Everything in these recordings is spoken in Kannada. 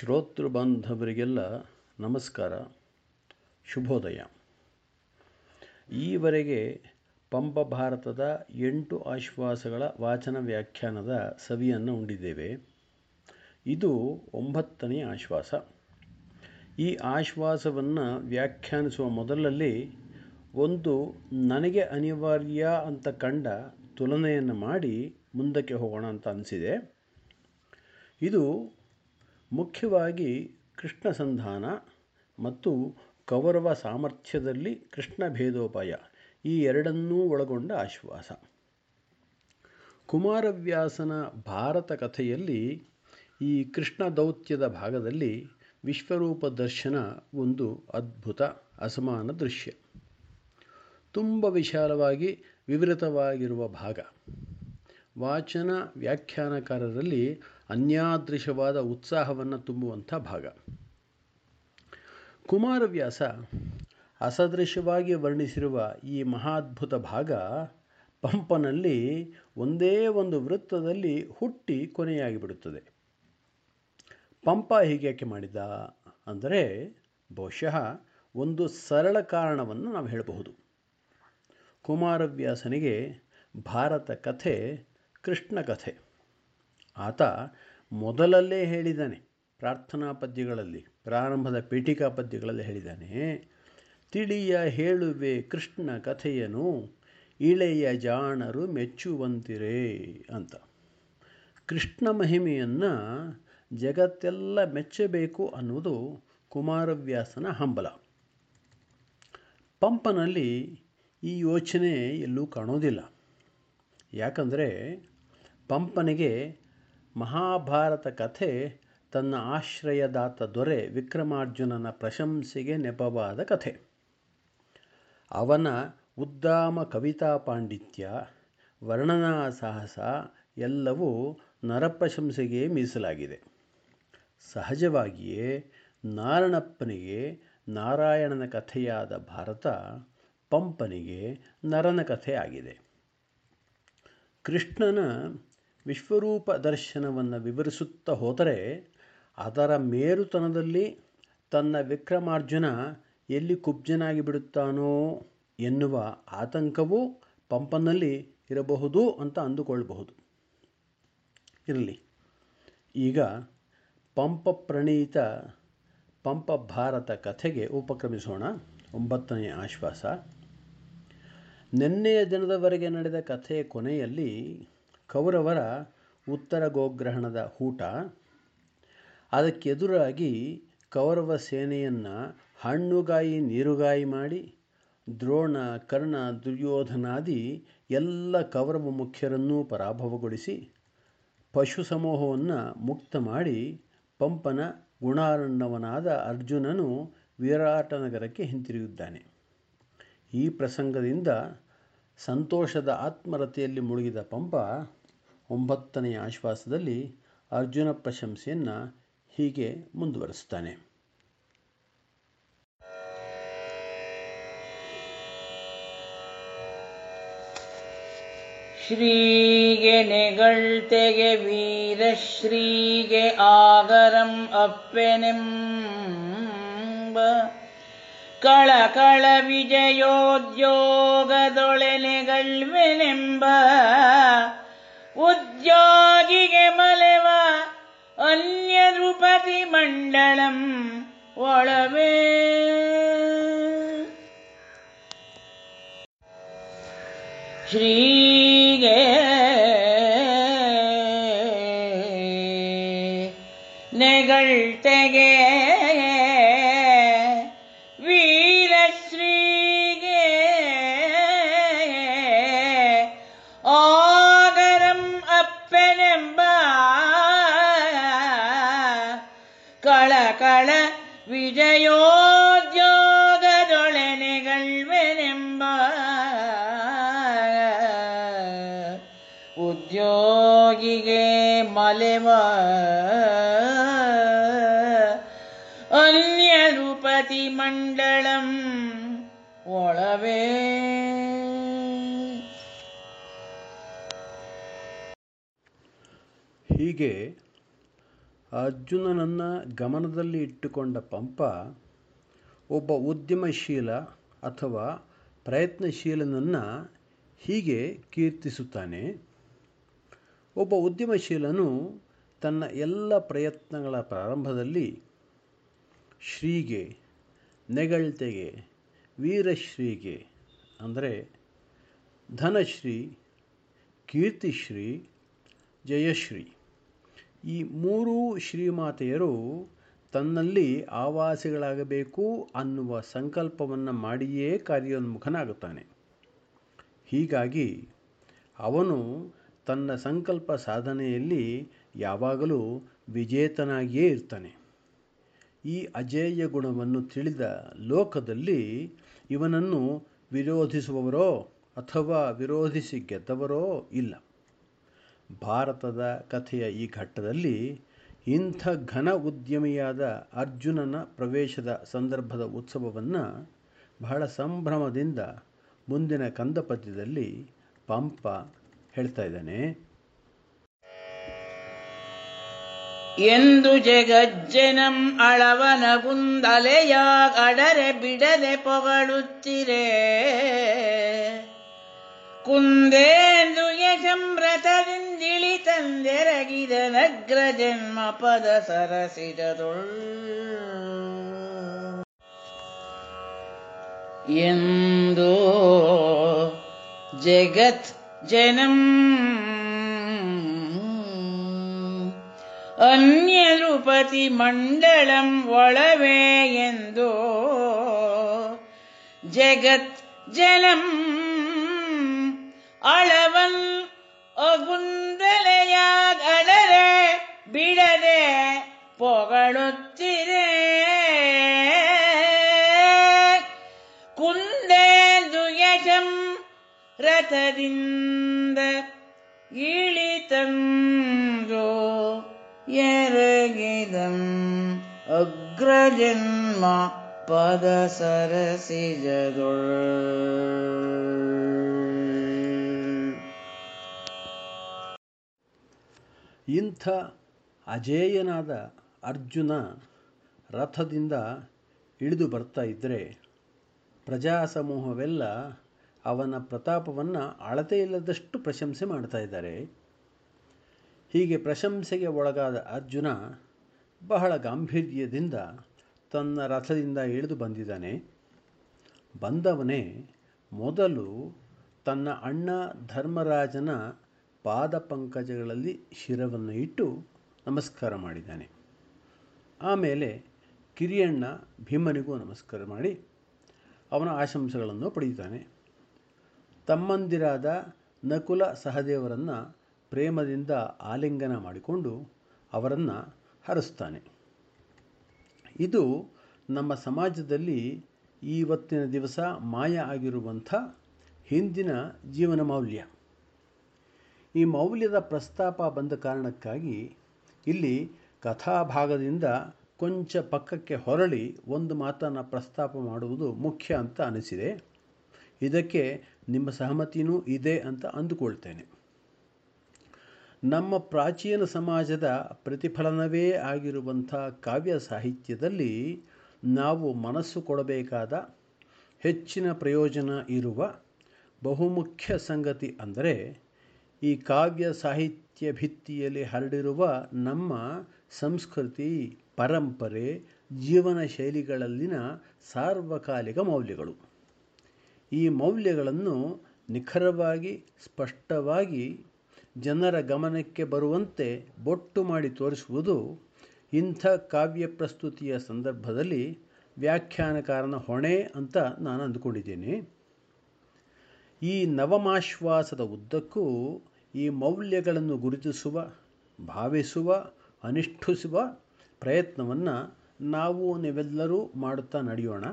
ಶ್ರೋತೃ ಬಾಂಧವರಿಗೆಲ್ಲ ನಮಸ್ಕಾರ, ಶುಭೋದಯ. ಈವರೆಗೆ ಪಂಪ ಭಾರತದ ಎಂಟು ಆಶ್ವಾಸಗಳ ವಾಚನ ವ್ಯಾಖ್ಯಾನದ ಸವಿಯನ್ನು ಉಂಡಿದ್ದೇವೆ. ಇದು ಒಂಬತ್ತನೇ ಆಶ್ವಾಸ. ಈ ಆಶ್ವಾಸವನ್ನು ವ್ಯಾಖ್ಯಾನಿಸುವ ಮೊದಲಲ್ಲಿ ಒಂದು ನನಗೆ ಅನಿವಾರ್ಯ ಅಂತ ಕಂಡ ತುಲನೆಯನ್ನು ಮಾಡಿ ಮುಂದಕ್ಕೆ ಹೋಗೋಣ ಅಂತ ಅನಿಸಿದೆ. ಇದು ಮುಖ್ಯವಾಗಿ ಕೃಷ್ಣ ಸಂಧಾನ ಮತ್ತು ಕೌರವ ಸಾಮರ್ಥ್ಯದಲ್ಲಿ ಕೃಷ್ಣ ಭೇದೋಪಾಯ ಈ ಎರಡನ್ನೂ ಒಳಗೊಂಡ ಆಶ್ವಾಸ. ಕುಮಾರವ್ಯಾಸನ ಭಾರತ ಕಥೆಯಲ್ಲಿ ಈ ಕೃಷ್ಣ ದೌತ್ಯದ ಭಾಗದಲ್ಲಿ ವಿಶ್ವರೂಪ ದರ್ಶನ ಒಂದು ಅದ್ಭುತ, ಅಸಮಾನ ದೃಶ್ಯ. ತುಂಬ ವಿಶಾಲವಾಗಿ ವಿವೃತವಾಗಿರುವ ಭಾಗ. ವಾಚನ ವ್ಯಾಖ್ಯಾನಕಾರರಲ್ಲಿ ಅನ್ಯಾದೃಶವಾದ ಉತ್ಸಾಹವನ್ನು ತುಂಬುವಂಥ ಭಾಗ. ಕುಮಾರವ್ಯಾಸ ಅಸದೃಶವಾಗಿ ವರ್ಣಿಸಿರುವ ಈ ಮಹಾದ್ಭುತ ಭಾಗ ಪಂಪನಲ್ಲಿ ಒಂದೇ ಒಂದು ವೃತ್ತದಲ್ಲಿ ಹುಟ್ಟಿ ಕೊನೆಯಾಗಿಬಿಡುತ್ತದೆ. ಪಂಪ ಹೀಗ್ಯಾಕೆ ಮಾಡಿದ ಅಂದರೆ ಬಹುಶಃ ಒಂದು ಸರಳ ಕಾರಣವನ್ನು ನಾವು ಹೇಳಬಹುದು. ಕುಮಾರವ್ಯಾಸನಿಗೆ ಭಾರತ ಕಥೆ, ಕೃಷ್ಣ ಕಥೆ. ಆತ ಮೊದಲಲ್ಲೇ ಹೇಳಿದ್ದಾನೆ, ಪ್ರಾರ್ಥನಾ ಪದ್ಯಗಳಲ್ಲಿ, ಪ್ರಾರಂಭದ ಪೀಠಿಕಾ ಪದ್ಯಗಳಲ್ಲಿ ಹೇಳಿದ್ದಾನೆ, ತಿಳಿಯ ಹೇಳುವೆ ಕೃಷ್ಣ ಕಥೆಯನು, ಇಳೆಯ ಜಾಣರು ಮೆಚ್ಚುವಂತಿರೇ ಅಂತ. ಕೃಷ್ಣ ಮಹಿಮೆಯನ್ನು ಜಗತ್ತೆಲ್ಲ ಮೆಚ್ಚಬೇಕು ಅನ್ನೋದು ಕುಮಾರವ್ಯಾಸನ ಹಂಬಲ. ಪಂಪನಲ್ಲಿ ಈ ಯೋಚನೆ ಎಲ್ಲೂ ಕಾಣೋದಿಲ್ಲ. ಯಾಕಂದರೆ ಪಂಪನಿಗೆ ಮಹಾಭಾರತ ಕಥೆ ತನ್ನ ಆಶ್ರಯದಾತ ದೊರೆ ವಿಕ್ರಮಾರ್ಜುನನ ಪ್ರಶಂಸೆಗೆ ನೆಪವಾದ ಕಥೆ. ಅವನ ಉದ್ದಾಮ ಕವಿತಾ ಪಾಂಡಿತ್ಯ, ವರ್ಣನಾ ಸಾಹಸ ಎಲ್ಲವೂ ನರಪ್ರಶಂಸೆಗೆ ಮೀಸಲಾಗಿದೆ. ಸಹಜವಾಗಿಯೇ ನಾರಣಪ್ಪನಿಗೆ ನಾರಾಯಣನ ಕಥೆಯಾದ ಭಾರತ ಪಂಪನಿಗೆ ನರನ ಕಥೆ ಆಗಿದೆ ಕೃಷ್ಣನ ವಿಶ್ವರೂಪ ದರ್ಶನವನ್ನು ವಿವರಿಸುತ್ತಾ ಹೋದರೆ ಅದರ ಮೇರುತನದಲ್ಲಿ ತನ್ನ ವಿಕ್ರಮಾರ್ಜುನ ಎಲ್ಲಿ ಕುಬ್ಜನಾಗಿ ಬಿಡುತ್ತಾನೋ ಎನ್ನುವ ಆತಂಕವೂ ಪಂಪನಲ್ಲಿ ಇರಬಹುದು ಅಂತ ಅಂದುಕೊಳ್ಳಬಹುದು ಇರಲಿ. ಈಗ ಪಂಪ ಪ್ರಣೀತ ಪಂಪ ಭಾರತ ಕಥೆಗೆ ಉಪಕ್ರಮಿಸೋಣ. ಒಂಬತ್ತನೆಯ ಆಶ್ವಾಸ. ನಿನ್ನೆಯ ದಿನದವರೆಗೆ ನಡೆದ ಕಥೆಯ ಕೊನೆಯಲ್ಲಿ ಕೌರವರ ಉತ್ತರ ಗೋಗ್ರಹಣದ ಹೂಟ. ಅದಕ್ಕೆದುರಾಗಿ ಕೌರವ ಸೇನೆಯನ್ನು ಹಣ್ಣುಗಾಯಿ, ನೀರುಗಾಯಿ ಮಾಡಿ, ದ್ರೋಣ, ಕರ್ಣ, ದುರ್ಯೋಧನಾದಿ ಎಲ್ಲ ಕೌರವ ಮುಖ್ಯರನ್ನೂ ಪರಾಭವಗೊಳಿಸಿ ಪಶು ಸಮೂಹವನ್ನು ಮುಕ್ತ ಮಾಡಿ ಪಂಪನ ಗುಣಾರಣ್ಣವನಾದ ಅರ್ಜುನನು ವಿರಾಟನಗರಕ್ಕೆ ಹಿಂತಿರುಗಿದ್ದಾನೆ. ಈ ಪ್ರಸಂಗದಿಂದ ಸಂತೋಷದ ಆತ್ಮರತೆಯಲ್ಲಿ ಮುಳುಗಿದ ಪಂಪ ಒಂಬತ್ತನೆಯ ಆಶ್ವಾಸದಲ್ಲಿ ಅರ್ಜುನ ಪ್ರಶಂಸೆಯನ್ನು ಹೀಗೆ ಮುಂದುವರಿಸ್ತಾನೆ ಶ್ರೀಗೆ ನೆಗಳ್ತೆಗೆ ವೀರಶ್ರೀಗೆ ಆಗರಂ ಅಪ್ಪೆನೆಂಬ ಕಳಕಳ ವಿಜಯೋದ್ಯೋಗದೊಳೆನೆಗಳ್ವೆನೆಂಬ ಉದ್ಯೋಗಿಗೆ ಮಲೆವ ಅನ್ಯ ನೃಪತಿ ಮಂಡಳಂ ಒಳವೇ ಶ್ರೀಗೆ ವಿಜಯೋದ್ಯೋಗದೊಳೆನೆಗಳ್ವೆನೆಂಬ ಉದ್ಯೋಗಿಗೆ ಮಲೆವ ಅನ್ಯ ನೃಪತಿ ಮಂಡಳಂ ಒಳವೇ. ಹೀಗೆ ಅರ್ಜುನನನ್ನು ಗಮನದಲ್ಲಿ ಇಟ್ಟುಕೊಂಡ ಪಂಪ ಒಬ್ಬ ಉದ್ಯಮಶೀಲ ಅಥವಾ ಪ್ರಯತ್ನಶೀಲನನ್ನು ಹೀಗೆ ಕೀರ್ತಿಸುತ್ತಾನೆ. ಒಬ್ಬ ಉದ್ಯಮಶೀಲನು ತನ್ನ ಎಲ್ಲ ಪ್ರಯತ್ನಗಳ ಪ್ರಾರಂಭದಲ್ಲಿ ಶ್ರೀಗೆ, ನೆಗಳ್ತೆಗೆ, ವೀರಶ್ರೀಗೆ, ಅಂದರೆ ಧನಶ್ರೀ, ಕೀರ್ತಿಶ್ರೀ, ಜಯಶ್ರೀ ಈ ಮೂರೂ ಶ್ರೀಮಾತೆಯರು ತನ್ನಲ್ಲಿ ಆವಾಸಿಗಳಾಗಬೇಕು ಅನ್ನುವ ಸಂಕಲ್ಪವನ್ನು ಮಾಡಿಯೇ ಕಾರ್ಯೋನ್ಮುಖನಾಗುತ್ತಾನೆ. ಹೀಗಾಗಿ ಅವನು ತನ್ನ ಸಂಕಲ್ಪ ಸಾಧನೆಯಲ್ಲಿ ಯಾವಾಗಲೂ ವಿಜೇತನಾಗಿಯೇ ಇರ್ತಾನೆ. ಈ ಅಜೇಯ ಗುಣವನ್ನು ತಿಳಿದ ಲೋಕದಲ್ಲಿ ಇವನನ್ನು ವಿರೋಧಿಸುವವರೋ ಅಥವಾ ವಿರೋಧಿಸಿ ಗೆದ್ದವರೋ ಇಲ್ಲ. ಭಾರತದ ಕಥೆಯ ಈ ಘಟ್ಟದಲ್ಲಿ ಇಂಥ ಘನ ಉದ್ಯಮಿಯಾದ ಅರ್ಜುನನ ಪ್ರವೇಶದ ಸಂದರ್ಭದ ಉತ್ಸವವನ್ನು ಬಹಳ ಸಂಭ್ರಮದಿಂದ ಮುಂದಿನ ಕಂದ ಪದ್ಯದಲ್ಲಿ ಪಂಪ ಹೇಳ್ತಾ ಇದ್ದಾನೆ. ಎಂದು ಜಗಜ್ಜನಂ ಅಳವನ ಗುಂದಲೆಯಾಗಡರೆ ಬಿಡದೆ ಪೊಗಳುತ್ತಿರೆ ಕುಂದೇಂದು ಯಶಂವ್ರತದಿಂದಿಳಿ ತಂದೆರಗಿದ ನಗ್ರ ಜನ್ಮ ಪದ ಸರಸಿದದೊಳ್ ಎಂದು ಜಗತ್ ಜನಂ ಅನ್ಯರುಪತಿ ಮಂಡಳಂ ಒಳವೇ ಎಂದು ಜಗತ್ ಜನಂ ಅಳವನ್ ಅಗುಂದಲೆಯಾಗಡರೆ ಬಿಡದೆ ಪೊಗಳುತ್ತಿರೆ ಕುಂದೇಂದು ಯಶಂ ರಥದಿಂದ ಇಳಿತಂದು ಎರಗಿದಂ ಅಗ್ರಜನ್ಮ ಪದ ಸರಸಿಜದೊಳ್ ಇಂಥ ಅಜೇಯನಾದ ಅರ್ಜುನ ರಥದಿಂದ ಇಳಿದು ಬರ್ತಾ ಇದ್ದರೆ ಪ್ರಜಾಸಮೂಹವೆಲ್ಲ ಅವನ ಪ್ರತಾಪವನ್ನು ಅಳತೆ ಇಲ್ಲದಷ್ಟು ಪ್ರಶಂಸೆ ಮಾಡ್ತಾ ಇದ್ದಾರೆ. ಹೀಗೆ ಪ್ರಶಂಸೆಗೆ ಒಳಗಾದ ಅರ್ಜುನ ಬಹಳ ಗಾಂಭೀರ್ಯದಿಂದ ತನ್ನ ರಥದಿಂದ ಇಳಿದು ಬಂದಿದ್ದಾನೆ. ಬಂದವನೇ ಮೊದಲು ತನ್ನ ಅಣ್ಣ ಧರ್ಮರಾಜನ ಪಾದ ಪಂಕಜಗಳಲ್ಲಿ ಶಿರವನ್ನು ಇಟ್ಟು ನಮಸ್ಕಾರ ಮಾಡಿದ್ದಾನೆ. ಆಮೇಲೆ ಕಿರಿಯಣ್ಣ ಭೀಮನಿಗೂ ನಮಸ್ಕಾರ ಮಾಡಿ ಅವನ ಆಶಂಸೆಗಳನ್ನು ಪಡೆಯುತ್ತಾನೆ. ತಮ್ಮಂದಿರಾದ ನಕುಲ ಸಹದೇವರನ್ನು ಪ್ರೇಮದಿಂದ ಆಲಿಂಗನ ಮಾಡಿಕೊಂಡು ಅವರನ್ನು ಹರಸ್ತಾನೆ. ಇದು ನಮ್ಮ ಸಮಾಜದಲ್ಲಿ ಇವತ್ತಿನ ದಿವಸ ಮಾಯ ಆಗಿರುವಂಥ ಹಿಂದಿನ ಜೀವನ ಮೌಲ್ಯ. ಈ ಮೌಲ್ಯದ ಪ್ರಸ್ತಾಪ ಬಂದ ಕಾರಣಕ್ಕಾಗಿ ಇಲ್ಲಿ ಕಥಾಭಾಗದಿಂದ ಕೊಂಚ ಪಕ್ಕಕ್ಕೆ ಹೊರಳಿ ಒಂದು ಮಾತನ್ನು ಪ್ರಸ್ತಾಪ ಮಾಡುವುದು ಮುಖ್ಯ ಅಂತ ಅನಿಸಿದೆ. ಇದಕ್ಕೆ ನಿಮ್ಮ ಸಹಮತಿನೂ ಇದೆ ಅಂತ ಅಂದುಕೊಳ್ತೇನೆ. ನಮ್ಮ ಪ್ರಾಚೀನ ಸಮಾಜದ ಪ್ರತಿಫಲನವೇ ಆಗಿರುವಂಥ ಕಾವ್ಯ ಸಾಹಿತ್ಯದಲ್ಲಿ ನಾವು ಮನಸ್ಸು ಕೊಡಬೇಕಾದ ಹೆಚ್ಚಿನ ಪ್ರಯೋಜನ ಇರುವ ಬಹುಮುಖ್ಯ ಸಂಗತಿ ಅಂದರೆ ಈ ಕಾವ್ಯ ಸಾಹಿತ್ಯ ಭಿತ್ತಿಯಲ್ಲಿ ಹರಡಿರುವ ನಮ್ಮ ಸಂಸ್ಕೃತಿ, ಪರಂಪರೆ, ಜೀವನ ಶೈಲಿಗಳಲ್ಲಿನ ಸಾರ್ವಕಾಲಿಕ ಮೌಲ್ಯಗಳು. ಈ ಮೌಲ್ಯಗಳನ್ನು ನಿಖರವಾಗಿ, ಸ್ಪಷ್ಟವಾಗಿ, ಜನರ ಗಮನಕ್ಕೆ ಬರುವಂತೆ ಬೊಟ್ಟು ಮಾಡಿ ತೋರಿಸುವುದು ಇಂಥ ಕಾವ್ಯ ಪ್ರಸ್ತುತಿಯ ಸಂದರ್ಭದಲ್ಲಿ ವ್ಯಾಖ್ಯಾನಕಾರನ ಹೊಣೆ ಅಂತ ನಾನು ಅಂದುಕೊಂಡಿದ್ದೇನೆ. ಈ ನವಮಾಶ್ವಾಸದ ಉದ್ದಕ್ಕೂ ಈ ಮೌಲ್ಯಗಳನ್ನು ಗುರುತಿಸುವ, ಭಾವಿಸುವ, ಅನಿಷ್ಠಿಸುವ ಪ್ರಯತ್ನವನ್ನು ನಾವು ನೀವೆಲ್ಲರೂ ಮಾಡುತ್ತಾ ನಡೆಯೋಣ.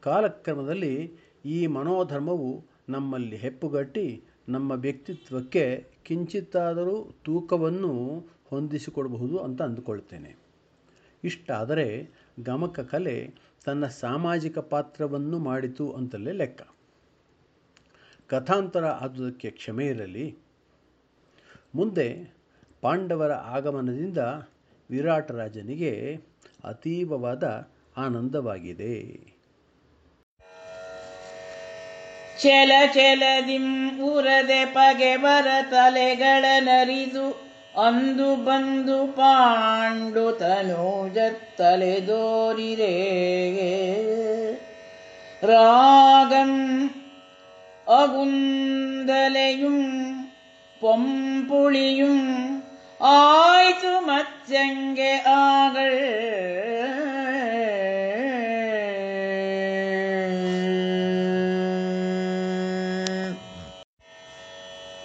ಕಾಲಕ್ರಮದಲ್ಲಿ ಈ ಮನೋಧರ್ಮವು ನಮ್ಮಲ್ಲಿ ಹೆಪ್ಪುಗಟ್ಟಿ ನಮ್ಮ ವ್ಯಕ್ತಿತ್ವಕ್ಕೆ ಕಿಂಚಿತ್ತಾದರೂ ತೂಕವನ್ನು ಹೊಂದಿಸಿಕೊಡಬಹುದು ಅಂತ ಅಂದುಕೊಳ್ತೇನೆ. ಇಷ್ಟಾದರೆ ಗಮಕ ಕಲೆ ತನ್ನ ಸಾಮಾಜಿಕ ಪಾತ್ರವನ್ನು ಮಾಡಿತು ಅಂತಲೇ ಲೆಕ್ಕ. ಕಥಾಂತರ ಆದುದಕ್ಕೆ ಕ್ಷಮೆ ಇರಲಿ. ಮುಂದೆ ಪಾಂಡವರ ಆಗಮನದಿಂದ ವಿರಾಟರಾಜನಿಗೆ ಅತೀವವಾದ ಆನಂದವಾಗಿದೆ. ಚಲ ಚಲದಿಂ ಉರದೆ ಪಗೆ ಬರ ತಲೆಗಳ ನರಿದು ಅಂದು ಬಂದು ಪಾಂಡು ತನೋಜ ತಲೆದೋರಿರೆ ರಾಗಂ അകുന്തലയും പൊമ്പുളിയും ആയ്തു മച്ചങ്ക ആകൾ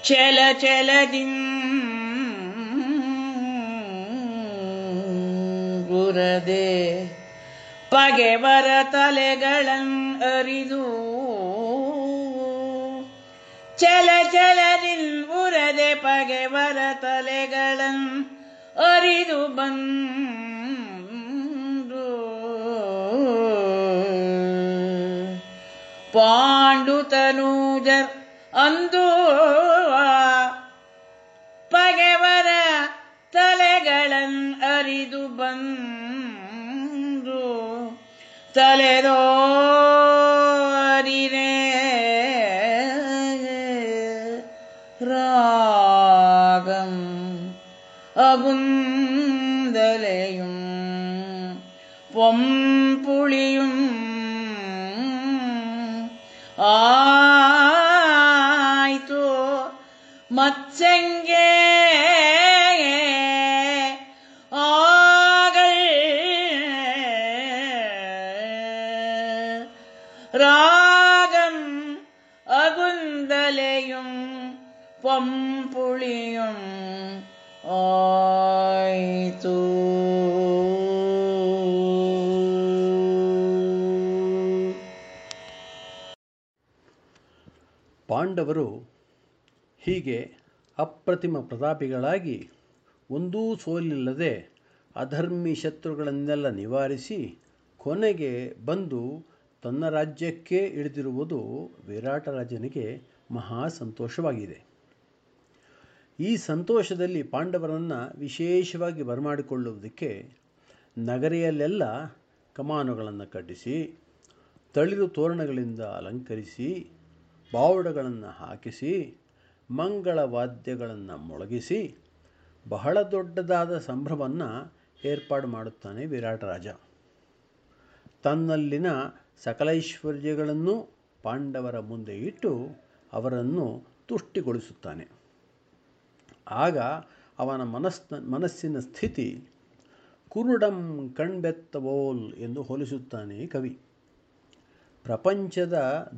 ചല ചലതിൻ ಗುರದೆ ಪಗೆವರ ತಲೆಗಳನ್ ಅರಿದು ಚಲ ಚಲದಿಲ್ ಉರದೆ ಪಗೆವರ ತಲೆಗಳನ್ ಅರಿದು ಬಂದು. ಪಾಂಡು ತನೂಜರ್ ಅಂದು ಪಗೆವರ ತಲೆಗಳನ್ ಅರಿದು ಬಂದು. ತಲೆದೋರಿರೆ അകുന്തലയും പൊമ്പുളിയും ആയിത്തോ മച്ചങ്കേ ಪಾಂಡವರು ಹೀಗೆ ಅಪ್ರತಿಮ ಪ್ರತಾಪಿಗಳಾಗಿ ಒಂದೂ ಸೋಲಿಲ್ಲದೆ ಅಧರ್ಮಿ ಶತ್ರುಗಳನ್ನೆಲ್ಲ ನಿವಾರಿಸಿ ಕೊನೆಗೆ ಬಂದು ತನ್ನ ರಾಜ್ಯಕ್ಕೆ ಇಳಿದಿರುವುದು ವಿರಾಟರಾಜನಿಗೆ ಮಹಾ ಸಂತೋಷವಾಗಿದೆ. ಈ ಸಂತೋಷದಲ್ಲಿ ಪಾಂಡವರನ್ನು ವಿಶೇಷವಾಗಿ ಬರಮಾಡಿಕೊಳ್ಳುವುದಕ್ಕೆ ನಗರಿಯಲ್ಲೆಲ್ಲ ಕಮಾನುಗಳನ್ನು ಕಟ್ಟಿಸಿ, ತಳಿರು ತೋರಣಗಳಿಂದ ಅಲಂಕರಿಸಿ ಬಾವುಡಗಳನ್ನು ಹಾಕಿಸಿ, ಮಂಗಳ ವಾದ್ಯಗಳನ್ನು ಮೊಳಗಿಸಿ, ಬಹಳ ದೊಡ್ಡದಾದ ಸಂಭ್ರಮವನ್ನು ಏರ್ಪಾಡು ಮಾಡುತ್ತಾನೆ ವಿರಾಟರಾಜ. ತನ್ನಲ್ಲಿನ ಸಕಲೈಶ್ವರ್ಯಗಳನ್ನು ಪಾಂಡವರ ಮುಂದೆ ಇಟ್ಟು ಅವರನ್ನು ತುಷ್ಟಿಗೊಳಿಸುತ್ತಾನೆ. ಆಗ ಅವನ ಮನಸ್ನ, ಮನಸ್ಸಿನ ಸ್ಥಿತಿ ಕುರುಡಂ ಕಣ್ಬೆತ್ತವೋಲ್ ಎಂದು ಹೋಲಿಸುತ್ತಾನೆ ಕವಿ. ಪ್ರಪಂಚದ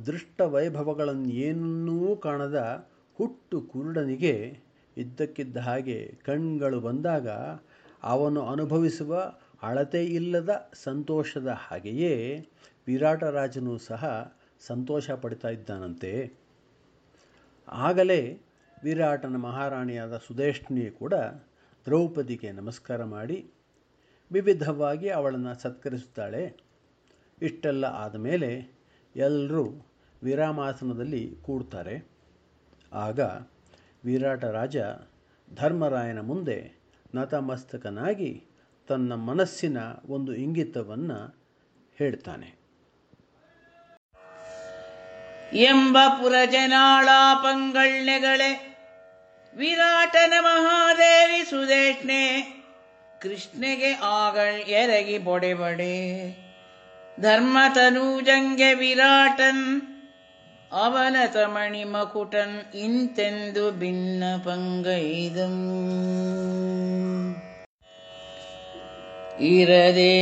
ದೃಷ್ಟ ವೈಭವಗಳನ್ನೇನನ್ನೂ ಕಾಣದ ಹುಟ್ಟು ಕುರುಡನಿಗೆ ಇದ್ದಕ್ಕಿದ್ದ ಹಾಗೆ ಕಣ್ಗಳು ಬಂದಾಗ ಅವನು ಅನುಭವಿಸುವ ಅಳತೆ ಇಲ್ಲದ ಸಂತೋಷದ ಹಾಗೆಯೇ ವಿರಾಟರಾಜನೂ ಸಹ ಸಂತೋಷ ಪಡ್ತಾ ಇದ್ದಾನಂತೆ. ಆಗಲೇ ವಿರಾಟನ ಮಹಾರಾಣಿಯಾದ ಸುದೇಷ್ಣಿ ಕೂಡ ದ್ರೌಪದಿಗೆ ನಮಸ್ಕಾರ ಮಾಡಿ ವಿವಿಧವಾಗಿ ಅವಳನ್ನು ಸತ್ಕರಿಸುತ್ತಾಳೆ. ಇಷ್ಟೆಲ್ಲ ಆದಮೇಲೆ ಎಲ್ಲರೂ ವಿರಾಮಾಸನದಲ್ಲಿ ಕೂಡ್ತಾರೆ. ಆಗ ವಿರಾಟ ರಾಜ ಧರ್ಮರಾಯನ ಮುಂದೆ ನತಮಸ್ತಕನಾಗಿ ತನ್ನ ಮನಸ್ಸಿನ ಒಂದು ಇಂಗಿತವನ್ನು ಹೇಳ್ತಾನೆ. ಎಂಬ ಪುರಜನಾಳಾಪಂಗಳ್ನೆಗಳೇ ವಿರಾಟನ ಮಹಾದೇವಿ ಸುದೇಷ್ಣೆ ಕೃಷ್ಣೆಗೆ ಆಗಳ್ ಎರಗಿ ಬೊಡೆ ಬಡೆ ಧರ್ಮತನೂಜಂಗೆ ವಿರಾಟನ್ ಅವನ ತಮಣಿ ಮಕುಟನ್ ಇಂತೆಂದು ಭಿನ್ನ ಪಂಗೈದಂ ಇರದೆ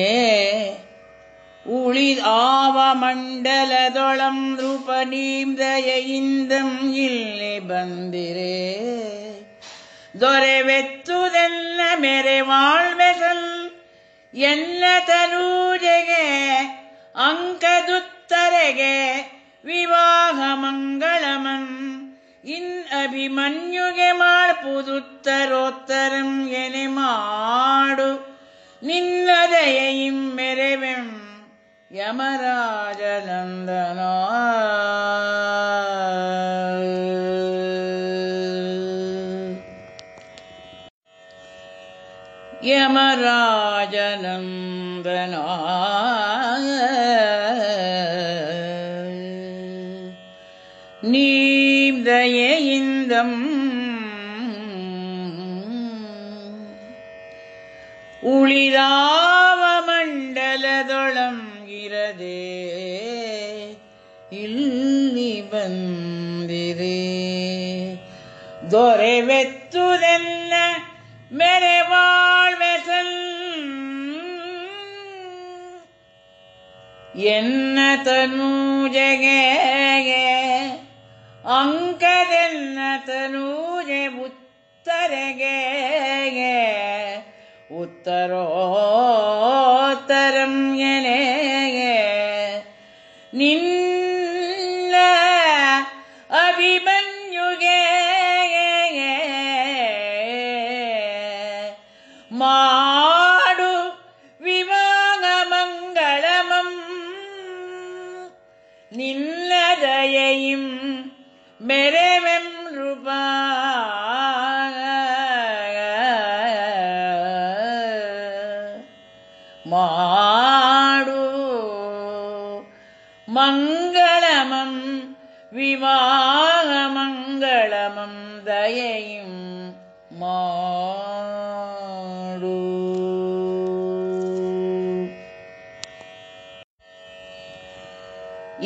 ಉಳಿದಾವ ಮಂಡಲದೊಳಂ ನೃಪನೀಂ ದಯೆಯಿಂದಂ ಇಲ್ಲಿ ಬಂದಿರೆ ದೊರೆವೆತ್ತುದೆಲ್ಲ ಮೆರೆ ವಾಳ್ಮೆಸಲ್ ಎನ್ನ ತನೂಜೆಗೆ ಅಂಕದುತ್ತರೆಗೆ ವಿವಾಹ ಮಂಗಳಮನ್ ಇನ್ ಅಭಿಮನ್ಯುಗೆ ಮಾಡ್ಪುದುತ್ತರೋತ್ತರಂ ಎನೆ ಮಾಡು ನಿನ್ನ ದಯೆಯಿಂ ಮೆರೆವೆಂ ಯಮರಾಜನಂದನ இதம் உளிதாவ மண்டலதொளம் ಇರದೆ ಇಲ್ಲಿ ಬಂದಿರಿ ದೊರೆವೆತ್ತುದೆನ್ನ ಮೆರೆ ಬಾಳ್ವೆಸಲ್ ಎನ್ನ ತನು ಜಗೆ ಅಂಕದೆನ್ನ ತನೂಜೆ ಉತ್ತರೆಗೆ ಉತ್ತರೋತ್ತರಂ ಎನೆಗೆ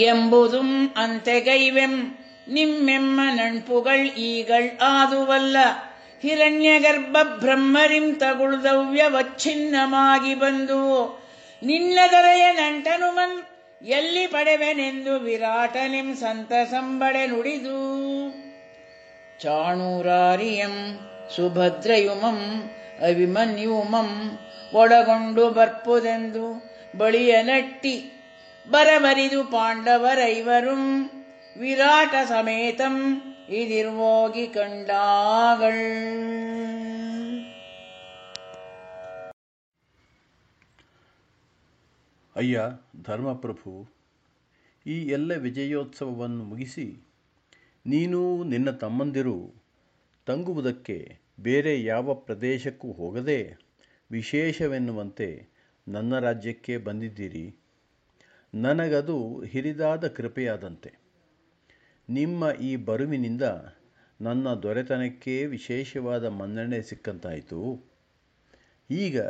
ಎಂಬುದುಂ ಅಂತೆಗೈವೆಂ. ನಿಮ್ಮೆಮ್ಮ ನಣ್ಪುಗಳ್ ಈಗಳ್ ಆದುವಲ್ಲ. ಹಿರಣ್ಯಗರ್ಭ ಬ್ರಹ್ಮರಿಂ ತಗುಳ್ದವ್ಯವಚ್ಛಿನ್ನಮಾಗಿ ಬಂದು. ನಿನ್ನ ದೊರೆಯ ನಂಟನುಮನ್ ಎಲ್ಲಿ ಪಡೆವೆನೆಂದು ವಿರಾಟನಿಂ ಸಂತಸಂಬಡೆ ನುಡಿದು. ಚಾಣೂರಾರಿಯಂ ಸುಭದ್ರಯುಮಂ ಅಭಿಮನ್ಯುಮಂ ಒಳಗೊಂಡು ಬರ್ಪುದೆಂದು ಬಳಿಯ ನಟ್ಟಿ ಬರಬರಿದು ಪಾಂಡವರೈವರುಂ ವಿರಾಟ ಸಮೇತಂ ಇದಿರ್ವೋಗಿ ಕಂಡಾಗಳ್. ಅಯ್ಯ ಧರ್ಮಪ್ರಭು, ಈ ಎಲ್ಲ ವಿಜಯೋತ್ಸವವನ್ನು ಮುಗಿಸಿ ನೀನು ನಿನ್ನ ತಮ್ಮಂದಿರು ತಂಗುವುದಕ್ಕೆ ಬೇರೆ ಯಾವ ಪ್ರದೇಶಕ್ಕೂ ಹೋಗದೆ ವಿಶೇಷವೆನ್ನುವಂತೆ ನನ್ನ ರಾಜ್ಯಕ್ಕೆ ಬಂದಿದ್ದೀರಿ. ನನಗದು ಹಿರಿದಾದ ಕೃಪೆಯಾದಂತೆ. ನಿಮ್ಮ ಈ ಬರುವಿನಿಂದ ನನ್ನ ದೊರೆತನಕ್ಕೆ ವಿಶೇಷವಾದ ಮನ್ನಣೆ ಸಿಕ್ಕಂತಾಯಿತು. ಈಗ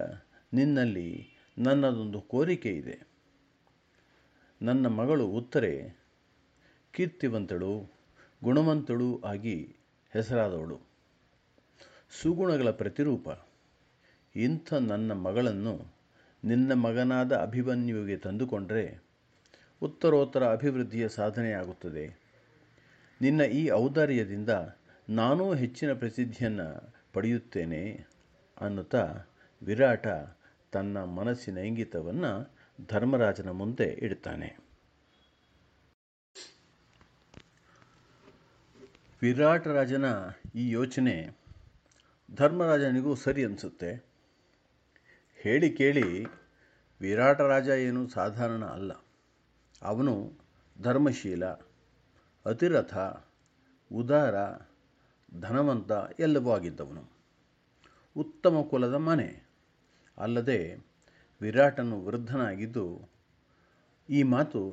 ನಿನ್ನಲ್ಲಿ ನನ್ನದೊಂದು ಕೋರಿಕೆ ಇದೆ. ನನ್ನ ಮಗಳು ಉತ್ತರೆ, ಕೀರ್ತಿವಂತಳು, ಗುಣವಂತಳು ಆಗಿ ಹೆಸರಾದವಳು. ಸುಗುಣಗಳ ಪ್ರತಿರೂಪ, ಇಂಥ ನನ್ನ ಮಗಳನ್ನು ನಿನ್ನ ಮಗನಾದ ಅಭಿಮನ್ಯುವಿಗೆ ತಂದುಕೊಂಡರೆ ಉತ್ತರೋತ್ತರ ಅಭಿವೃದ್ಧಿಯ ಸಾಧನೆಯಾಗುತ್ತದೆ. ನಿನ್ನ ಈ ಔದಾರ್ಯದಿಂದ ನಾನೂ ಹೆಚ್ಚಿನ ಪ್ರಸಿದ್ಧಿಯನ್ನು ಪಡೆಯುತ್ತೇನೆ ಅನ್ನುತ್ತಾ ವಿರಾಟ ತನ್ನ ಮನಸ್ಸಿನ ಇಂಗಿತವನ್ನು ಧರ್ಮರಾಜನ ಮುಂದೆ ಇಡ್ತಾನೆ. ವಿರಾಟರಾಜನ ಈ ಯೋಚನೆ ಧರ್ಮರಾಜನಿಗೂ ಸರಿ ಅನಿಸುತ್ತೆ. ಹೇಳಿ ಕೇಳಿ ವಿರಾಟರಾಜ ಏನು ಸಾಧಾರಣ ಅಲ್ಲ. ಅವನು ಧರ್ಮಶೀಲ, ಅತಿರಥ, ಉದಾರ, ಧನವಂತ, ಎಲ್ಲವೂ ಆಗಿದ್ದವನು. ಉತ್ತಮ ಕುಲದ ಮನೆ. ಅಲ್ಲದೆ ವಿರಾಟನು ವೃದ್ಧನಾಗಿದ್ದು ಈ ಮಾತು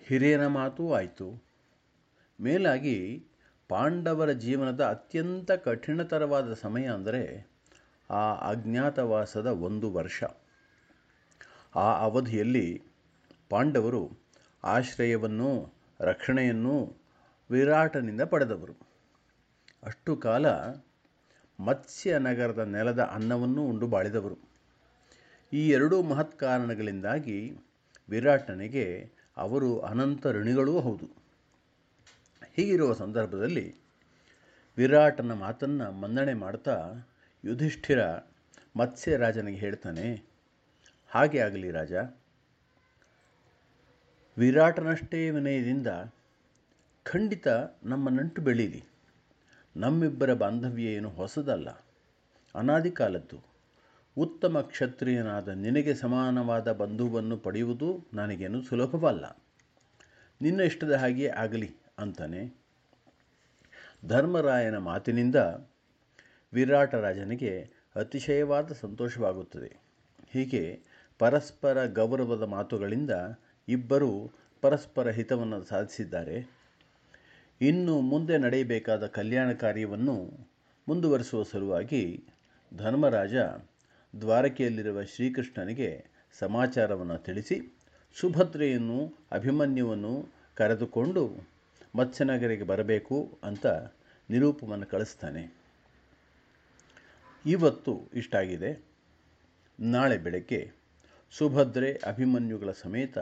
ಹಿರಿಯನ ಮಾತೂ ಆಯಿತು. ಮೇಲಾಗಿ ಪಾಂಡವರ ಜೀವನದ ಅತ್ಯಂತ ಕಠಿಣತರವಾದ ಸಮಯ ಅಂದರೆ ಆ ಅಜ್ಞಾತವಾಸದ ಒಂದು ವರ್ಷ. ಆ ಅವಧಿಯಲ್ಲಿ ಪಾಂಡವರು ಆಶ್ರಯವನ್ನು, ರಕ್ಷಣೆಯನ್ನು ವಿರಾಟನಿಂದ ಪಡೆದವರು. ಅಷ್ಟು ಕಾಲ ಮತ್ಸ್ಯ ನಗರದ ನೆಲದ ಅನ್ನವನ್ನು ಉಂಡು ಬಾಳಿದವರು. ಈ ಎರಡೂ ಮಹತ್ ಕಾರಣಗಳಿಂದಾಗಿ ವಿರಾಟನಿಗೆ ಅವರು ಅನಂತ ಋಣಿಗಳೂ ಹೌದು. ಹೀಗಿರುವ ಸಂದರ್ಭದಲ್ಲಿ ವಿರಾಟನ ಮಾತನ್ನು ಮನ್ನಣೆ ಮಾಡ್ತಾ ಯುಧಿಷ್ಠಿರ ಮತ್ಸ್ಯರಾಜನಿಗೆ ಹೇಳ್ತಾನೆ, ಹಾಗೆ ಆಗಲಿ ರಾಜ ವಿರಾಟನಷ್ಟೇ ವಿನಯದಿಂದ, ಖಂಡಿತ ನಮ್ಮ ನಂಟು ಬೆಳೀಲಿ. ನಮ್ಮಿಬ್ಬರ ಬಾಂಧವ್ಯ ಏನು ಹೊಸದಲ್ಲ. ಅನಾದಿ ಕಾಲದ್ದು. ಉತ್ತಮ ಕ್ಷತ್ರಿಯನಾದ ನಿನಗೆ ಸಮಾನವಾದ ಬಂಧುವನ್ನು ಪಡೆಯುವುದು ನನಗೇನು ಸುಲಭವಲ್ಲ. ನಿನ್ನ ಇಷ್ಟದ ಹಾಗೆಯೇ ಆಗಲಿ ಅಂತಾನೆ. ಧರ್ಮರಾಯನ ಮಾತಿನಿಂದ ವಿರಾಟರಾಜನಿಗೆ ಅತಿಶಯವಾದ ಸಂತೋಷವಾಗುತ್ತದೆ. ಹೀಗೆ ಪರಸ್ಪರ ಗೌರವದ ಮಾತುಗಳಿಂದ ಇಬ್ಬರೂ ಪರಸ್ಪರ ಹಿತವನ್ನು ಸಾಧಿಸಿದ್ದಾರೆ. ಇನ್ನು ಮುಂದೆ ನಡೆಯಬೇಕಾದ ಕಲ್ಯಾಣ ಕಾರ್ಯವನ್ನು ಮುಂದುವರಿಸುವ ಸಲುವಾಗಿ ಧರ್ಮರಾಜ ದ್ವಾರಕೆಯಲ್ಲಿರುವ ಶ್ರೀಕೃಷ್ಣನಿಗೆ ಸಮಾಚಾರವನ್ನು ತಿಳಿಸಿ, ಸುಭದ್ರೆಯನ್ನು, ಅಭಿಮನ್ಯುವನ್ನು ಕರೆದುಕೊಂಡು ಮತ್ಸ್ಯನಗರಿಗೆ ಬರಬೇಕು ಅಂತ ನಿರೂಪವನ್ನು ಕಳಿಸ್ತಾನೆ. ಇವತ್ತು ಇಷ್ಟಾಗಿದೆ ನಾಳೆ ಬೆಳಗ್ಗೆ ಸುಭದ್ರೆ, ಅಭಿಮನ್ಯುಗಳ ಸಮೇತ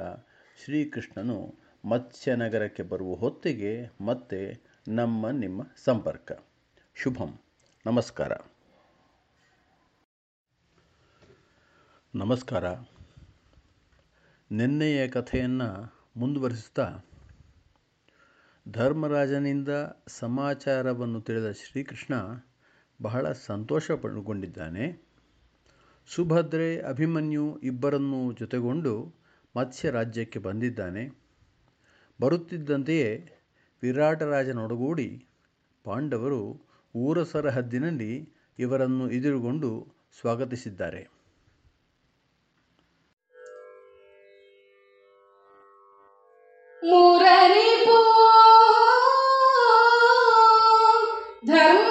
ಶ್ರೀಕೃಷ್ಣನು ಮತ್ಸ್ಯನಗರಕ್ಕೆ ಬರುವ ಹೊತ್ತಿಗೆ ಮತ್ತೆ ನಮ್ಮ ನಿಮ್ಮ ಸಂಪರ್ಕ. ಶುಭಂ. ನಮಸ್ಕಾರ. ನಮಸ್ಕಾರ. ನಿನ್ನೆಯ ಕಥೆಯನ್ನು ಮುಂದುವರಿಸುತ್ತಾ ಧರ್ಮರಾಜನಿಂದ ಸಮಾಚಾರವನ್ನು ತಿಳಿದ ಶ್ರೀಕೃಷ್ಣ ಬಹಳ ಸಂತೋಷಗೊಂಡಿದ್ದಾನೆ ಸುಭದ್ರೆ, ಅಭಿಮನ್ಯು ಇಬ್ಬರನ್ನೂ ಜೊತೆಗೊಂಡು ಮತ್ಸ್ಯ ರಾಜ್ಯಕ್ಕೆ ಬಂದಿದ್ದಾನೆ. ಬರುತ್ತಿದ್ದಂತೆಯೇ ವಿರಾಟರಾಜನೊಡಗೂಡಿ ಪಾಂಡವರು ಊರ ಸರಹದ್ದಿನಲ್ಲಿ ಇವರನ್ನು ಎದುರುಗೊಂಡು ಸ್ವಾಗತಿಸಿದ್ದಾರೆ. ಮೂರನೇ ಧರ್ಮನಂದನ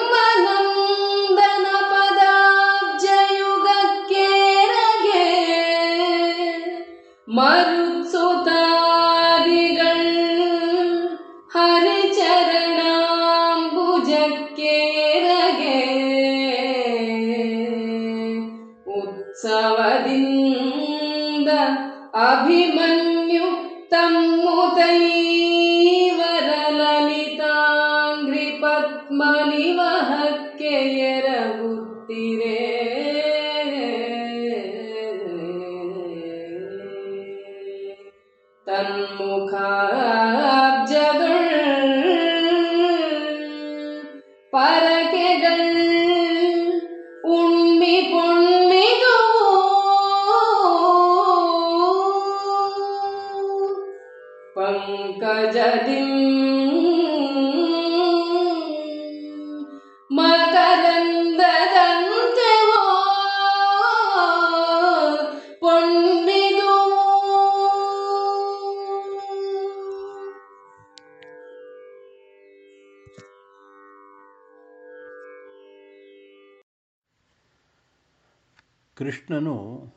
ಕೃಷ್ಣನು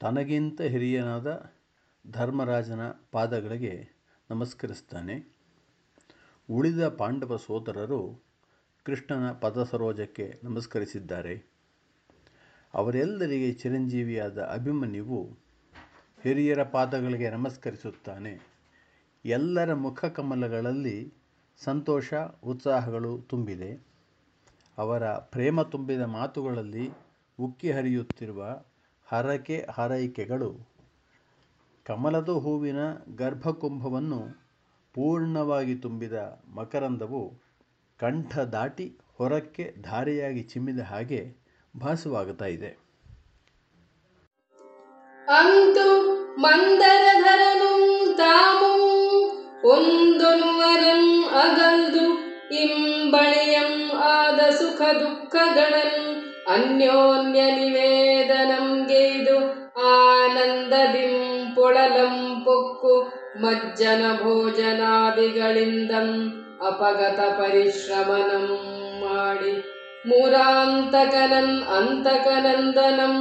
ತನಗಿಂತ ಹಿರಿಯನಾದ ಧರ್ಮರಾಜನ ಪಾದಗಳಿಗೆ ನಮಸ್ಕರಿಸ್ತಾನೆ. ಉಳಿದ ಪಾಂಡವ ಸೋದರರು ಕೃಷ್ಣನ ಪದಸರೋಜಕ್ಕೆ ನಮಸ್ಕರಿಸಿದ್ದಾರೆ. ಅವರೆಲ್ಲರಿಗೆ ಚಿರಂಜೀವಿಯಾದ ಅಭಿಮನ್ಯುವು ಹಿರಿಯರ ಪಾದಗಳಿಗೆ ನಮಸ್ಕರಿಸುತ್ತಾನೆ. ಎಲ್ಲರ ಮುಖಕಮಲಗಳಲ್ಲಿ ಸಂತೋಷ, ಉತ್ಸಾಹಗಳು ತುಂಬಿದೆ. ಅವರ ಪ್ರೇಮ ತುಂಬಿದ ಮಾತುಗಳಲ್ಲಿ ಉಕ್ಕಿ ಹರಿಯುತ್ತಿರುವ ಹರಕೆ ಹರೈಕೆಗಳು. ಕಮಲದ ಹೂವಿನ ಗರ್ಭಕುಂಭವನ್ನು ಪೂರ್ಣವಾಗಿ ತುಂಬಿದ ಮಕರಂದವು ಕಂಠ ದಾಟಿ ಹೊರಕ್ಕೆ ಧಾರೆಯಾಗಿ ಚಿಮ್ಮಿದ ಹಾಗೆ ಭಾಸವಾಗುತ್ತಾ ಇದೆ. ಅಂತು ಮಂದರಧರನು ತಾಮು ಒಂದೊನುವರಂ ಅಗಲ್ದು, ಇಂಬಳೆಯಂ ಆದ ಸುಖ ದುಃಖಗಳನ್ ಅನ್ಯೋನ್ಯ ನಿವೇದನಂ ಗೇದು ಆನಂದದಿಂ ಪೊಕ್ಕು ಮಜ್ಜನ ಭೋಜನಾದಿಗಳಿಂದಂ ಅಪಗತ ಪರಿಶ್ರಮನಂ ಮಾಡಿ ಮೂರಾಂತಕನನ್ ಅಂತಕನಂದನಂ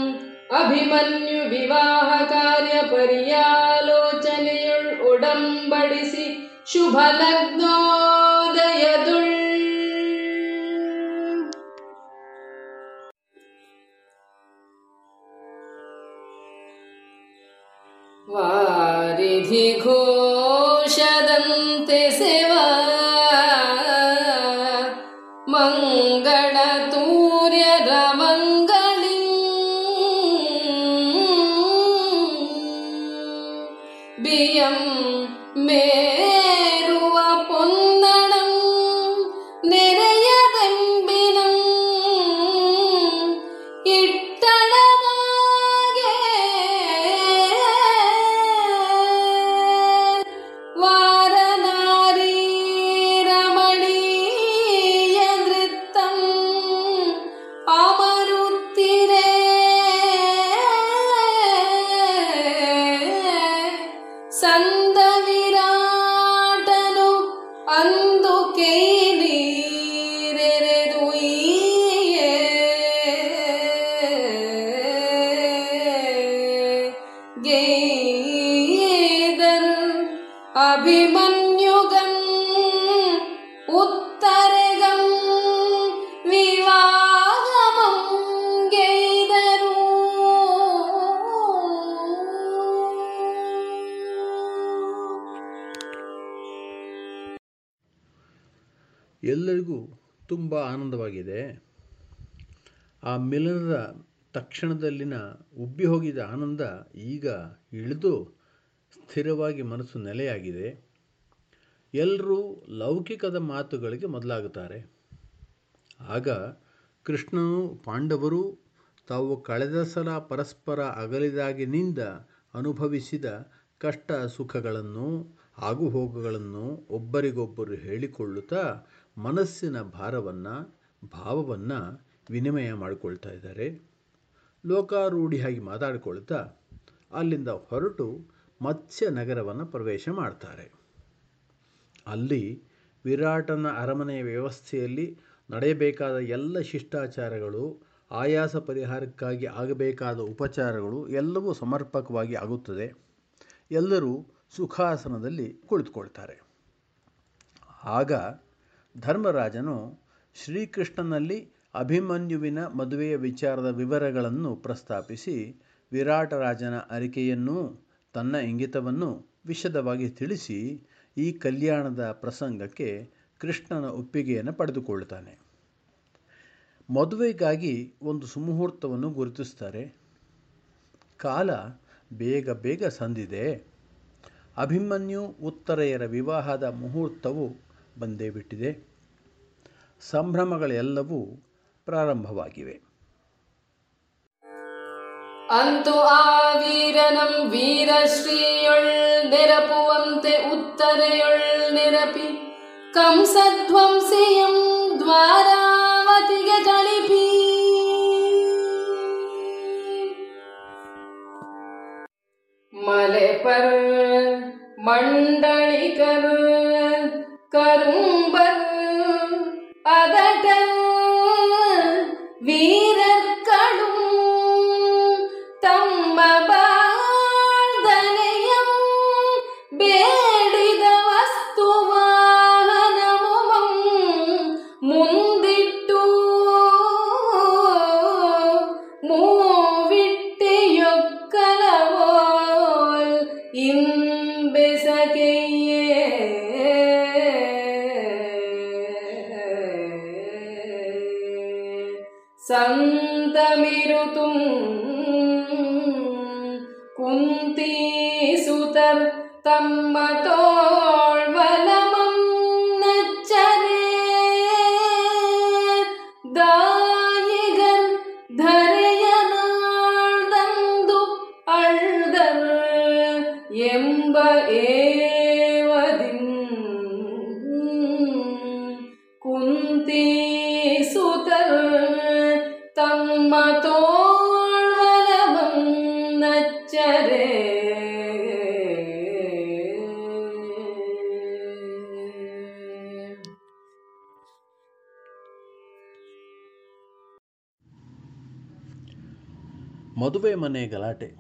ಅಭಿಮನ್ಯು ವಿವಾಹ ಕಾರ್ಯ ಪರ್ಯಾಲೋಚನೆಯುಳ್ ಉಡಂಬಡಿಸಿ ಶುಭ ಲಗ್ನೋದಯದುಳ್ घोषदन्ते सेवा ತುಂಬ ಆನಂದವಾಗಿದೆ. ಆ ಮಿಲನದ ತಕ್ಷಣದಲ್ಲಿನ ಉಬ್ಬಿ ಹೋಗಿದ ಆನಂದ ಈಗ ಇಳಿದು ಸ್ಥಿರವಾಗಿ ಮನಸ್ಸು ನೆಲೆಯಾಗಿದೆ. ಎಲ್ಲರೂ ಲೌಕಿಕದ ಮಾತುಗಳಿಗೆ ಮೊದಲಾಗುತ್ತಾರೆ. ಆಗ ಕೃಷ್ಣನು ಪಾಂಡವರು ತಾವು ಕಳೆದ ಸಲ ಪರಸ್ಪರ ಅಗಲಿದಾಗಿನಿಂದ ಅನುಭವಿಸಿದ ಕಷ್ಟ ಸುಖಗಳನ್ನು, ಆಗುಹೋಗುಗಳನ್ನು ಒಬ್ಬರಿಗೊಬ್ಬರು ಹೇಳಿಕೊಳ್ಳುತ್ತಾ ಮನಸ್ಸಿನ ಭಾರವನ್ನು, ಭಾವವನ್ನು ವಿನಿಮಯ ಮಾಡಿಕೊಳ್ತಾ ಇದ್ದಾರೆ. ಲೋಕಾರೂಢಿಯಾಗಿ ಮಾತಾಡಿಕೊಳ್ತಾ ಅಲ್ಲಿಂದ ಹೊರಟು ಮತ್ಸ್ಯ ನಗರವನ್ನು ಪ್ರವೇಶ ಮಾಡ್ತಾರೆ. ಅಲ್ಲಿ ವಿರಾಟನ ಅರಮನೆಯ ವ್ಯವಸ್ಥೆಯಲ್ಲಿ ನಡೆಯಬೇಕಾದ ಎಲ್ಲ ಶಿಷ್ಟಾಚಾರಗಳು, ಆಯಾಸ ಪರಿಹಾರಕ್ಕಾಗಿ ಆಗಬೇಕಾದ ಉಪಚಾರಗಳು ಎಲ್ಲವೂ ಸಮರ್ಪಕವಾಗಿ ಆಗುತ್ತದೆ. ಎಲ್ಲರೂ ಸುಖಾಸನದಲ್ಲಿ ಕುಳಿತುಕೊಳ್ತಾರೆ. ಆಗ ಧರ್ಮರಾಜನು ಶ್ರೀಕೃಷ್ಣನಲ್ಲಿ ಅಭಿಮನ್ಯುವಿನ ಮದುವೆಯ ವಿಚಾರದ ವಿವರಗಳನ್ನು ಪ್ರಸ್ತಾಪಿಸಿ ವಿರಾಟರಾಜನ ಅರಿಕೆಯನ್ನೂ ತನ್ನ ಇಂಗಿತವನ್ನು ವಿಶದವಾಗಿ ತಿಳಿಸಿ ಈ ಕಲ್ಯಾಣದ ಪ್ರಸಂಗಕ್ಕೆ ಕೃಷ್ಣನ ಒಪ್ಪಿಗೆಯನ್ನು ಪಡೆದುಕೊಳ್ಳುತ್ತಾನೆ. ಮದುವೆಗಾಗಿ ಒಂದು ಸುಮುಹೂರ್ತವನ್ನು ಗುರುತಿಸ್ತಾರೆ ಕಾಲ ಬೇಗ ಬೇಗ ಸಂದಿದೆ. ಅಭಿಮನ್ಯು ಉತ್ತರೆಯರ ವಿವಾಹದ ಮುಹೂರ್ತವು ಬಂದೇ ಬಿಟ್ಟಿದೆ. ಸಂಭ್ರಮಗಳೆಲ್ಲವೂ ಪ್ರಾರಂಭವಾಗಿವೆ. ಅಂತು ಆ ವೀರನಂ ವೀರಶ್ರೀಯೊಳ್ ನೆರಪುವಂತೆ ಉತ್ತರೆಯೊಳ್ ನೆರಪಿ, ಕಂಸಧ್ವಂಸಿಯಂ ದ್ವಾರಾವತಿಗೆ ತಳಿಪಿ ಮಲೆ ಪರ್ ಮಂಡಳಿಕರ್ கரும்பல் அதட ಮದುವೆ ಮನೆ ಗಲಾಟೆ.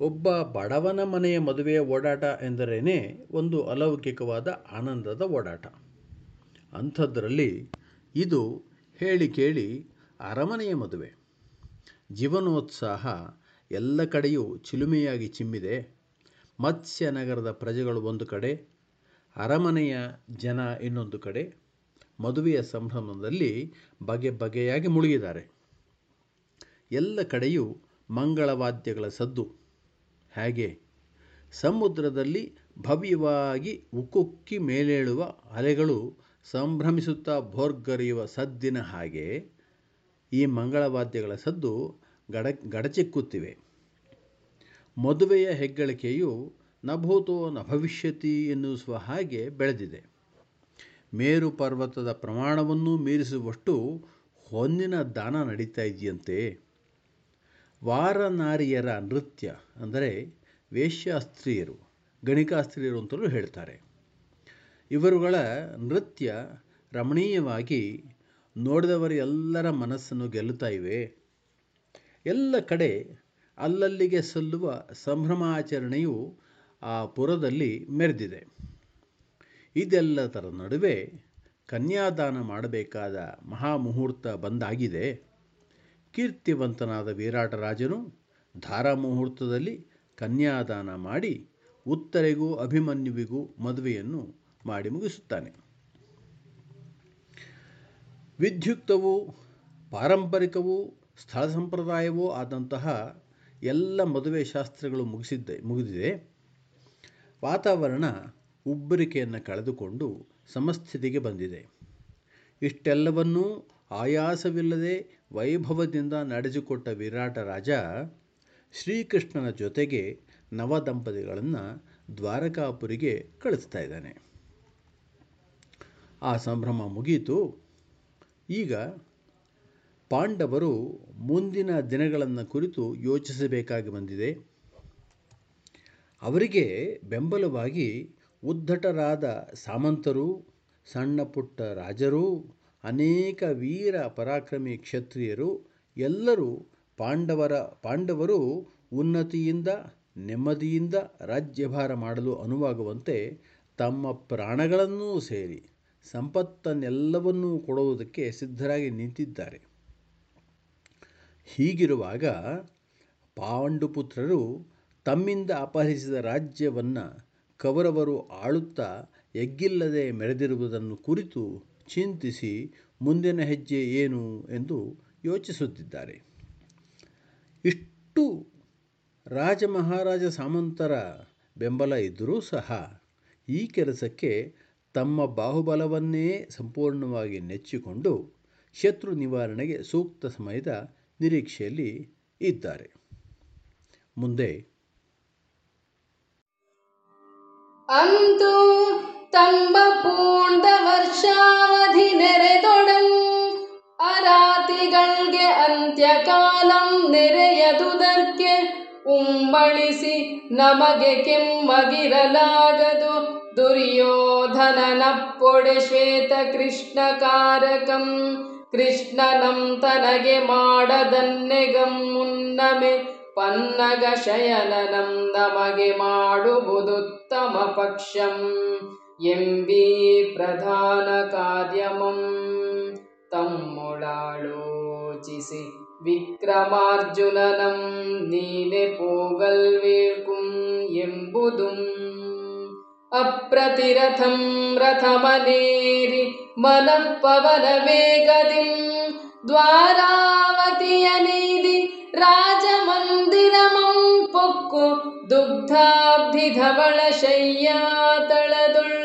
ಒಬ್ಬ ಬಡವನ ಮನೆಯ ಮದುವೆಯ ಓಡಾಟ ಎಂದರೇನೆ ಒಂದು ಅಲೌಕಿಕವಾದ ಆನಂದದ ಓಡಾಟ. ಅಂಥದ್ರಲ್ಲಿ ಇದು ಹೇಳಿ ಕೇಳಿ ಅರಮನೆಯ ಮದುವೆ. ಜೀವನೋತ್ಸಾಹ ಎಲ್ಲ ಕಡೆಯೂ ಚಿಲುಮೆಯಾಗಿ ಚಿಮ್ಮಿದೆ. ಮತ್ಸ್ಯ ನಗರದ ಪ್ರಜೆಗಳು ಒಂದು ಕಡೆ, ಅರಮನೆಯ ಜನ ಇನ್ನೊಂದು ಕಡೆ. ಮದುವೆಯ ಸಂಭ್ರಮದಲ್ಲಿ ಬಗೆ ಬಗೆಯಾಗಿ ಮುಳುಗಿದ್ದಾರೆ. ಎಲ್ಲ ಕಡೆಯೂ ಮಂಗಳವಾದ್ಯಗಳ ಸದ್ದು. ಹಾಗೆ? ಸಮುದ್ರದಲ್ಲಿ ಭವ್ಯವಾಗಿ ಉಕ್ಕುಕ್ಕಿ ಮೇಲೇಳುವ ಅಲೆಗಳು ಸಂಭ್ರಮಿಸುತ್ತಾ ಭೋರ್ಗರೆಯುವ ಸದ್ದಿನ ಹಾಗೆ ಈ ಮಂಗಳವಾದ್ಯಗಳ ಸದ್ದು ಗಡ, ಗಡಚಿಕ್ಕುತ್ತಿವೆ. ಮದುವೆಯ ಹೆಗ್ಗಳಿಕೆಯು ನಭೂತೋ ನ ಭವಿಷ್ಯತಿ ಎನ್ನಿಸುವ ಹಾಗೆ ಬೆಳೆದಿದೆ. ಮೇರು ಪರ್ವತದ ಪ್ರಮಾಣವನ್ನೂ ಮೀರಿಸುವಷ್ಟು ಹೊನ್ನಿನ ದಾನ ನಡೀತಾ ಇದೆಯಂತೆ. ವಾರನಾರಿಯರ ನೃತ್ಯ ಅಂದರೆ ವೇಶ್ಯಾಸ್ತ್ರೀಯರು, ಗಣಿಕಾಸ್ತ್ರೀಯರು ಅಂತಲೂ ಹೇಳ್ತಾರೆ. ಇವರುಗಳ ನೃತ್ಯ ರಮಣೀಯವಾಗಿ ನೋಡಿದವರೆಲ್ಲರ ಮನಸ್ಸನ್ನು ಗೆಲ್ಲುತ್ತಾ ಇವೆ. ಎಲ್ಲ ಕಡೆ ಅಲ್ಲಲ್ಲಿಗೆ ಸಲ್ಲುವ ಸಂಭ್ರಮಾಚರಣೆಯು ಆ ಪುರದಲ್ಲಿ ಮೆರೆದಿದೆ. ಇದೆಲ್ಲದರ ನಡುವೆ ಕನ್ಯಾದಾನ ಮಾಡಬೇಕಾದ ಮಹಾಮುಹೂರ್ತ ಬಂದಾಗಿದೆ. ಕೀರ್ತಿವಂತನಾದ ವೀರಾಟರಾಜನು ಧಾರಾ ಮುಹೂರ್ತದಲ್ಲಿ ಕನ್ಯಾದಾನ ಮಾಡಿ ಉತ್ತರೆಗೂ ಅಭಿಮನ್ಯುವಿಗೂ ಮದುವೆಯನ್ನು ಮಾಡಿ ಮುಗಿಸುತ್ತಾನೆ. ವಿದ್ಯುಕ್ತವೂ, ಪಾರಂಪರಿಕವೂ, ಸ್ಥಳ ಸಂಪ್ರದಾಯವೂ ಆದಂತಹ ಎಲ್ಲ ಮದುವೆ ಶಾಸ್ತ್ರಗಳು ಮುಗಿಸಿದ್ದೆ, ಮುಗಿದಿದೆ. ವಾತಾವರಣ ಉಬ್ಬರಿಕೆಯನ್ನು ಕಳೆದುಕೊಂಡು ಸಮಸ್ಥಿತಿಗೆ ಬಂದಿದೆ. ಇಷ್ಟೆಲ್ಲವನ್ನೂ ಆಯಾಸವಿಲ್ಲದೆ ವೈಭವದಿಂದ ನಡೆಸಿಕೊಟ್ಟ ವಿರಾಟ ರಾಜ ಶ್ರೀಕೃಷ್ಣನ ಜೊತೆಗೆ ನವದಂಪತಿಗಳನ್ನು ದ್ವಾರಕಾಪುರಿಗೆ ಕಳಿಸ್ತಾ ಇದ್ದಾನೆ. ಆ ಸಂಭ್ರಮ ಮುಗಿಯಿತು ಈಗ ಪಾಂಡವರು ಮುಂದಿನ ದಿನಗಳನ್ನು ಕುರಿತು ಯೋಚಿಸಬೇಕಾಗಿ ಬಂದಿದೆ. ಅವರಿಗೆ ಬೆಂಬಲವಾಗಿ ಉದ್ಧಟರಾದ ಸಾಮಂತರು ಸಣ್ಣ ಪುಟ್ಟ ರಾಜರು ಅನೇಕ ವೀರ ಪರಾಕ್ರಮಿ ಕ್ಷತ್ರಿಯರು, ಎಲ್ಲರೂ ಪಾಂಡವರ, ಪಾಂಡವರು ಉನ್ನತಿಯಿಂದ, ನೆಮ್ಮದಿಯಿಂದ ರಾಜ್ಯಭಾರ ಮಾಡಲು ಅನುವಾಗುವಂತೆ ತಮ್ಮ ಪ್ರಾಣಗಳನ್ನೂ ಸೇರಿ ಸಂಪತ್ತನ್ನೆಲ್ಲವನ್ನೂ ಕೊಡುವುದಕ್ಕೆ ಸಿದ್ಧರಾಗಿ ನಿಂತಿದ್ದಾರೆ. ಹೀಗಿರುವಾಗ ಪಾಂಡುಪುತ್ರರು ತಮ್ಮಿಂದ ಅಪಹರಿಸಿದ ರಾಜ್ಯವನ್ನು ಕೌರವರು ಆಳುತ್ತಾ ಎಗ್ಗಿಲ್ಲದೆ ಮೆರೆದಿರುವುದನ್ನು ಕುರಿತು ಚಿಂತಿಸಿ ಮುಂದಿನ ಹೆಜ್ಜೆ ಏನು ಎಂದು ಯೋಚಿಸುತ್ತಿದ್ದಾರೆ. ಇಷ್ಟು ರಾಜ ಮಹಾರಾಜ ಸಾಮಂತರ ಬೆಂಬಲ ಇದ್ದರೂ ಸಹ ಈ ಕೆಲಸಕ್ಕೆ ತಮ್ಮ ಬಾಹುಬಲವನ್ನೇ ಸಂಪೂರ್ಣವಾಗಿ ನೆಚ್ಚಿಕೊಂಡು ಶತ್ರು ನಿವಾರಣೆಗೆ ಸೂಕ್ತ ಸಮಯದ ನಿರೀಕ್ಷೆಯಲ್ಲಿ ಇದ್ದಾರೆ. ಮುಂದೆ ತಮ್ಮ ಪೂರ್ಣ ವರ್ಷಾವಧಿ ನೆರೆದೊಡಂ. ಅರಾತಿಗಳ್ಗೆ ಅಂತ್ಯಕಾಲಂ ನೆರೆಯದುದಕ್ಕೆ ಉಂಬಳಿಸಿ ನಮಗೆ ಕೆಮ್ಮಗಿರಲಾಗದು. ದುರ್ಯೋಧನನಪ್ಪೊಡೆ ಶ್ವೇತ ಕೃಷ್ಣ ಕಾರಕಂ ಕೃಷ್ಣನಂ ತನಗೆ ಮಾಡದನ್ನೆಗಂ ಮುನ್ನಮೆ. ಪನ್ನಗ ಶಯನನಂ ನಮಗೆ ಮಾಡುವುದುತ್ತಮ ಪಕ್ಷಂ. ಎಂಬೀ ಪ್ರಧಾನ ಕಾರ್ಯಮಂ ತಮ್ಮೊಳಾಲೋಚಿಸಿ ವಿಕ್ರಮಾರ್ಜುನನಂ ನೀನೆ ಪೋಗಲ್ವೇಳ್ಕುಂ ಎಂಬುದುಂ ಅಪ್ರತಿರಥಂ ರಥಮನೇರಿ ಮನಃಪವನ ವೇಗದಿಂ ದ್ವಾರಾವತಿಯ ನೀದಿ ರಾಜಮಂದಿರಮಂ ಪೊಕ್ಕು ದುಗ್ಧಾಬ್ಧಿಧವಳ ಶಯ್ಯಾತಳದುಳ್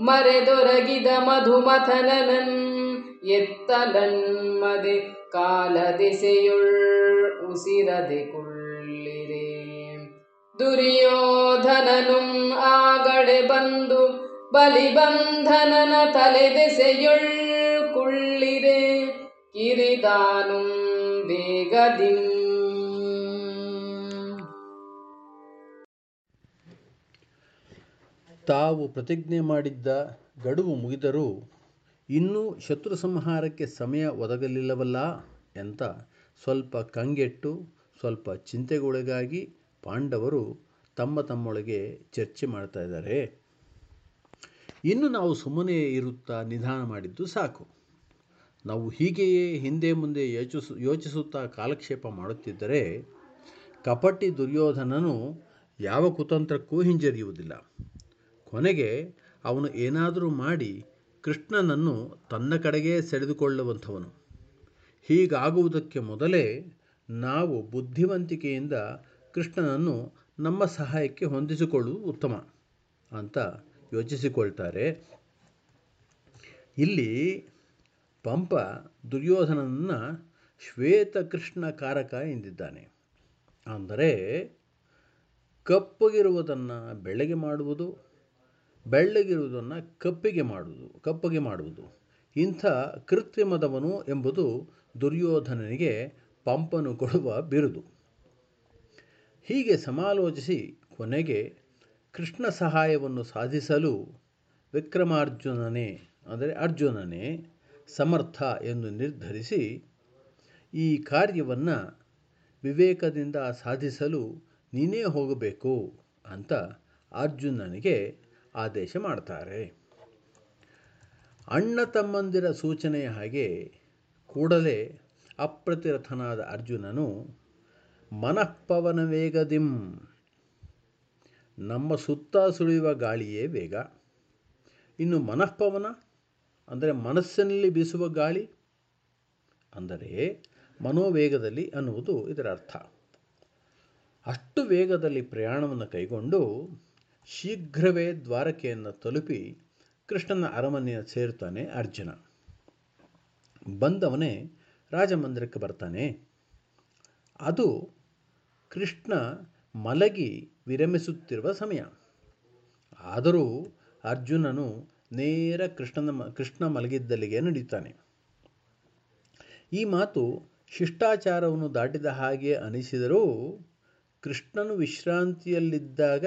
ಮರೆದೊರಗಿದ ಮಧುಮಥನನನ್ ಎತ್ತಲನ್ಮದೆ ಕಾಲದೆಸೆಯುಳ್ ಉಸಿರದೆ ಕುಳ್ಳಿರೆ. ದುರ್ಯೋಧನನು ಆಗಡೆ ಬಂದು ಬಲಿಬಂಧನನ ತಲೆದೆಸೆಯುಳ್ ಕುಳ್ಳಿರೆ. ಕಿರಿದಾನು ಬೇಗದಿಂ ತಾವು ಪ್ರತಿಜ್ಞೆ ಮಾಡಿದ್ದ ಗಡುವು ಮುಗಿದರೂ ಇನ್ನೂ ಶತ್ರು ಸಂಹಾರಕ್ಕೆ ಸಮಯ ಒದಗಲಿಲ್ಲವಲ್ಲ ಅಂತ ಸ್ವಲ್ಪ ಕಂಗೆಟ್ಟು, ಸ್ವಲ್ಪ ಚಿಂತೆಗೊಳಗಾಗಿ ಪಾಂಡವರು ತಮ್ಮ ತಮ್ಮೊಳಗೆ ಚರ್ಚೆ ಮಾಡ್ತಾ ಇದ್ದಾರೆ. ಇನ್ನು ನಾವು ಸುಮ್ಮನೆ ಇರುತ್ತಾ ನಿಧಾನ ಮಾಡಿದ್ದು ಸಾಕು. ನಾವು ಹೀಗೆಯೇ ಹಿಂದೆ ಮುಂದೆ ಯೋಚಿಸು, ಯೋಚಿಸುತ್ತಾ ಕಾಲಕ್ಷೇಪ ಮಾಡುತ್ತಿದ್ದರೆ ಕಪಟಿ ದುರ್ಯೋಧನನು ಯಾವ ಕುತಂತ್ರಕ್ಕೂ ಹಿಂಜರಿಯುವುದಿಲ್ಲ. ಕೊನೆಗೆ ಅವನು ಏನಾದರೂ ಮಾಡಿ ಕೃಷ್ಣನನ್ನು ತನ್ನ ಕಡೆಗೇ ಸೆಳೆದುಕೊಳ್ಳುವಂಥವನು. ಹೀಗಾಗುವುದಕ್ಕೆ ಮೊದಲೇ ನಾವು ಬುದ್ಧಿವಂತಿಕೆಯಿಂದ ಕೃಷ್ಣನನ್ನು ನಮ್ಮ ಸಹಾಯಕ್ಕೆ ಹೊಂದಿಸಿಕೊಳ್ಳುವುದು ಉತ್ತಮ ಅಂತ ಯೋಚಿಸಿಕೊಳ್ತಾರೆ. ಇಲ್ಲಿ ಪಂಪ ದುರ್ಯೋಧನನನ್ನು ಶ್ವೇತಕೃಷ್ಣ ಕಾರಕ ಎಂದಿದ್ದಾನೆ. ಅಂದರೆ ಕಪ್ಪಗಿರುವುದನ್ನು ಬೆಳ್ಳಗೆ ಮಾಡುವುದು ಬೆಳ್ಳಗಿರುವುದನ್ನು ಕಪ್ಪಿಗೆ ಮಾಡುವುದು, ಕಪ್ಪಗೆ ಮಾಡುವುದು. ಇಂಥ ಕೃತ್ರಿಮದವನು ಎಂಬುದು ದುರ್ಯೋಧನನಿಗೆ ಪಂಪನು ಕೊಡುವ ಬಿರುದು. ಹೀಗೆ ಸಮಾಲೋಚಿಸಿ ಕೊನೆಗೆ ಕೃಷ್ಣ ಸಹಾಯವನ್ನು ಸಾಧಿಸಲು ವಿಕ್ರಮಾರ್ಜುನನೇ, ಅಂದರೆ ಅರ್ಜುನನೇ ಸಮರ್ಥ ಎಂದು ನಿರ್ಧರಿಸಿ ಈ ಕಾರ್ಯವನ್ನು ವಿವೇಕದಿಂದ ಸಾಧಿಸಲು ನೀನೇ ಹೋಗಬೇಕು ಅಂತ ಅರ್ಜುನನಿಗೆ ಆದೇಶ ಮಾಡ್ತಾರೆ. ಅಣ್ಣ ತಮ್ಮಂದಿರ ಸೂಚನೆಯ ಹಾಗೆ ಕೂಡಲೇ ಅಪ್ರತಿರಥನಾದ ಅರ್ಜುನನು ಮನಃಪವನ ವೇಗದಿಂ ನಮ್ಮ ಸುತ್ತ ಸುಳಿಯುವ ಗಾಳಿಯೇ ವೇಗ. ಇನ್ನು ಮನಃಪವನ ಅಂದರೆ ಮನಸ್ಸಿನಲ್ಲಿ ಬೀಸುವ ಗಾಳಿ ಅಂದರೆ ಮನೋವೇಗದಲ್ಲಿ ಅನ್ನುವುದು ಇದರ ಅರ್ಥ ಅಷ್ಟು ವೇಗದಲ್ಲಿ ಪ್ರಯಾಣವನ್ನು ಕೈಗೊಂಡು ಶೀಘ್ರವೇ ದ್ವಾರಕೆಯನ್ನು ತಲುಪಿ ಕೃಷ್ಣನ ಅರಮನೆಯ ಸೇರುತ್ತಾನೆ ಅರ್ಜುನ. ಬಂದವನೇ ರಾಜಮಂದಿರಕ್ಕೆ ಬರ್ತಾನೆ. ಅದು ಕೃಷ್ಣ ಮಲಗಿ ವಿರಮಿಸುತ್ತಿರುವ ಸಮಯ. ಆದರೂ ಅರ್ಜುನನು ನೇರ ಕೃಷ್ಣನ ಕೃಷ್ಣ ಮಲಗಿದ್ದಲ್ಲಿಗೆ ನಡೀತಾನೆ. ಈ ಮಾತು ಶಿಷ್ಟಾಚಾರವನ್ನು ದಾಟಿದ ಹಾಗೆ ಅನಿಸಿದರೂ ಕೃಷ್ಣನು ವಿಶ್ರಾಂತಿಯಲ್ಲಿದ್ದಾಗ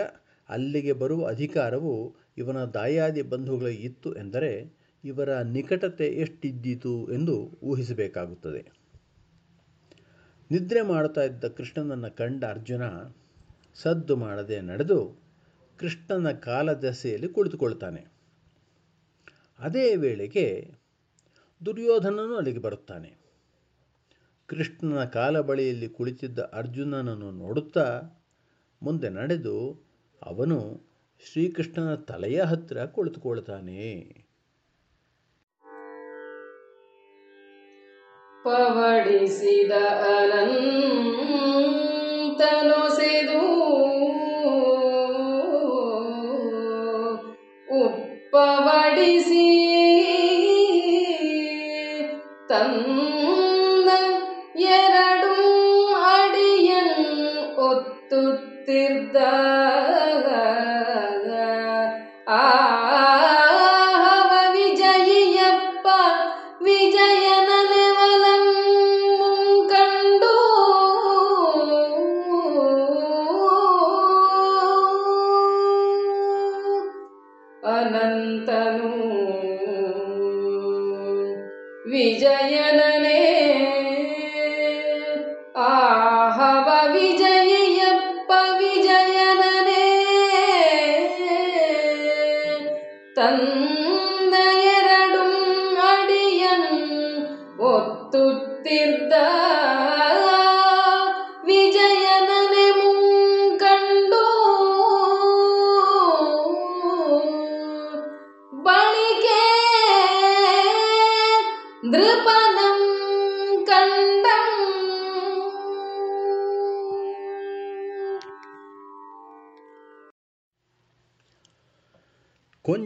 ಅಲ್ಲಿಗೆ ಬರುವ ಅಧಿಕಾರವು ಇವನ ದಾಯಾದಿ ಬಂಧುಗಳಿಗೆ ಇತ್ತು ಎಂದರೆ ಇವರ ನಿಕಟತೆ ಎಷ್ಟಿದ್ದೀತು ಎಂದು ಊಹಿಸಬೇಕಾಗುತ್ತದೆ. ನಿದ್ರೆ ಮಾಡುತ್ತಾ ಇದ್ದ ಕೃಷ್ಣನನ್ನು ಕಂಡ ಅರ್ಜುನ ಸದ್ದು ಮಾಡದೆ ನಡೆದು ಕೃಷ್ಣನ ಕಾಲದೆಸೆಯಲ್ಲಿ ಕುಳಿತುಕೊಳ್ತಾನೆ ಅದೇ ವೇಳೆಗೆ ದುರ್ಯೋಧನನು ಅಲ್ಲಿಗೆ ಬರುತ್ತಾನೆ. ಕೃಷ್ಣನ ಕಾಲ ಬಳಿಯಲ್ಲಿ ಕುಳಿತಿದ್ದ ಅರ್ಜುನನನ್ನು ನೋಡುತ್ತಾ ಮುಂದೆ ನಡೆದು ಅವನು ಶ್ರೀಕೃಷ್ಣನ ತಲೆಯ ಹತ್ತಿರ ಕುಳಿತುಕೊಳ್ತಾನೆ. ಪವಡಿಸಿದ ಅನಂತನೊಸೆದು ಉಪ್ಪವಡಿಸಿ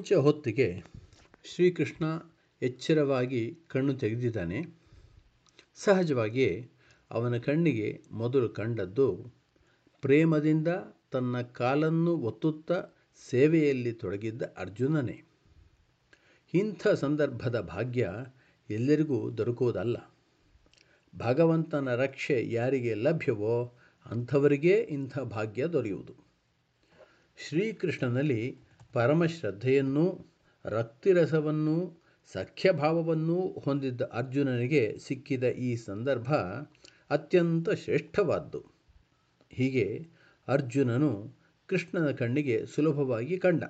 ಕೊಂಚ ಹೊತ್ತಿಗೆ ಶ್ರೀಕೃಷ್ಣ ಎಚ್ಚರವಾಗಿ ಕಣ್ಣು ತೆಗೆದಿದ್ದಾನೆ. ಸಹಜವಾಗಿಯೇ ಅವನ ಕಣ್ಣಿಗೆ ಮೊದಲು ಕಂಡದ್ದು, ಪ್ರೇಮದಿಂದ ತನ್ನ ಕಾಲನ್ನು ಒತ್ತುತ್ತಾ ಸೇವೆಯಲ್ಲಿ ತೊಡಗಿದ್ದ ಅರ್ಜುನನೇ. ಇಂಥ ಸಂದರ್ಭದ ಭಾಗ್ಯ ಎಲ್ಲರಿಗೂ ದೊರಕುವುದಲ್ಲ. ಭಗವಂತನ ರಕ್ಷೆ ಯಾರಿಗೆ ಲಭ್ಯವೋ ಅಂಥವರಿಗೇ ಇಂಥ ಭಾಗ್ಯ ದೊರೆಯುವುದು. ಶ್ರೀಕೃಷ್ಣನಲ್ಲಿ ಪರಮಶ್ರದ್ಧೆಯನ್ನೂ ರಕ್ತಿರಸವನ್ನೂ, ಸಖ್ಯಭಾವವನ್ನೂ ಹೊಂದಿದ್ದ ಅರ್ಜುನನಿಗೆ ಸಿಕ್ಕಿದ ಈ ಸಂದರ್ಭ ಅತ್ಯಂತ ಶ್ರೇಷ್ಠವಾದ್ದು. ಹೀಗೆ ಅರ್ಜುನನು ಕೃಷ್ಣನ ಕಣ್ಣಿಗೆ ಸುಲಭವಾಗಿ ಕಂಡ.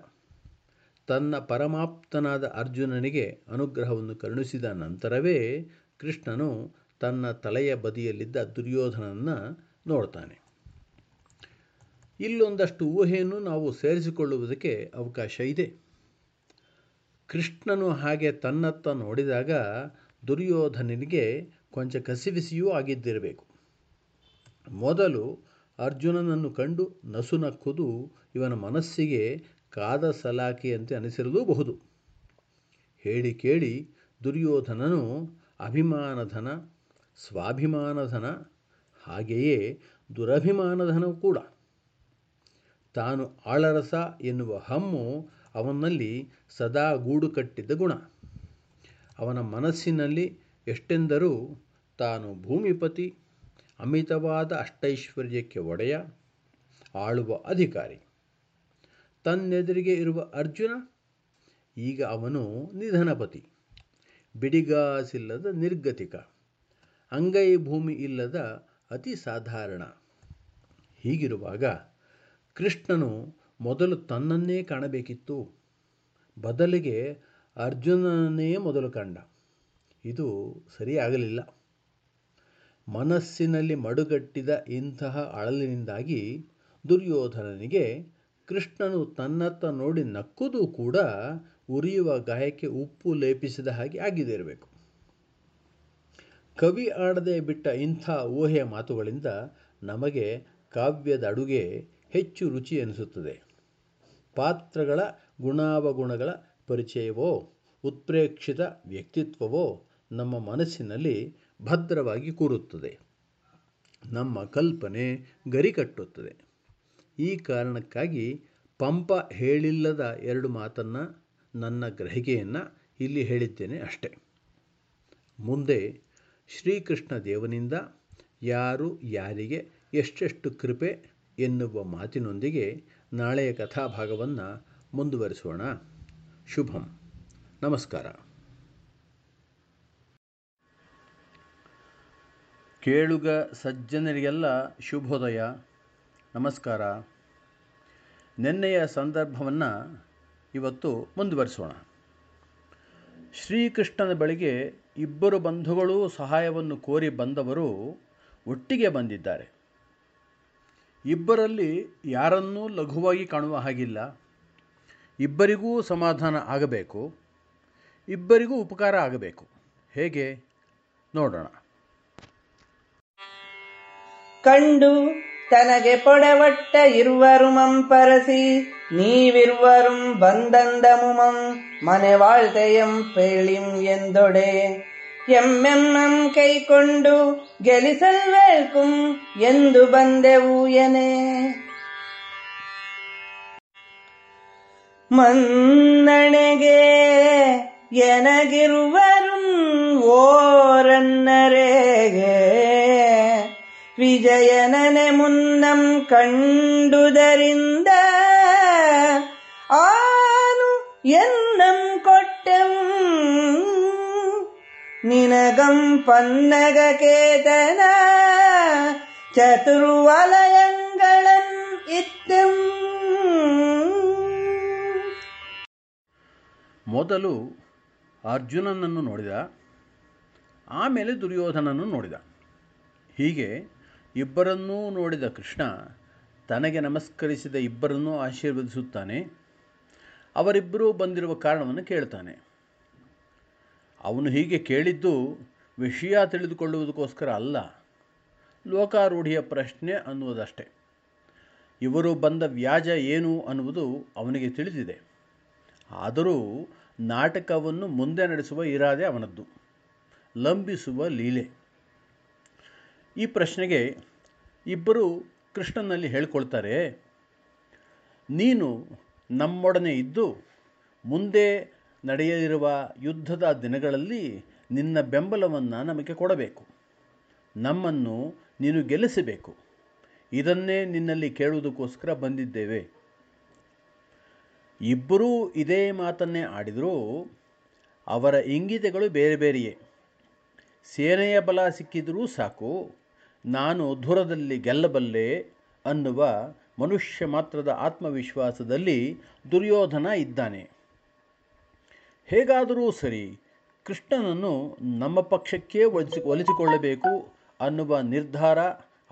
ತನ್ನ ಪರಮಾಪ್ತನಾದ ಅರ್ಜುನನಿಗೆ ಅನುಗ್ರಹವನ್ನು ಕರುಣಿಸಿದ ನಂತರವೇ ಕೃಷ್ಣನು ತನ್ನ ತಲೆಯ ಬದಿಯಲ್ಲಿದ್ದ ದುರ್ಯೋಧನನ್ನು ನೋಡ್ತಾನೆ. ಇಲ್ಲೊಂದಷ್ಟು ಊಹೆಯನ್ನು ನಾವು ಸೇರಿಸಿಕೊಳ್ಳುವುದಕ್ಕೆ ಅವಕಾಶ ಇದೆ. ಕೃಷ್ಣನು ಹಾಗೆ ತನ್ನತ್ತ ನೋಡಿದಾಗ ದುರ್ಯೋಧನನಿಗೆ ಕೊಂಚ ಕಸಿವಿಸಿಯೂ ಆಗಿದ್ದಿರಬೇಕು. ಮೊದಲು ಅರ್ಜುನನನ್ನು ಕಂಡು ನಸು ನಕ್ಕುದು ಇವನ ಮನಸ್ಸಿಗೆ ಕಾದ ಸಲಾಕೆಯಂತೆ ಅನಿಸಿರಲೂಬಹುದು. ಹೇಳಿ ಕೇಳಿ ದುರ್ಯೋಧನನು ಅಭಿಮಾನಧನ, ಸ್ವಾಭಿಮಾನಧನ, ಹಾಗೆಯೇ ದುರಭಿಮಾನಧನವೂ ಕೂಡ. ತಾನು ಆಳರಸ ಎನ್ನುವ ಹಮ್ಮು ಅವನಲ್ಲಿ ಸದಾ ಗೂಡು ಕಟ್ಟಿದ ಗುಣ. ಅವನ ಮನಸ್ಸಿನಲ್ಲಿ ಎಷ್ಟೆಂದರೂ ತಾನು ಭೂಮಿಪತಿ, ಅಮಿತವಾದ ಅಷ್ಟೈಶ್ವರ್ಯಕ್ಕೆ ಒಡೆಯ, ಆಳುವ ಅಧಿಕಾರಿ. ತನ್ನೆದುರಿಗೆ ಇರುವ ಅರ್ಜುನ, ಈಗ ಅವನು ನಿಧನಪತಿ. ಬಿಡಿಗಾಸಿಲ್ಲದ ನಿರ್ಗತಿಕ, ಅಂಗೈ ಭೂಮಿ ಇಲ್ಲದ ಅತಿ ಸಾಧಾರಣ. ಹೀಗಿರುವಾಗ ಕೃಷ್ಣನು ಮೊದಲು ತನ್ನನ್ನೇ ಕಾಣಬೇಕಿತ್ತು. ಬದಲಿಗೆ ಅರ್ಜುನನನ್ನೇ ಮೊದಲು ಕಂಡ. ಇದು ಸರಿಯಾಗಲಿಲ್ಲ. ಮನಸ್ಸಿನಲ್ಲಿ ಮಡುಗಟ್ಟಿದ ಇಂತಹ ಅಳಲಿನಿಂದಾಗಿ ದುರ್ಯೋಧನನಿಗೆ ಕೃಷ್ಣನು ತನ್ನತ್ತ ನೋಡಿ ನಕ್ಕುದು ಕೂಡ ಉರಿಯುವ ಗಾಯಕ್ಕೆ ಉಪ್ಪು ಲೇಪಿಸಿದ ಹಾಗೆ ಆಗಿದೆ ಇರಬೇಕು. ಕವಿ ಆಡದೆ ಬಿಟ್ಟ ಇಂಥ ಊಹೆಯ ಮಾತುಗಳಿಂದ ನಮಗೆ ಕಾವ್ಯದ ಅಡುಗೆ ಹೆಚ್ಚು ರುಚಿ ಅನಿಸುತ್ತದೆ ಪಾತ್ರಗಳ ಗುಣಾವಗುಣಗಳ ಪರಿಚಯವೋ, ಉತ್ಪ್ರೇಕ್ಷಿತ ವ್ಯಕ್ತಿತ್ವವೋ ನಮ್ಮ ಮನಸ್ಸಿನಲ್ಲಿ ಭದ್ರವಾಗಿ ಕೂರುತ್ತದೆ. ನಮ್ಮ ಕಲ್ಪನೆ ಗರಿಕಟ್ಟುತ್ತದೆ. ಈ ಕಾರಣಕ್ಕಾಗಿ ಪಂಪ ಹೇಳಿಲ್ಲದ ಎರಡು ಮಾತನ್ನು ನನ್ನ ಗ್ರಹಿಕೆಯನ್ನು ಇಲ್ಲಿ ಹೇಳಿದ್ದೇನೆ ಅಷ್ಟೆ. ಮುಂದೆ, ಶ್ರೀಕೃಷ್ಣ ದೇವನಿಂದ ಯಾರು ಯಾರಿಗೆ ಎಷ್ಟೆಷ್ಟು ಕೃಪೆ ಎನ್ನುವ ಮಾತಿನೊಂದಿಗೆ ನಾಳೆಯ ಕಥಾಭಾಗವನ್ನು ಮುಂದುವರಿಸೋಣ. ಶುಭಂ. ನಮಸ್ಕಾರ. ಕೇಳುಗ ಸಜ್ಜನರಿಗೆಲ್ಲ ಶುಭೋದಯ. ನಮಸ್ಕಾರ. ನಿನ್ನೆಯ ಸಂದರ್ಭವನ್ನು ಇವತ್ತು ಮುಂದುವರಿಸೋಣ. ಶ್ರೀಕೃಷ್ಣನ ಬಳಿಗೆ ಇಬ್ಬರು ಬಂಧುಗಳು ಸಹಾಯವನ್ನು ಕೋರಿ ಬಂದವರು ಒಟ್ಟಿಗೆ ಬಂದಿದ್ದಾರೆ. ಇಬ್ಬರಲ್ಲಿ ಯಾರನ್ನೂ ಲಘುವಾಗಿ ಕಾಣುವ ಹಾಗಿಲ್ಲ. ಇಬ್ಬರಿಗೂ ಸಮಾಧಾನ ಆಗಬೇಕು. ಇಬ್ಬರಿಗೂ ಉಪಕಾರ ಆಗಬೇಕು. ಹೇಗೆ? ನೋಡೋಣ. ಕಂಡು ತನಗೆ ಪೊಡವಟ್ಟ ಇರುವರು ಮಂಪರಸಿ ನೀವಿರುವರುಂ ಬಂದಂದ ಮುಮಂ ಮನೆ ವಾಳ್ತೆಯಂ ಪೇಳಿಂ ಎಂದೊಡೆ. ಎಮ್ಮೆಮ್ಮಂ ಕೈಕೊಂಡು ಗೆಲಿಸಲ್ವೇಳ್ಕುಂ ಎಂದು ಬಂದೆವು ಎನೆ ಮನ್ನಣೆಗೆ ಎನಗಿರುವರುಂ ಓರನ್ನರೆಗೆ. ವಿಜಯನನೆ ಮುನ್ನಂ ಕಂಡುದರಿಂದ ಆನು ಎನ್ನಂ ನಿನಗಂ ಪನ್ನಗ ಕೇತನ ಇತ್ತಂ. ಮೊದಲು ಅರ್ಜುನನನ್ನು ನೋಡಿದ, ಆಮೇಲೆ ದುರ್ಯೋಧನನ್ನು ನೋಡಿದ. ಹೀಗೆ ಇಬ್ಬರನ್ನೂ ನೋಡಿದ ಕೃಷ್ಣ ತನಗೆ ನಮಸ್ಕರಿಸಿದ ಇಬ್ಬರನ್ನೂ ಆಶೀರ್ವದಿಸುತ್ತಾನೆ. ಅವರಿಬ್ಬರೂ ಬಂದಿರುವ ಕಾರಣವನ್ನು ಕೇಳ್ತಾನೆ ಅವನು ಹೀಗೆ ಕೇಳಿದ್ದು ವಿಷಯ ತಿಳಿದುಕೊಳ್ಳುವುದಕ್ಕೋಸ್ಕರ ಅಲ್ಲ. ಲೋಕಾರೂಢಿಯ ಪ್ರಶ್ನೆ ಅನ್ನುವುದಷ್ಟೇ. ಇವರು ಬಂದ ವ್ಯಾಜ ಏನು ಅನ್ನುವುದು ಅವನಿಗೆ ತಿಳಿದಿದೆ. ಆದರೂ ನಾಟಕವನ್ನು ಮುಂದೆ ನಡೆಸುವ ಇರಾದೆ ಅವನದ್ದು. ಲಂಬಿಸುವ ಲೀಲೆ. ಈ ಪ್ರಶ್ನೆಗೆ ಇಬ್ಬರು ಕೃಷ್ಣನಲ್ಲಿ ಹೇಳ್ಕೊಳ್ತಾರೆ, ನೀನು ನಮ್ಮೊಡನೆ ಇದ್ದು ಮುಂದೆ ನಡೆಯಲಿರುವ ಯುದ್ಧದ ದಿನಗಳಲ್ಲಿ ನಿನ್ನ ಬೆಂಬಲವನ್ನು ನಮಗೆ ಕೊಡಬೇಕು. ನಮ್ಮನ್ನು ನೀನು ಗೆಲ್ಲಿಸಬೇಕು. ಇದನ್ನೇ ನಿನ್ನಲ್ಲಿ ಕೇಳುವುದಕ್ಕೋಸ್ಕರ ಬಂದಿದ್ದೇವೆ. ಇಬ್ಬರೂ ಇದೇ ಮಾತನ್ನೇ ಆಡಿದರೂ ಅವರ ಇಂಗಿತಗಳು ಬೇರೆ ಬೇರೆಯೇ. ಸೇನೆಯ ಬಲ ಸಿಕ್ಕಿದರೂ ಸಾಕು, ನಾನು ದೂರದಲ್ಲಿ ಗೆಲ್ಲಬಲ್ಲೆ ಅನ್ನುವ ಮನುಷ್ಯ ಮಾತ್ರದ ಆತ್ಮವಿಶ್ವಾಸದಲ್ಲಿ ದುರ್ಯೋಧನ ಇದ್ದಾನೆ. ಹೇಗಾದರೂ ಸರಿ ಕೃಷ್ಣನನ್ನು ನಮ್ಮ ಪಕ್ಷಕ್ಕೆ ಒಲಿಸಿ ಒಲಿಸಿಕೊಳ್ಳಬೇಕು ಅನ್ನುವ ನಿರ್ಧಾರ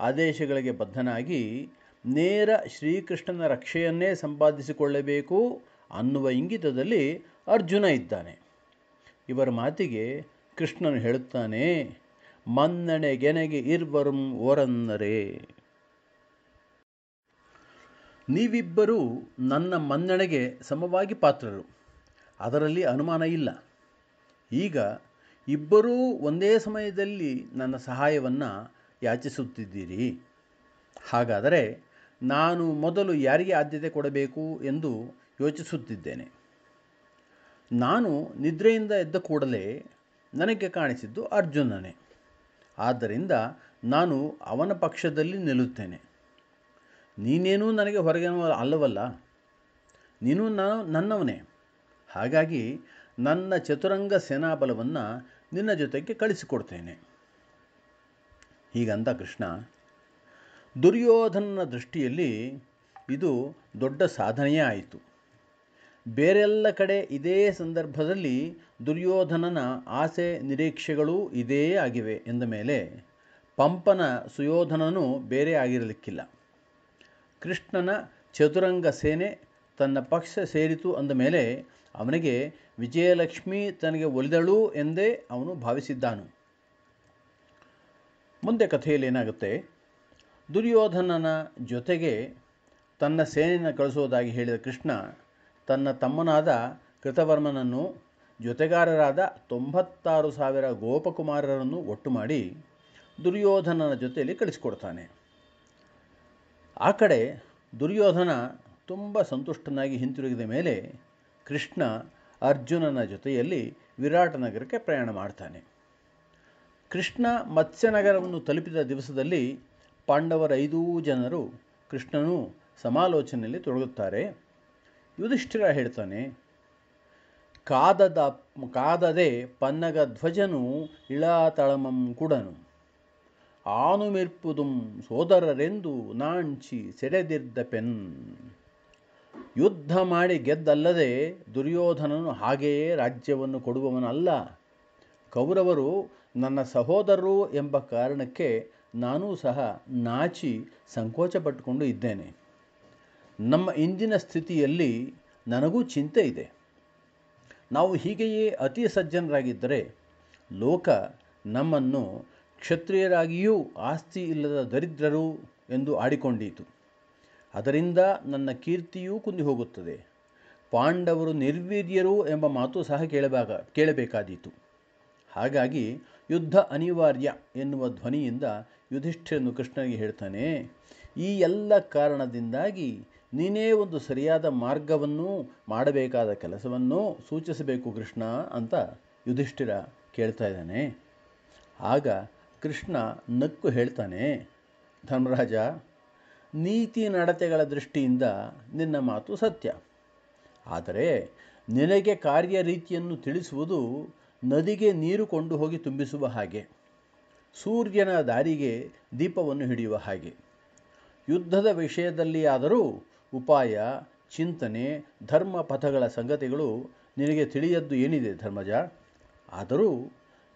ಆದೇಶಗಳಿಗೆ ಬದ್ಧನಾಗಿ ನೇರ ಶ್ರೀಕೃಷ್ಣನ ರಕ್ಷೆಯನ್ನೇ ಸಂಪಾದಿಸಿಕೊಳ್ಳಬೇಕು ಅನ್ನುವ ಇಂಗಿತದಲ್ಲಿ ಅರ್ಜುನ ಇದ್ದಾನೆ. ಇವರ ಮಾತಿಗೆ ಕೃಷ್ಣನು ಹೇಳುತ್ತಾನೆ, ಮನ್ನಣೆ ಗೆನೆಗೆ ಇರ್ವರುಂ ಓರನ್ನರೇ ನೀವಿಬ್ಬರೂ ನನ್ನ ಮನ್ನಣೆಗೆ ಸಮವಾಗಿ ಪಾತ್ರರು. ಅದರಲ್ಲಿ ಅನುಮಾನ ಇಲ್ಲ. ಈಗ ಇಬ್ಬರೂ ಒಂದೇ ಸಮಯದಲ್ಲಿ ನನ್ನ ಸಹಾಯವನ್ನು ಯಾಚಿಸುತ್ತಿದ್ದೀರಿ? ಹಾಗಾದರೆ ನಾನು ಮೊದಲು ಯಾರಿಗೆ ಆದ್ಯತೆ ಕೊಡಬೇಕು ಎಂದು ಯೋಚಿಸುತ್ತಿದ್ದೇನೆ. ನಾನು ನಿದ್ರೆಯಿಂದ ಎದ್ದ ಕೂಡಲೇ ನನಗೆ ಕಾಣಿಸಿದ್ದು ಅರ್ಜುನನೇ. ಆದ್ದರಿಂದ ನಾನು ಅವನ ಪಕ್ಷದಲ್ಲಿ ನಿಲ್ಲುತ್ತೇನೆ. ನೀನೇನೂ ನನಗೆ ಹೊರಗೆ ಅಲ್ಲವಲ್ಲ. ನೀನು ನಾನು ನನ್ನವನೇ. ಹಾಗಾಗಿ ನನ್ನ ಚತುರಂಗ ಸೇನಾಬಲವನ್ನು ನಿನ್ನ ಜೊತೆಗೆ ಕಳಿಸಿಕೊಡ್ತೇನೆ. ಹೀಗಂದ ಕೃಷ್ಣ, ದುರ್ಯೋಧನನ ದೃಷ್ಟಿಯಲ್ಲಿ ಇದು ದೊಡ್ಡ ಸಾಧನೆಯೇ ಆಯಿತು. ಬೇರೆಲ್ಲ ಕಡೆ ಇದೇ ಸಂದರ್ಭದಲ್ಲಿ ದುರ್ಯೋಧನನ ಆಸೆ ನಿರೀಕ್ಷೆಗಳೂ ಇದೇ ಆಗಿವೆ ಎಂದ ಮೇಲೆ ಪಂಪನ ಸುಯೋಧನನು ಬೇರೆ ಆಗಿರಲಿಕ್ಕಿಲ್ಲ. ಕೃಷ್ಣನ ಚತುರಂಗ ಸೇನೆ ತನ್ನ ಪಕ್ಷ ಸೇರಿತು ಅಂದ ಮೇಲೆ ಅವನಿಗೆ ವಿಜಯಲಕ್ಷ್ಮಿ ತನಗೆ ಒಲಿದಳು ಎಂದೇ ಅವನು ಭಾವಿಸಿದ್ದಾನು. ಮುಂದೆ ಕಥೆಯಲ್ಲಿ ಏನಾಗುತ್ತೆ? ದುರ್ಯೋಧನನ ಜೊತೆಗೆ ತನ್ನ ಸೇನೆಯನ್ನು ಕಳಿಸೋದಾಗಿ ಹೇಳಿದ ಕೃಷ್ಣ ತನ್ನ ತಮ್ಮನಾದ ಕೃತವರ್ಮನನ್ನು ಜೊತೆಗಾರರಾದ ತೊಂಬತ್ತಾರು ಸಾವಿರ ಗೋಪಕುಮಾರರನ್ನು ಒಟ್ಟು ಮಾಡಿ ದುರ್ಯೋಧನನ ಜೊತೆಯಲ್ಲಿ ಕಳಿಸಿಕೊಡ್ತಾನೆ. ಆ ಕಡೆ ದುರ್ಯೋಧನ ತುಂಬ ಸಂತುಷ್ಟನಾಗಿ ಹಿಂತಿರುಗಿದ ಮೇಲೆ ಕೃಷ್ಣ ಅರ್ಜುನನ ಜೊತೆಯಲ್ಲಿ ವಿರಾಟನಗರಕ್ಕೆ ಪ್ರಯಾಣ ಮಾಡ್ತಾನೆ. ಕೃಷ್ಣ ಮತ್ಸ್ಯನಗರವನ್ನು ತಲುಪಿದ ದಿವಸದಲ್ಲಿ ಪಾಂಡವರ ಐದೂ ಜನರು ಕೃಷ್ಣನು ಸಮಾಲೋಚನೆಯಲ್ಲಿ ತೊಡಗುತ್ತಾರೆ. ಯುಧಿಷ್ಠಿರ ಹೇಳ್ತಾನೆ, ಕಾದದ, ಕಾದದೆ ಪನ್ನಗ ಧ್ವಜನು ಇಳಾತಳಮಂ ಕುಡನು. ಆನುಮಿರ್ಪುದುಂ ಸೋದರರೆಂದು ನಾಂಚಿ ಸೆಡೆದಿರ್ದ ಪೆನ್. ಯುದ್ಧ ಮಾಡಿ ಗೆದ್ದಲ್ಲದೆ ದುರ್ಯೋಧನನು ಹಾಗೆಯೇ ರಾಜ್ಯವನ್ನು ಕೊಡುವವನಲ್ಲ. ಕೌರವರು ನನ್ನ ಸಹೋದರರು ಎಂಬ ಕಾರಣಕ್ಕೆ ನಾನೂ ಸಹ ನಾಚಿ ಸಂಕೋಚ ಪಟ್ಟುಕೊಂಡು ಇದ್ದೇನೆ. ನಮ್ಮ ಇಂದಿನ ಸ್ಥಿತಿಯಲ್ಲಿ ನನಗೂ ಚಿಂತೆ ಇದೆ. ನಾವು ಹೀಗೆಯೇ ಅತಿ ಸಜ್ಜನರಾಗಿದ್ದರೆ ಲೋಕ ನಮ್ಮನ್ನು ಕ್ಷತ್ರಿಯರಾಗಿಯೂ ಆಸ್ತಿ ಇಲ್ಲದ ದರಿದ್ರರು ಎಂದು ಆಡಿಕೊಂಡೀತು. ಅದರಿಂದ ನನ್ನ ಕೀರ್ತಿಯೂ ಕುಂದಿ ಹೋಗುತ್ತದೆ. ಪಾಂಡವರು ನಿರ್ವೀರ್ಯರು ಎಂಬ ಮಾತು ಸಹ ಕೇಳಬೇಕ ಕೇಳಬೇಕಾದೀತು. ಹಾಗಾಗಿ ಯುದ್ಧ ಅನಿವಾರ್ಯ ಎನ್ನುವ ಧ್ವನಿಯಿಂದ ಯುಧಿಷ್ಠಿರನು ಕೃಷ್ಣನಿಗೆ ಹೇಳ್ತಾನೆ, ಈ ಎಲ್ಲ ಕಾರಣದಿಂದಾಗಿ ನೀನೇ ಒಂದು ಸರಿಯಾದ ಮಾರ್ಗವನ್ನು ಮಾಡಬೇಕಾದ ಕೆಲಸವನ್ನು ಸೂಚಿಸಬೇಕು ಕೃಷ್ಣ ಅಂತ ಯುಧಿಷ್ಠಿರ ಕೇಳ್ತಾ ಇದ್ದಾನೆ. ಆಗ ಕೃಷ್ಣ ನಕ್ಕು ಹೇಳ್ತಾನೆ, ಧರ್ಮರಾಜ ನೀತಿ ನಡತೆಗಳ ದೃಷ್ಟಿಯಿಂದ ನಿನ್ನ ಮಾತು ಸತ್ಯ. ಆದರೆ ನಿನಗೆ ಕಾರ್ಯ ರೀತಿಯನ್ನು ತಿಳಿಸುವುದು ನದಿಗೆ ನೀರು ಕೊಂಡು ಹೋಗಿ ತುಂಬಿಸುವ ಹಾಗೆ, ಸೂರ್ಯನ ದಾರಿಗೆ ದೀಪವನ್ನು ಹಿಡಿಯುವ ಹಾಗೆ. ಯುದ್ಧದ ವಿಷಯದಲ್ಲಿ ಆದರೂ ಉಪಾಯ, ಚಿಂತನೆ, ಧರ್ಮ ಪಥಗಳ ಸಂಗತಿಗಳು ನಿನಗೆ ತಿಳಿಯದ್ದು ಏನಿದೆ ಧರ್ಮಜ? ಆದರೂ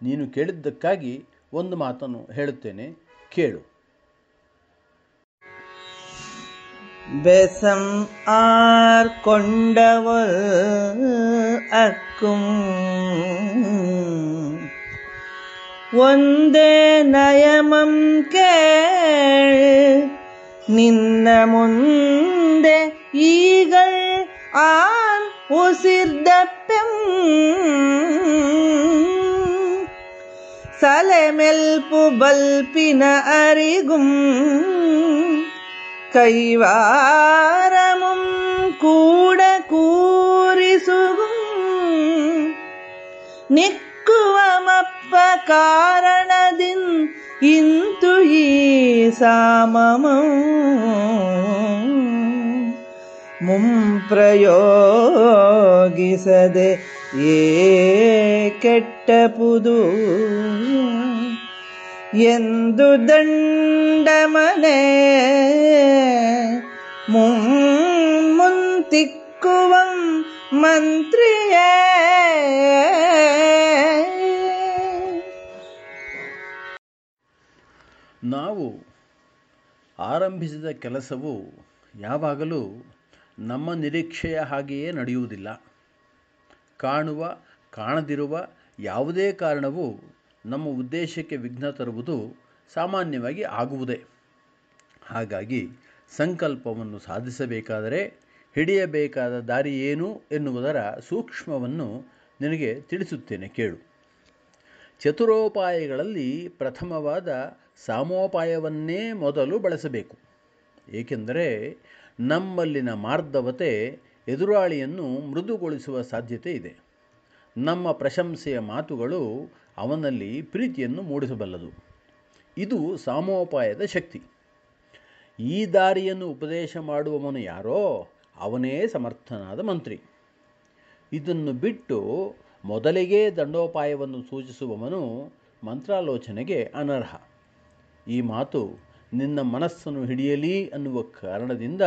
ನೀನು ಕೇಳಿದ್ದಕ್ಕಾಗಿ ಒಂದು ಮಾತನ್ನು ಹೇಳುತ್ತೇನೆ, ಕೇಳು. பெசம் ஆர் கொண்டவள் அக்கும் ஒந்தே நயமம் கேள் நின்ன முந்தே ஈகள் ஆர் உசிர்தப்பெம் சலமெல் புபல் பின அறிகும் கைவாரமும் கூட கூரிசுகும் நிக்குவமப்ப காரணதின் ಇಂತು ಈ ಸಾಮಮಂ ಮುಂಪ್ರಯೋಗಿಸದೆ ಏ ಕೆಟ್ಟ ಪುದು ಎಂದು ದಂಡಮನೆ ಮುಂತಿಕ್ಕುವಂ ಮಂತ್ರಿಯೇ. ನಾವು ಆರಂಭಿಸಿದ ಕೆಲಸವು ಯಾವಾಗಲೂ ನಮ್ಮ ನಿರೀಕ್ಷೆಯ ಹಾಗೆಯೇ ನಡೆಯುವುದಿಲ್ಲ. ಕಾಣುವ, ಕಾಣದಿರುವ ಯಾವುದೇ ಕಾರಣವು ನಮ್ಮ ಉದ್ದೇಶಕ್ಕೆ ವಿಘ್ನ ತರುವುದು ಸಾಮಾನ್ಯವಾಗಿ ಆಗುವುದೇ. ಹಾಗಾಗಿ ಸಂಕಲ್ಪವನ್ನು ಸಾಧಿಸಬೇಕಾದರೆ ಹಿಡಿಯಬೇಕಾದ ದಾರಿ ಏನು ಎನ್ನುವುದರ ಸೂಕ್ಷ್ಮವನ್ನು ನಿನಗೆ ತಿಳಿಸುತ್ತೇನೆ ಕೇಳು. ಚತುರೋಪಾಯಗಳಲ್ಲಿ ಪ್ರಥಮವಾದ ಸಾಮೋಪಾಯವನ್ನೇ ಮೊದಲು ಬಳಸಬೇಕು. ಏಕೆಂದರೆ ನಮ್ಮಲ್ಲಿನ ಮಾರ್ಧವತೆ ಎದುರಾಳಿಯನ್ನು ಮೃದುಗೊಳಿಸುವ ಸಾಧ್ಯತೆ ಇದೆ. ನಮ್ಮ ಪ್ರಶಂಸೆಯ ಮಾತುಗಳು ಅವನಲ್ಲಿ ಪ್ರೀತಿಯನ್ನು ಮೂಡಿಸಬಲ್ಲದು. ಇದು ಸಾಮೋಪಾಯದ ಶಕ್ತಿ. ಈ ದಾರಿಯನ್ನು ಉಪದೇಶ ಮಾಡುವವನು ಯಾರೋ ಅವನೇ ಸಮರ್ಥನಾದ ಮಂತ್ರಿ. ಇದನ್ನು ಬಿಟ್ಟು ಮೊದಲಿಗೆ ದಂಡೋಪಾಯವನ್ನು ಸೂಚಿಸುವವನು ಮಂತ್ರಾಲೋಚನೆಗೆ ಅನರ್ಹ. ಈ ಮಾತು ನಿನ್ನ ಮನಸ್ಸನ್ನು ಹಿಡಿಯಲಿ ಅನ್ನುವ ಕಾರಣದಿಂದ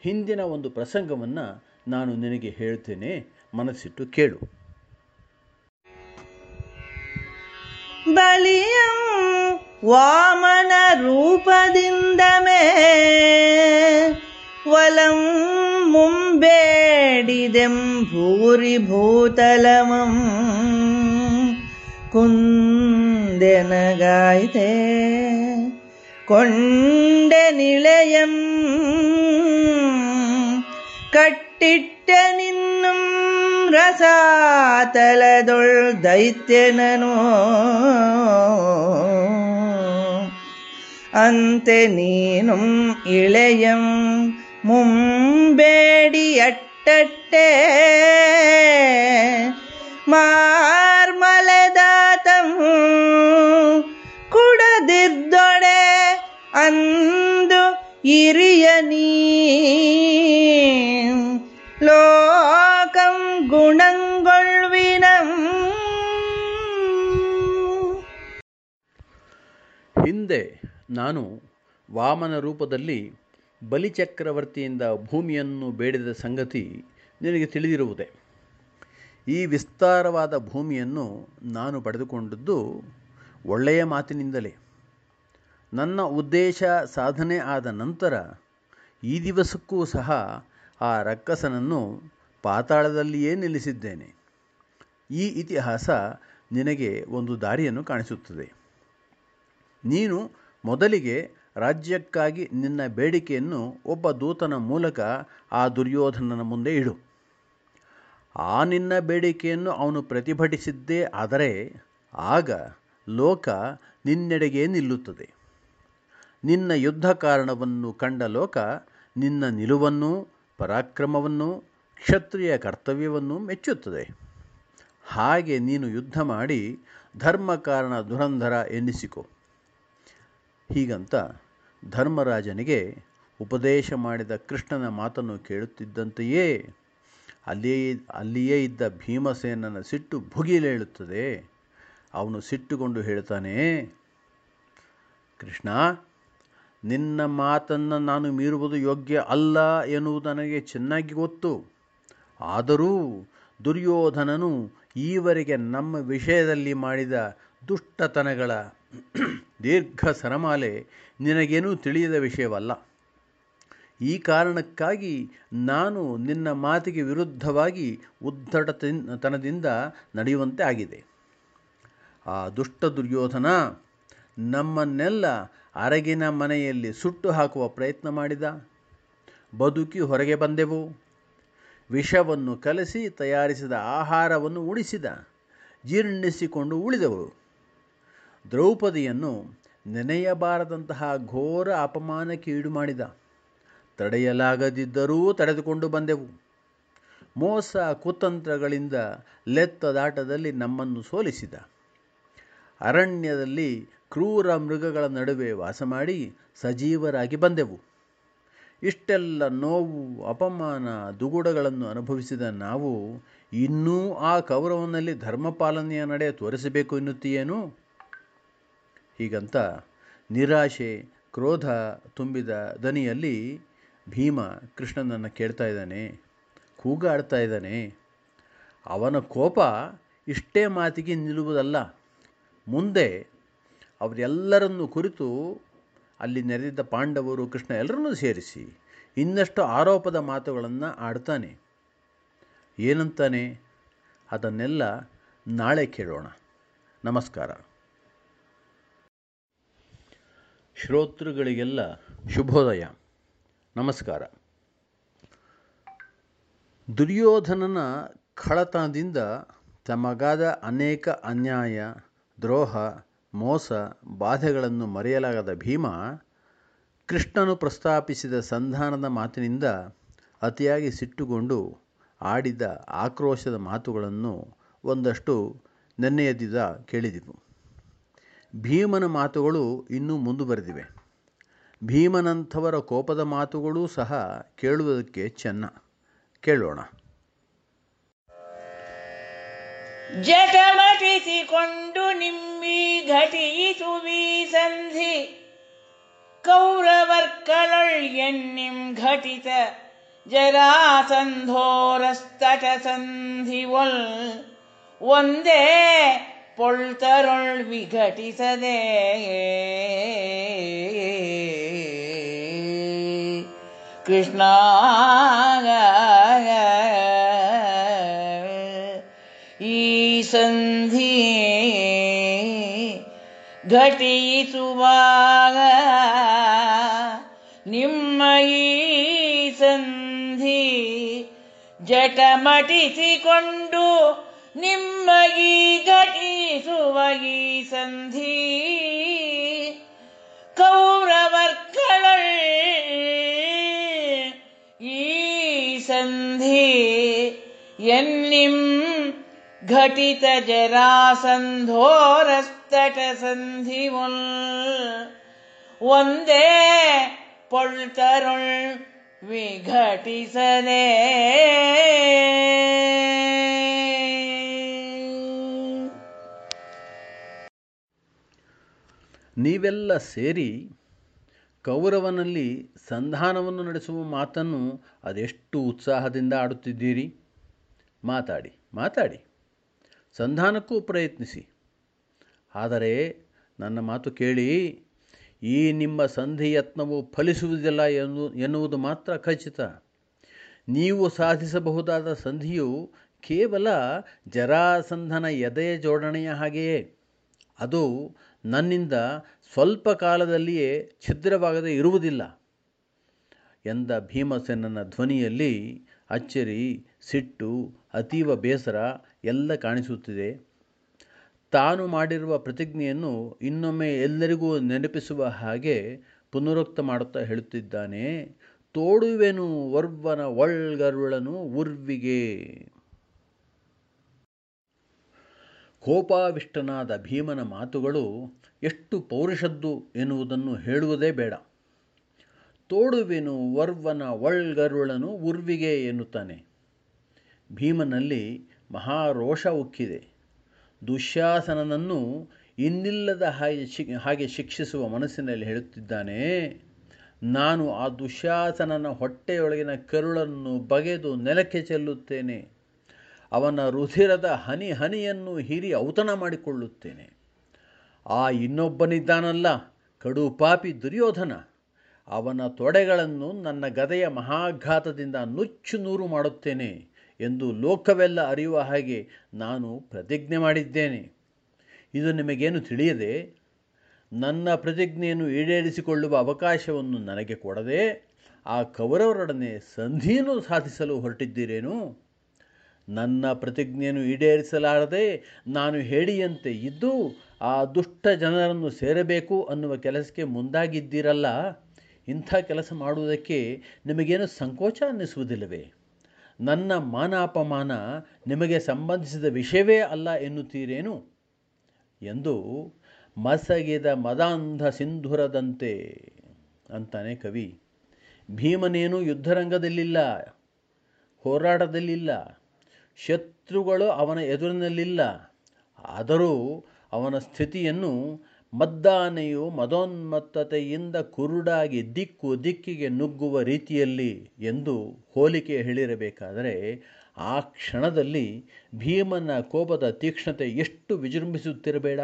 ಹಿಂದಿನ ಒಂದು ಪ್ರಸಂಗವನ್ನು ನಾನು ನಿನಗೆ ಹೇಳ್ತೇನೆ, ಮನಸ್ಸಿಟ್ಟು ಕೇಳು. ಬಲಿಯಂ ವಾಮನ ರೂಪದಿಂದಮೇ ವಲಂ ಮುಂಬೇಡಿದೆಂ ಭೂರಿ ಭೂತಲಮಂ ಕುಂದೆನಗಾಯ್ತೆ ಕೊಂಡೆ ನಿಳೆಯಂ ಕಟ್ಟಿಟ್ಟ ರಸಾತಲದೊಳ್ ದೈತ್ಯನನು ಅಂತೆ ನೀನು ಇಳೆಯಂ ಮುಂಬೇಡಿ ಅಟ್ಟಟ್ಟೆ ಮಾರ್ಮಲೆದಾತಂ ಕುಡದಿದ್ದೊಡೆ ಅಂದು ಇರಿಯ ನೀ ಗುಣಂಗೊಳ್ವಿನಂ ಹಿಂದೆ ನಾನು ವಾಮನ ರೂಪದಲ್ಲಿ ಬಲಿಚಕ್ರವರ್ತಿಯಿಂದ ಭೂಮಿಯನ್ನು ಬೇಡಿದ ಸಂಗತಿ ನಿನಗೆ ತಿಳಿದಿರುವುದೇ. ಈ ವಿಸ್ತಾರವಾದ ಭೂಮಿಯನ್ನು ನಾನು ಪಡೆದುಕೊಂಡದ್ದು ಒಳ್ಳೆಯ ಮಾತಿನಿಂದಲೇ. ನನ್ನ ಉದ್ದೇಶ ಸಾಧನೆ ಆದ ನಂತರ ಈ ದಿವಸಕ್ಕೂ ಸಹ ಆ ರಕ್ಕಸನನ್ನು ಪಾತಾಳದಲ್ಲಿಯೇ ನಿಲ್ಲಿಸಿದ್ದೇನೆ. ಈ ಇತಿಹಾಸ ನಿನಗೆ ಒಂದು ದಾರಿಯನ್ನು ಕಾಣಿಸುತ್ತದೆ. ನೀನು ಮೊದಲಿಗೆ ರಾಜ್ಯಕ್ಕಾಗಿ ನಿನ್ನ ಬೇಡಿಕೆಯನ್ನು ಒಬ್ಬ ದೂತನ ಮೂಲಕ ಆ ದುರ್ಯೋಧನನ ಮುಂದೆ ಇಡು. ಆ ನಿನ್ನ ಬೇಡಿಕೆಯನ್ನು ಅವನು ಪ್ರತಿಭಟಿಸಿದ್ದೇ ಆದರೆ ಆಗ ಲೋಕ ನಿನ್ನೆಡೆಗೆ ನಿಲ್ಲುತ್ತದೆ. ನಿನ್ನ ಯುದ್ಧ ಕಾರಣವನ್ನು ಕಂಡ ಲೋಕ ನಿನ್ನ ನಿಲುವನ್ನು, ಪರಾಕ್ರಮವನ್ನು ಕ್ಷತ್ರಿಯ ಕರ್ತವ್ಯವನ್ನು ಮೆಚ್ಚುತ್ತದೆ. ಹಾಗೆ ನೀನು ಯುದ್ಧ ಮಾಡಿ ಧರ್ಮ ಕಾರಣ ದುರಂಧರ ಎನ್ನಿಸಿಕೊ. ಹೀಗಂತ ಧರ್ಮರಾಜನಿಗೆ ಉಪದೇಶ ಮಾಡಿದ ಕೃಷ್ಣನ ಮಾತನ್ನು ಕೇಳುತ್ತಿದ್ದಂತೆಯೇ ಅಲ್ಲಿಯೇ ಅಲ್ಲಿಯೇ ಇದ್ದ ಭೀಮಸೇನನ ಸಿಟ್ಟು ಭುಗಿಲೇಳುತ್ತದೆ. ಅವನು ಸಿಟ್ಟುಕೊಂಡು ಹೇಳ್ತಾನೆ, ಕೃಷ್ಣ, ನಿನ್ನ ಮಾತನ್ನು ನಾನು ಮೀರುವುದು ಯೋಗ್ಯ ಅಲ್ಲ ಎನ್ನುವುದು ನನಗೆ ಚೆನ್ನಾಗಿ ಗೊತ್ತು. ಆದರೂ ದುರ್ಯೋಧನನು ಈವರೆಗೆ ನಮ್ಮ ವಿಷಯದಲ್ಲಿ ಮಾಡಿದ ದುಷ್ಟತನಗಳ ದೀರ್ಘ ಸರಮಾಲೆ ನಿನಗೇನೂ ತಿಳಿಯದ ವಿಷಯವಲ್ಲ. ಈ ಕಾರಣಕ್ಕಾಗಿ ನಾನು ನಿನ್ನ ಮಾತಿಗೆ ವಿರುದ್ಧವಾಗಿ ಉದ್ದಟತನದಿಂದ ನಡೆಯುವಂತೆ ಆಗಿದೆ. ಆ ದುಷ್ಟ ದುರ್ಯೋಧನ ನಮ್ಮನ್ನೆಲ್ಲ ಅರಗಿನ ಮನೆಯಲ್ಲಿ ಸುಟ್ಟು ಹಾಕುವ ಪ್ರಯತ್ನ ಮಾಡಿದ. ಬದುಕಿ ಹೊರಗೆ ಬಂದೆವು. ವಿಷವನ್ನು ಕಲಸಿ ತಯಾರಿಸಿದ ಆಹಾರವನ್ನು ಉಳಿಸಿದ, ಜೀರ್ಣಿಸಿಕೊಂಡು ಉಳಿದವರು. ದ್ರೌಪದಿಯನ್ನು ನೆನೆಯಬಾರದಂತಹ ಘೋರ ಅಪಮಾನಕ್ಕೆ ಈಡು ಮಾಡಿದ ತಡೆಯಲಾಗದಿದ್ದರೂ ತಡೆದುಕೊಂಡು ಬಂದೆವು. ಮೋಸ ಕುತಂತ್ರಗಳಿಂದ ಲೆತ್ತದಾಟದಲ್ಲಿ ನಮ್ಮನ್ನು ಸೋಲಿಸಿದ. ಅರಣ್ಯದಲ್ಲಿ ಕ್ರೂರ ಮೃಗಗಳ ನಡುವೆ ವಾಸ ಮಾಡಿ ಸಜೀವರಾಗಿ ಬಂದೆವು. ಇಷ್ಟೆಲ್ಲ ನೋವು, ಅಪಮಾನ, ದುಗುಡಗಳನ್ನು ಅನುಭವಿಸಿದ ನಾವು ಇನ್ನೂ ಆ ಕೌರವನಲ್ಲಿ ಧರ್ಮಪಾಲನೆಯ ನಡೆ ತೋರಿಸಬೇಕು ಎನ್ನುತ್ತೀಯೇನು? ಹೀಗಂತ ನಿರಾಶೆ, ಕ್ರೋಧ ತುಂಬಿದ ದನಿಯಲ್ಲಿ ಭೀಮ ಕೃಷ್ಣನನ್ನು ಕೇಳ್ತಾ ಇದ್ದಾನೆ, ಕೂಗಾಡ್ತಾ ಇದ್ದಾನೆ. ಅವನ ಕೋಪ ಇಷ್ಟೇ ಮಾತಿಗೆ ನಿಲ್ಲುವುದಲ್ಲ. ಮುಂದೆ ಅವರೆಲ್ಲರನ್ನು ಕುರಿತು ಅಲ್ಲಿ ನೆರೆದಿದ್ದ ಪಾಂಡವರು ಕೃಷ್ಣ ಎಲ್ಲರನ್ನೂ ಸೇರಿಸಿ ಇನ್ನಷ್ಟು ಆರೋಪದ ಮಾತುಗಳನ್ನು ಆಡ್ತಾನೆ. ಏನಂತಾನೆ? ಅದನ್ನೆಲ್ಲ ನಾಳೆ ಕೇಳೋಣ. ನಮಸ್ಕಾರ. ಶ್ರೋತೃಗಳಿಗೆಲ್ಲ ಶುಭೋದಯ. ನಮಸ್ಕಾರ. ದುರ್ಯೋಧನನ ಖಳತನದಿಂದ ತಮಗಾದ ಅನೇಕ ಅನ್ಯಾಯ, ದ್ರೋಹ ಮೋಸ, ಬಾಧೆಗಳನ್ನು ಮರೆಯಲಾಗದ ಭೀಮ ಕೃಷ್ಣನು ಪ್ರಸ್ತಾಪಿಸಿದ ಸಂಧಾನದ ಮಾತಿನಿಂದ ಅತಿಯಾಗಿ ಸಿಟ್ಟುಗೊಂಡು ಆಡಿದ ಆಕ್ರೋಶದ ಮಾತುಗಳನ್ನು ಒಂದಷ್ಟು ನೆನ್ನೆಯದಿದ ಕೇಳಿದೆವು. ಭೀಮನ ಮಾತುಗಳು ಇನ್ನೂ ಮುಂದುವರೆದಿವೆ. ಭೀಮನಂಥವರ ಕೋಪದ ಮಾತುಗಳೂ ಸಹ ಕೇಳುವುದಕ್ಕೆ ಚೆನ್ನ. ಕೇಳೋಣ. ಜಟಮಟಿಸಿಕೊಂಡು ನಿಮ್ಮಿ ಘಟಿಸುವಿ ಸಂಧಿ ಕೌರವರ್ಕಳೊಳ್ ಎಣ್ಣಿಂ ಘಟಿತ ಜರಾಸಂಧೋರಸ್ತಟ ಸಂಧಿ ಒಲ್ ಒಂದೇ ಪೊಳ್ತರೊಳ್ ವಿಘಟಿಸದೆ ಕೃಷ್ಣ ಘಟಿಸುವಾಗ ನಿಮ್ಮ ಈ ಸಂಧಿ ಜಟಮಟಿಸಿಕೊಂಡು ನಿಮ್ಮ ಈ ಘಟಿಸುವ ಈ ಸಂಧಿ ಕೌರವರ್ಕಳ ಈ ಸಂಧಿ ಎನ್ನಿಂ ಘಟಿತ ಜರಾಸಂಧೋರಸ್ತಟ ಸಂಧಿ ಉಲ್ ಒಂದೇ ಪೊಳ್ತರುಳ್ ವಿಘಟಿಸನೆ. ನೀವೆಲ್ಲ ಸೇರಿ ಕೌರವನಲ್ಲಿ ಸಂಧಾನವನ್ನು ನಡೆಸುವ ಮಾತನ್ನು ಅದೆಷ್ಟು ಉತ್ಸಾಹದಿಂದ ಆಡುತ್ತಿದ್ದೀರಿ? ಮಾತಾಡಿ ಮಾತಾಡಿ. ಸಂಧಾನಕ್ಕೂ ಪ್ರಯತ್ನಿಸಿ. ಆದರೆ ನನ್ನ ಮಾತು ಕೇಳಿ, ಈ ನಿಮ್ಮ ಸಂಧಿ ಯತ್ನವು ಫಲಿಸುವುದಿಲ್ಲ ಎನ್ನು, ಎನ್ನುವುದು ಮಾತ್ರ ಖಚಿತ. ನೀವು ಸಾಧಿಸಬಹುದಾದ ಸಂಧಿಯು ಕೇವಲ ಜರಾಸಂಧನ ಎದೆಯ ಜೋಡಣೆಯ ಹಾಗೆಯೇ. ಅದು ನನ್ನಿಂದ ಸ್ವಲ್ಪ ಕಾಲದಲ್ಲಿಯೇ ಛಿದ್ರವಾಗದೆ ಇರುವುದಿಲ್ಲ ಎಂದ ಭೀಮಸೇನನ ಧ್ವನಿಯಲ್ಲಿ ಅಚ್ಚರಿ, ಸಿಟ್ಟು, ಅತೀವ ಬೇಸರ ಎಲ್ಲ ಕಾಣಿಸುತ್ತಿದೆ. ತಾನು ಮಾಡಿರುವ ಪ್ರತಿಜ್ಞೆಯನ್ನು ಇನ್ನೊಮ್ಮೆ ಎಲ್ಲರಿಗೂ ನೆನಪಿಸುವ ಹಾಗೆ ಪುನರುಕ್ತ ಮಾಡುತ್ತಾ ಹೇಳುತ್ತಿದ್ದಾನೆ, ತೋಡುವೆನು ವರ್ವನ ಒಳ್ಗರುಳನು ಉರ್ವಿಗೆ. ಕೋಪಾವಿಷ್ಟನಾದ ಭೀಮನ ಮಾತುಗಳು ಎಷ್ಟು ಪೌರುಷದ್ದು ಎನ್ನುವುದನ್ನು ಹೇಳುವುದೇ ಬೇಡ. ತೋಡುವೆನು ವರ್ವನ ಒಳ್ಗರುಳನು ಉರ್ವಿಗೆ ಎನ್ನುತ್ತಾನೆ. ಭೀಮನಲ್ಲಿ ಮಹಾರೋಷ ಉಕ್ಕಿದೆ. ದುಶ್ಯಾಸನನನ್ನು ಇನ್ನಿಲ್ಲದ ಹಾಗೆ ಶಿ, ಹಾಗೆ ಶಿಕ್ಷಿಸುವ ಮನಸ್ಸಿನಲ್ಲಿ ಹೇಳುತ್ತಿದ್ದಾನೆ, ನಾನು ಆ ದುಶ್ಯಾಸನನ ಹೊಟ್ಟೆಯೊಳಗಿನ ಕರುಳನ್ನು ಬಗೆದು ನೆಲಕ್ಕೆ ಚೆಲ್ಲುತ್ತೇನೆ. ಅವನ ರುಧಿರದ ಹನಿ ಹನಿಯನ್ನು ಹಿರಿ ಔತಣ ಮಾಡಿಕೊಳ್ಳುತ್ತೇನೆ. ಆ ಇನ್ನೊಬ್ಬನಿದ್ದಾನಲ್ಲ, ಕಡು ಪಾಪಿ ದುರ್ಯೋಧನ. ಅವನ ತೊಡೆಗಳನ್ನು ನನ್ನ ಗದೆಯ ಮಹಾಘಾತದಿಂದ ನುಚ್ಚು ನೂರು ಮಾಡುತ್ತೇನೆ. ಎಂದು ಲೋಕವೆಲ್ಲ ಅರಿಯುವ ಹಾಗೆ ನಾನು ಪ್ರತಿಜ್ಞೆ ಮಾಡಿದ್ದೇನೆ. ಇದು ನಿಮಗೇನು ತಿಳಿಯದೆ? ನನ್ನ ಪ್ರತಿಜ್ಞೆಯನ್ನು ಈಡೇರಿಸಿಕೊಳ್ಳುವ ಅವಕಾಶವನ್ನು ನನಗೆ ಕೊಡದೆ ಆ ಕೌರವರೊಡನೆ ಸಂಧಿಯನ್ನು ಸಾಧಿಸಲು ಹೊರಟಿದ್ದೀರೇನು? ನನ್ನ ಪ್ರತಿಜ್ಞೆಯನ್ನು ಈಡೇರಿಸಲಾರದೆ ನಾನು ಹೇಳಿಯಂತೆ ಇದ್ದು ಆ ದುಷ್ಟ ಜನರನ್ನು ಸೇರಬೇಕು ಅನ್ನುವ ಕೆಲಸಕ್ಕೆ ಮುಂದಾಗಿದ್ದೀರಲ್ಲ? ಇಂಥ ಕೆಲಸ ಮಾಡುವುದಕ್ಕೆ ನಿಮಗೇನು ಸಂಕೋಚ ಅನ್ನಿಸುವುದಿಲ್ಲವೇ? ನನ್ನ ಮಾನ ಅಪಮಾನ ನಿಮಗೆ ಸಂಬಂಧಿಸಿದ ವಿಷಯವೇ ಅಲ್ಲ ಎನ್ನುತ್ತೀರೇನು? ಎಂದು ಮಸಗಿದ ಮದಾಂಧ ಸಿಂಧುರದಂತೆ ಅಂತಾನೆ ಕವಿ, ಭೀಮನೇನು ಯುದ್ಧರಂಗದಲ್ಲಿಲ್ಲ, ಹೋರಾಟದಲ್ಲಿಲ್ಲ, ಶತ್ರುಗಳು ಅವನ ಎದುರಿನಲ್ಲಿಲ್ಲ, ಆದರೂ ಅವನ ಸ್ಥಿತಿಯನ್ನು ಮದ್ದಾನೆಯು ಮದೋನ್ಮತ್ತತೆಯಿಂದ ಕುರುಡಾಗಿ ದಿಕ್ಕು ದಿಕ್ಕಿಗೆ ನುಗ್ಗುವ ರೀತಿಯಲ್ಲಿ ಎಂದು ಹೋಲಿಕೆ ಹೇಳಿರಬೇಕಾದರೆ, ಆ ಕ್ಷಣದಲ್ಲಿ ಭೀಮನ ಕೋಪದ ತೀಕ್ಷ್ಣತೆ ಎಷ್ಟು ವಿಜೃಂಭಿಸುತ್ತಿರಬೇಡ.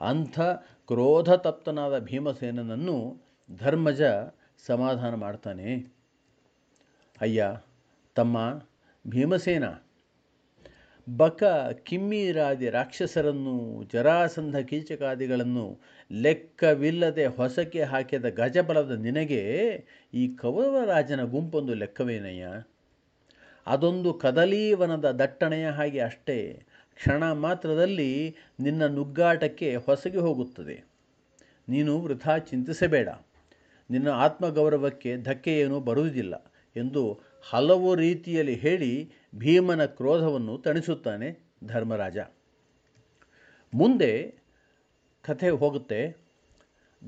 ಅಂಥ ಕ್ರೋಧತಪ್ತನಾದ ಭೀಮಸೇನನನ್ನು ಧರ್ಮಜ ಸಮಾಧಾನ ಮಾಡ್ತಾನೆ. ಅಯ್ಯ, ತಮ್ಮ ಭೀಮಸೇನ ಬಕ ಕಿಮ್ಮೀರಾದಿ ರಾಕ್ಷಸರನ್ನು ಜರಾಸಂಧ ಕೀಚಕಾದಿಗಳನ್ನು ಲೆಕ್ಕವಿಲ್ಲದೆ ಹೊಸಕೆ ಹಾಕಿದ ಗಜಬಲದ ನಿನಗೆ ಈ ಕೌರವರಾಜನ ಗುಂಪೊಂದು ಲೆಕ್ಕವೇನಯ್ಯ? ಅದೊಂದು ಕದಲೀವನದ ದಟ್ಟಣೆಯ ಹಾಗೆ ಅಷ್ಟೇ, ಕ್ಷಣ ಮಾತ್ರದಲ್ಲಿ ನಿನ್ನ ನುಗ್ಗಾಟಕ್ಕೆ ಹೊಸಗೆ ಹೋಗುತ್ತದೆ. ನೀನು ವೃಥಾ ಚಿಂತಿಸಬೇಡ. ನಿನ್ನ ಆತ್ಮಗೌರವಕ್ಕೆ ಧಕ್ಕೆ ಏನೂ ಬರುವುದಿಲ್ಲ ಎಂದು ಹಲವು ರೀತಿಯಲ್ಲಿ ಹೇಳಿ ಭೀಮನ ಕ್ರೋಧವನ್ನು ತಣಿಸುತ್ತಾನೆ ಧರ್ಮರಾಜ. ಮುಂದೆ ಕಥೆ ಹೋಗುತ್ತೆ.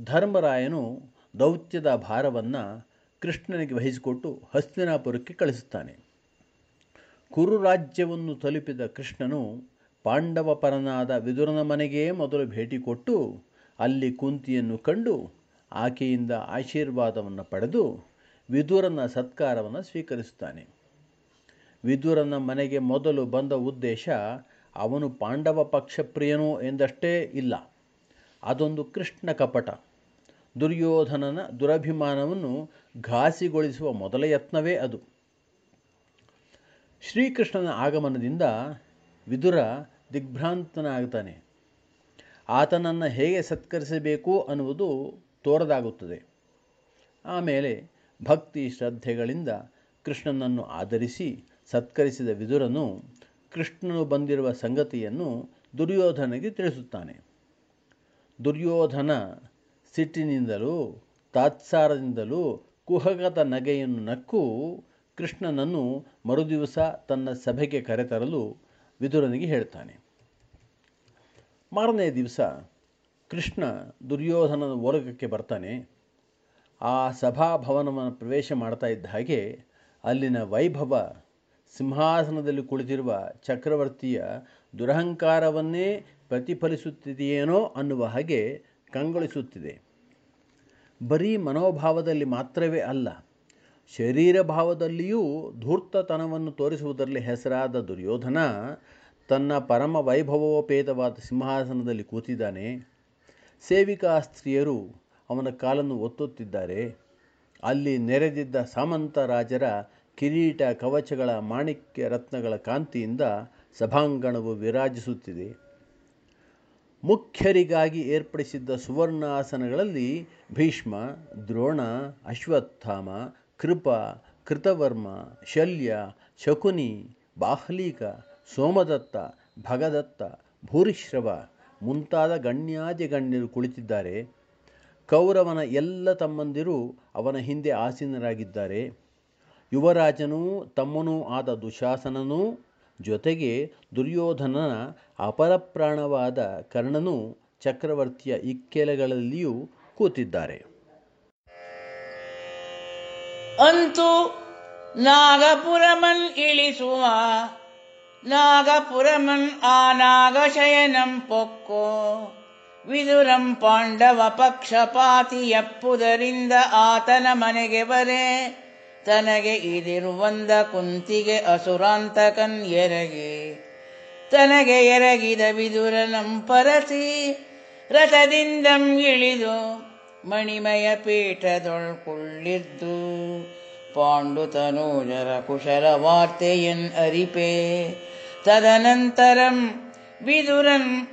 ಧರ್ಮರಾಯನು ದೌತ್ಯದ ಭಾರವನ್ನು ಕೃಷ್ಣನಿಗೆ ವಹಿಸಿಕೊಟ್ಟು ಹಸ್ತಿನಾಪುರಕ್ಕೆ ಕಳಿಸುತ್ತಾನೆ. ಕುರು ರಾಜ್ಯವನ್ನು ತಲುಪಿದ ಕೃಷ್ಣನು ಪಾಂಡವ ಪರನಾದ ವಿದುರನ ಮನೆಗೆ ಮೊದಲು ಭೇಟಿ ಕೊಟ್ಟು ಅಲ್ಲಿ ಕುಂತಿಯನ್ನು ಕಂಡು ಆಕೆಯಿಂದ ಆಶೀರ್ವಾದವನ್ನು ಪಡೆದು ವಿದುರನ ಸತ್ಕಾರವನ್ನು ಸ್ವೀಕರಿಸುತ್ತಾನೆ. ವಿದುರನ ಮನೆಗೆ ಮೊದಲು ಬಂದ ಉದ್ದೇಶ, ಅವನು ಪಾಂಡವ ಪಕ್ಷಪ್ರಿಯನೋ ಎಂದಷ್ಟೇ ಇಲ್ಲ. ಅದೊಂದು ಕೃಷ್ಣ ಕಪಟ. ದುರ್ಯೋಧನನ ದುರಭಿಮಾನವನ್ನು ಘಾಸಿಗೊಳಿಸುವ ಮೊದಲ ಯತ್ನವೇ ಅದು. ಶ್ರೀಕೃಷ್ಣನ ಆಗಮನದಿಂದ ವಿದುರ ದಿಗ್ಭ್ರಾಂತನಾಗ್ತಾನೆ. ಆತನನ್ನು ಹೇಗೆ ಸತ್ಕರಿಸಬೇಕು ಅನ್ನುವುದು ತೋರದಾಗುತ್ತದೆ. ಆಮೇಲೆ ಭಕ್ತಿ ಶ್ರದ್ಧೆಗಳಿಂದ ಕೃಷ್ಣನನ್ನು ಆಧರಿಸಿ ಸತ್ಕರಿಸಿದ ವಿದುರನು ಕೃಷ್ಣನು ಬಂದಿರುವ ಸಂಗತಿಯನ್ನು ದುರ್ಯೋಧನಿಗೆ ತಿಳಿಸುತ್ತಾನೆ. ದುರ್ಯೋಧನ ಸಿಟ್ಟಿನಿಂದಲೂ, ತಾತ್ಸಾರದಿಂದಲೂ ಕುಹಕದ ನಗೆಯನ್ನು ನಕ್ಕು ಕೃಷ್ಣನನ್ನು ಮರುದಿವಸ ತನ್ನ ಸಭೆಗೆ ಕರೆತರಲು ವಿದುರನಿಗೆ ಹೇಳ್ತಾನೆ. ಮಾರನೇ ದಿವಸ ಕೃಷ್ಣ ದುರ್ಯೋಧನನ ವರ್ಗಕ್ಕೆ ಬರ್ತಾನೆ. ಆ ಸಭಾಭವನವನ್ನು ಪ್ರವೇಶ ಮಾಡ್ತಾ ಇದ್ದ ಹಾಗೆ ಅಲ್ಲಿನ ವೈಭವ ಸಿಂಹಾಸನದಲ್ಲಿ ಕುಳಿತಿರುವ ಚಕ್ರವರ್ತಿಯ ದುರಹಂಕಾರವನ್ನೇ ಪ್ರತಿಫಲಿಸುತ್ತಿದೆಯೇನೋ ಅನ್ನುವ ಹಾಗೆ ಕಂಗೊಳಿಸುತ್ತಿದೆ. ಬರೀ ಮನೋಭಾವದಲ್ಲಿ ಮಾತ್ರವೇ ಅಲ್ಲ, ಶರೀರ ಭಾವದಲ್ಲಿಯೂ ಧೂರ್ತತನವನ್ನು ತೋರಿಸುವುದರಲ್ಲಿ ಹೆಸರಾದ ದುರ್ಯೋಧನ ತನ್ನ ಪರಮ ವೈಭವೋಪೇತವಾದ ಸಿಂಹಾಸನದಲ್ಲಿ ಕೂತಿದ್ದಾನೆ. ಸೇವಿಕಾ ಸ್ತ್ರೀಯರು ಅವನ ಕಾಲನ್ನು ಒತ್ತುತ್ತಿದ್ದಾರೆ. ಅಲ್ಲಿ ನೆರೆದಿದ್ದ ಸಾಮಂತ ರಾಜರ ಕಿರೀಟ ಕವಚಗಳ ಮಾಣಿಕ್ಯ ರತ್ನಗಳ ಕಾಂತಿಯಿಂದ ಸಭಾಂಗಣವು ವಿರಾಜಿಸುತ್ತಿದೆ. ಮುಖ್ಯರಿಗಾಗಿ ಏರ್ಪಡಿಸಿದ್ದ ಸುವರ್ಣಾಸನಗಳಲ್ಲಿ ಭೀಷ್ಮ, ದ್ರೋಣ, ಅಶ್ವತ್ಥಾಮ, ಕೃಪ, ಕೃತವರ್ಮ, ಶಲ್ಯ, ಶಕುನಿ, ಬಾಹ್ಲೀಕ, ಸೋಮದತ್ತ, ಭಗದತ್ತ, ಭೂರಿಶ್ರವ ಮುಂತಾದ ಗಣ್ಯಾದಿ ಗಣ್ಯರು ಕುಳಿತಿದ್ದಾರೆ. ಕೌರವನ ಎಲ್ಲ ತಮ್ಮಂದಿರು ಅವನ ಹಿಂದೆ ಆಸೀನರಾಗಿದ್ದಾರೆ. ಯುವರಾಜನೂ ತಮ್ಮನೂ ಆದ ದುಶಾಸನನೂ ಜೊತೆಗೆ ದುರ್ಯೋಧನನ ಅಪರಪ್ರಾಣವಾದ ಕರ್ಣನೂ ಚಕ್ರವರ್ತಿಯ ಇಕ್ಕೆಲೆಗಳಲ್ಲಿಯೂ ಕೂತಿದ್ದಾರೆ. ಅಂತೂ ನಾಗಪುರಮನ್ ಇಳಿಸುವ, ನಾಗಪುರಮನ್ ಆ ನಾಗಶಯನಂ ಪೊಕ್ಕೋ, ವಿದುರಂ ಪಾಂಡವ ಪಕ್ಷಪಾತಿ ಎಪ್ಪುದರಿಂದ ಆತನ ಮನೆಗೆ ಬರೆ. ತನಗೆ ಇದಿರುವಂದ ಕುಂತಿಗೆ ಅಸುರಾಂತಕನ್ ಎರಗಿ. ತನಗೆ ಎರಗಿದ ವಿದುರನಂ ಪರಸಿ, ರಥದಿಂದಂ ಇಳಿದು ಮಣಿಮಯ ಪೀಠದೊಳ್ಕೊಳ್ಳಿದ್ದು ಪಾಂಡುತನೂಜರ ಕುಶಲ ವಾರ್ತೆಯನ್ ಅರಿಪೆ. ತದನಂತರಂ ವಿದುರನ್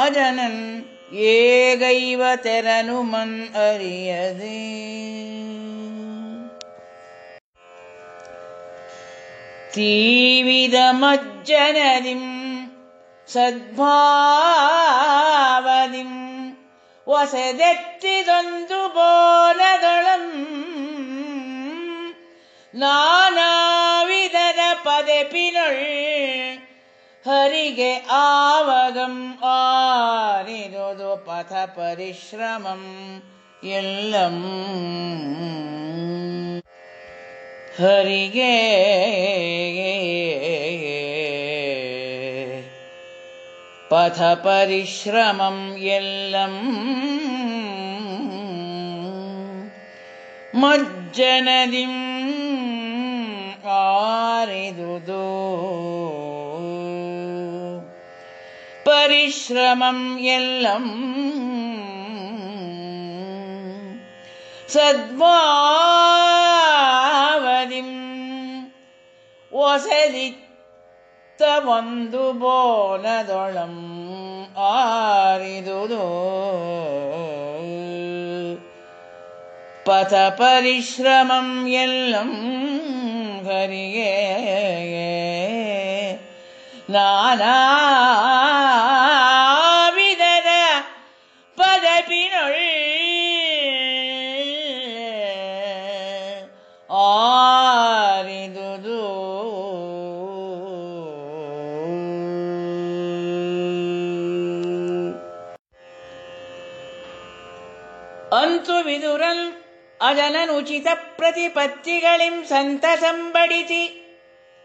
ಅಜನನ್ ಏಗೈವ ತೆರನು ಮನ್ ಅರಿಯದೆ. ಮಜ್ಜನದಿಂ ಸದ್ಭಾವದಿಂ ಒಸೆದೆತ್ತಿದೊಂದು ಬೋಲದೊಳಂ ನಾನಾವಿಧದ ಪದಪಿನೊಳ್ ಹರಿಗೆ ಆವಗಂ ಆರಿರುವುದು ಪಥ ಪರಿಶ್ರಮಂ ಎಲ್ಲಂ ಹರಿಗೆ. ಪಥ ಪರಿಶ್ರಮಂ ಎಲ್ಲಂ. ಮಜ್ಜನದಿಂ ಆರಿದುದು. ಪರಿಶ್ರಮಂ ಎಲ್ಲಂ. ಸದ್ಭಾವದಿಂ ಒಸಲಿತ್ತ ಒಂದು ಬೋನದೊಳಂ ಆರಿದುದು ಪಥ ಪರಿಶ್ರಮಂ ಎಲ್ಲಂ ಅಜನನುಚಿತ ಪ್ರತಿಪತ್ತಿಗಳಿಂ ಸಂತಸಂಬಡಿಸಿ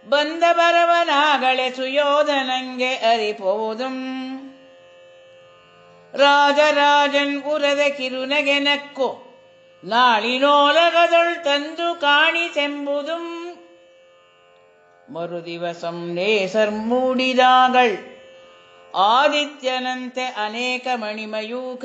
ಬಂದ ಬರವನಾಗಳೆ ಸುಯೋಧನಂಗೆ ಅರಿಪೋದುಂ ರಾಜರಾಜನ್ ಉರದ ಕಿರುನಗೆ ನಕ್ಕು ನಾಳಿನೋಲಗದೊಳ್ ತಂದು ಕಾಣಿಸೆಂಬುದುಂ ಮರುದಿವಸಂ ನೇಸರ್ ಮೂಡಿದಾಗಳ್ ಆದಿತ್ಯನಂತೆ ಅನೇಕ ಮಣಿಮಯೂಖ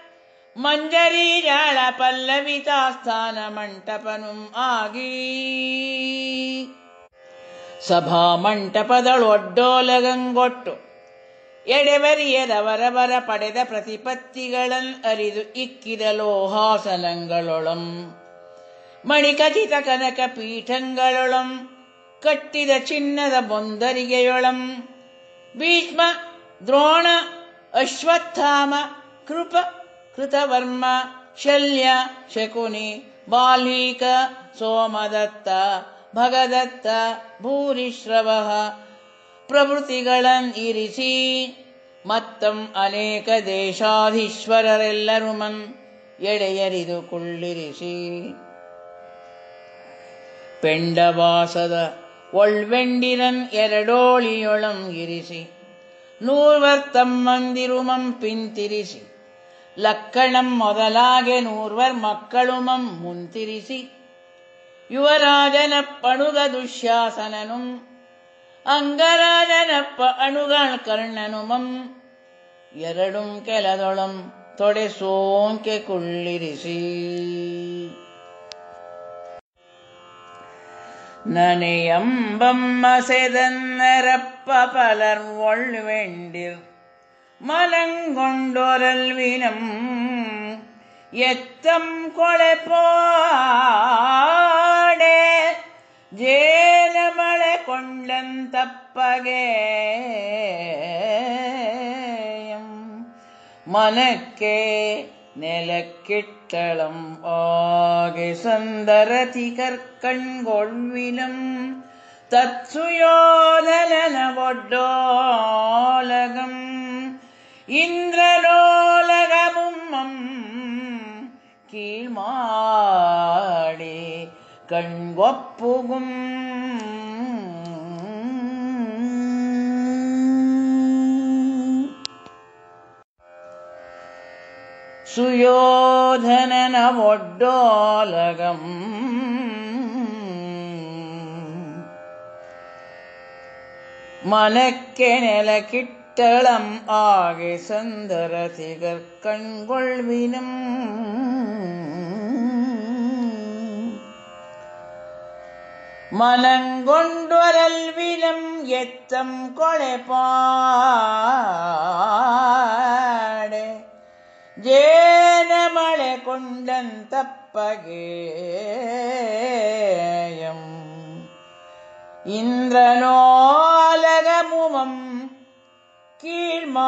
ಮಂಜರೀಜಾಳ ಪಲ್ಲವಿತಾಸ್ಥಾನ ಮಂಟಪನು ಆಗಿ. ಸಭಾ ಮಂಟಪದಳೊಡ್ಡೋಲಗಂಗೊಟ್ಟು ಎಡೆವರಿಯದವರವರ ಪಡೆದ ಪ್ರತಿಪತ್ತಿಗಳನ್ ಅರಿದು ಇಕ್ಕಿದ ಲೋಹಾಸನಗಳೊಳಂ. ಮಣಿಕಚಿತ ಕನಕ ಪೀಠಗಳೊಳಂ. ಕಟ್ಟಿದ ಚಿನ್ನದ ಬೊಂದರಿಗೆಯೊಳಂ. ಭೀಷ್ಮ, ದ್ರೋಣ, ಅಶ್ವತ್ಥಾಮ, ಕೃಪ ಕೃತವರ್ಮ ಶಲ್ಯ ಶಕುನಿ ಬಾಲೀಕ ಸೋಮದತ್ತ ಭಗದತ್ತ ಭೂರಿಶ್ರವ ಪ್ರಭೃತಿಗಳನ್ ಇರಿಸಿ ಮತ್ತಂ ಅನೇಕ ದೇಶಾಧೀಶ್ವರರೆಲ್ಲರು ಮನ್ ಎಡೆಯರಿದು ಕುಳ್ಳಿರಿಸಿ. ಪೆಂಡವಾಸದ ಒಳ್ವೆಂಡಿರನ್ ಎರಡೋಳಿಯೊಳಂ ಇರಿಸಿ. ನೂರ್ವರ್ತಮ್ಮಂದಿರುಮಂ ಪಿಂತಿರಿಸಿ. ಲಕ್ಕಣಂ ಮೊದಲಾಗೆ ನೂರ್ವರ್ ಮಕ್ಕಳುಮಂ ಮುಂತಿರಿಸಿ. ಯುವರಾಜನಪ್ಪಣುಗ ದುಶ್ಯಾಸನನು, ಅಂಗರಾಜನಪ್ಪ ಅಣುಗಾಳ್ ಕರ್ಣನುಮಂ. ಎರಡುಂ ಕೆಲದೊಳಂ ತೊಡೆ ಸೋಂಕೆ ಕುಳ್ಳಿರಿಸಿ. നനയമ്പമ്മ സെതന്നരപ്പ ಫಲರ್ ഒൾവേണ്ടിർ മലം കൊണ്ടൊരൽ വിനം എത്തം കൊളെപ്പോടെ ജേലമളെ കൊണ്ടൻ തപ്പകേ മനക്കേ നിലക്കിട്ടളം ആകെ സന്തരതി കർക്കൺകൊഴിലും തത്സുയോധനവൊഡോലകം இந்திரலோலகமும் கீழ்மாடே கண்கொப்புகும். சுயோதனனவொட்டோலகம். மலக்கெனல கிட்ட தளம் ஆகி சந்தரசிகர் கண்கொள்வினும். மனங்கொண்டுவரல்விலும் எத்தம் கொழைப்பாடு ஜேனமழை கொண்டன் தப்பகேயம். இந்திரனோலகமுமம் ಕೀಳ್ಮಾಡಿ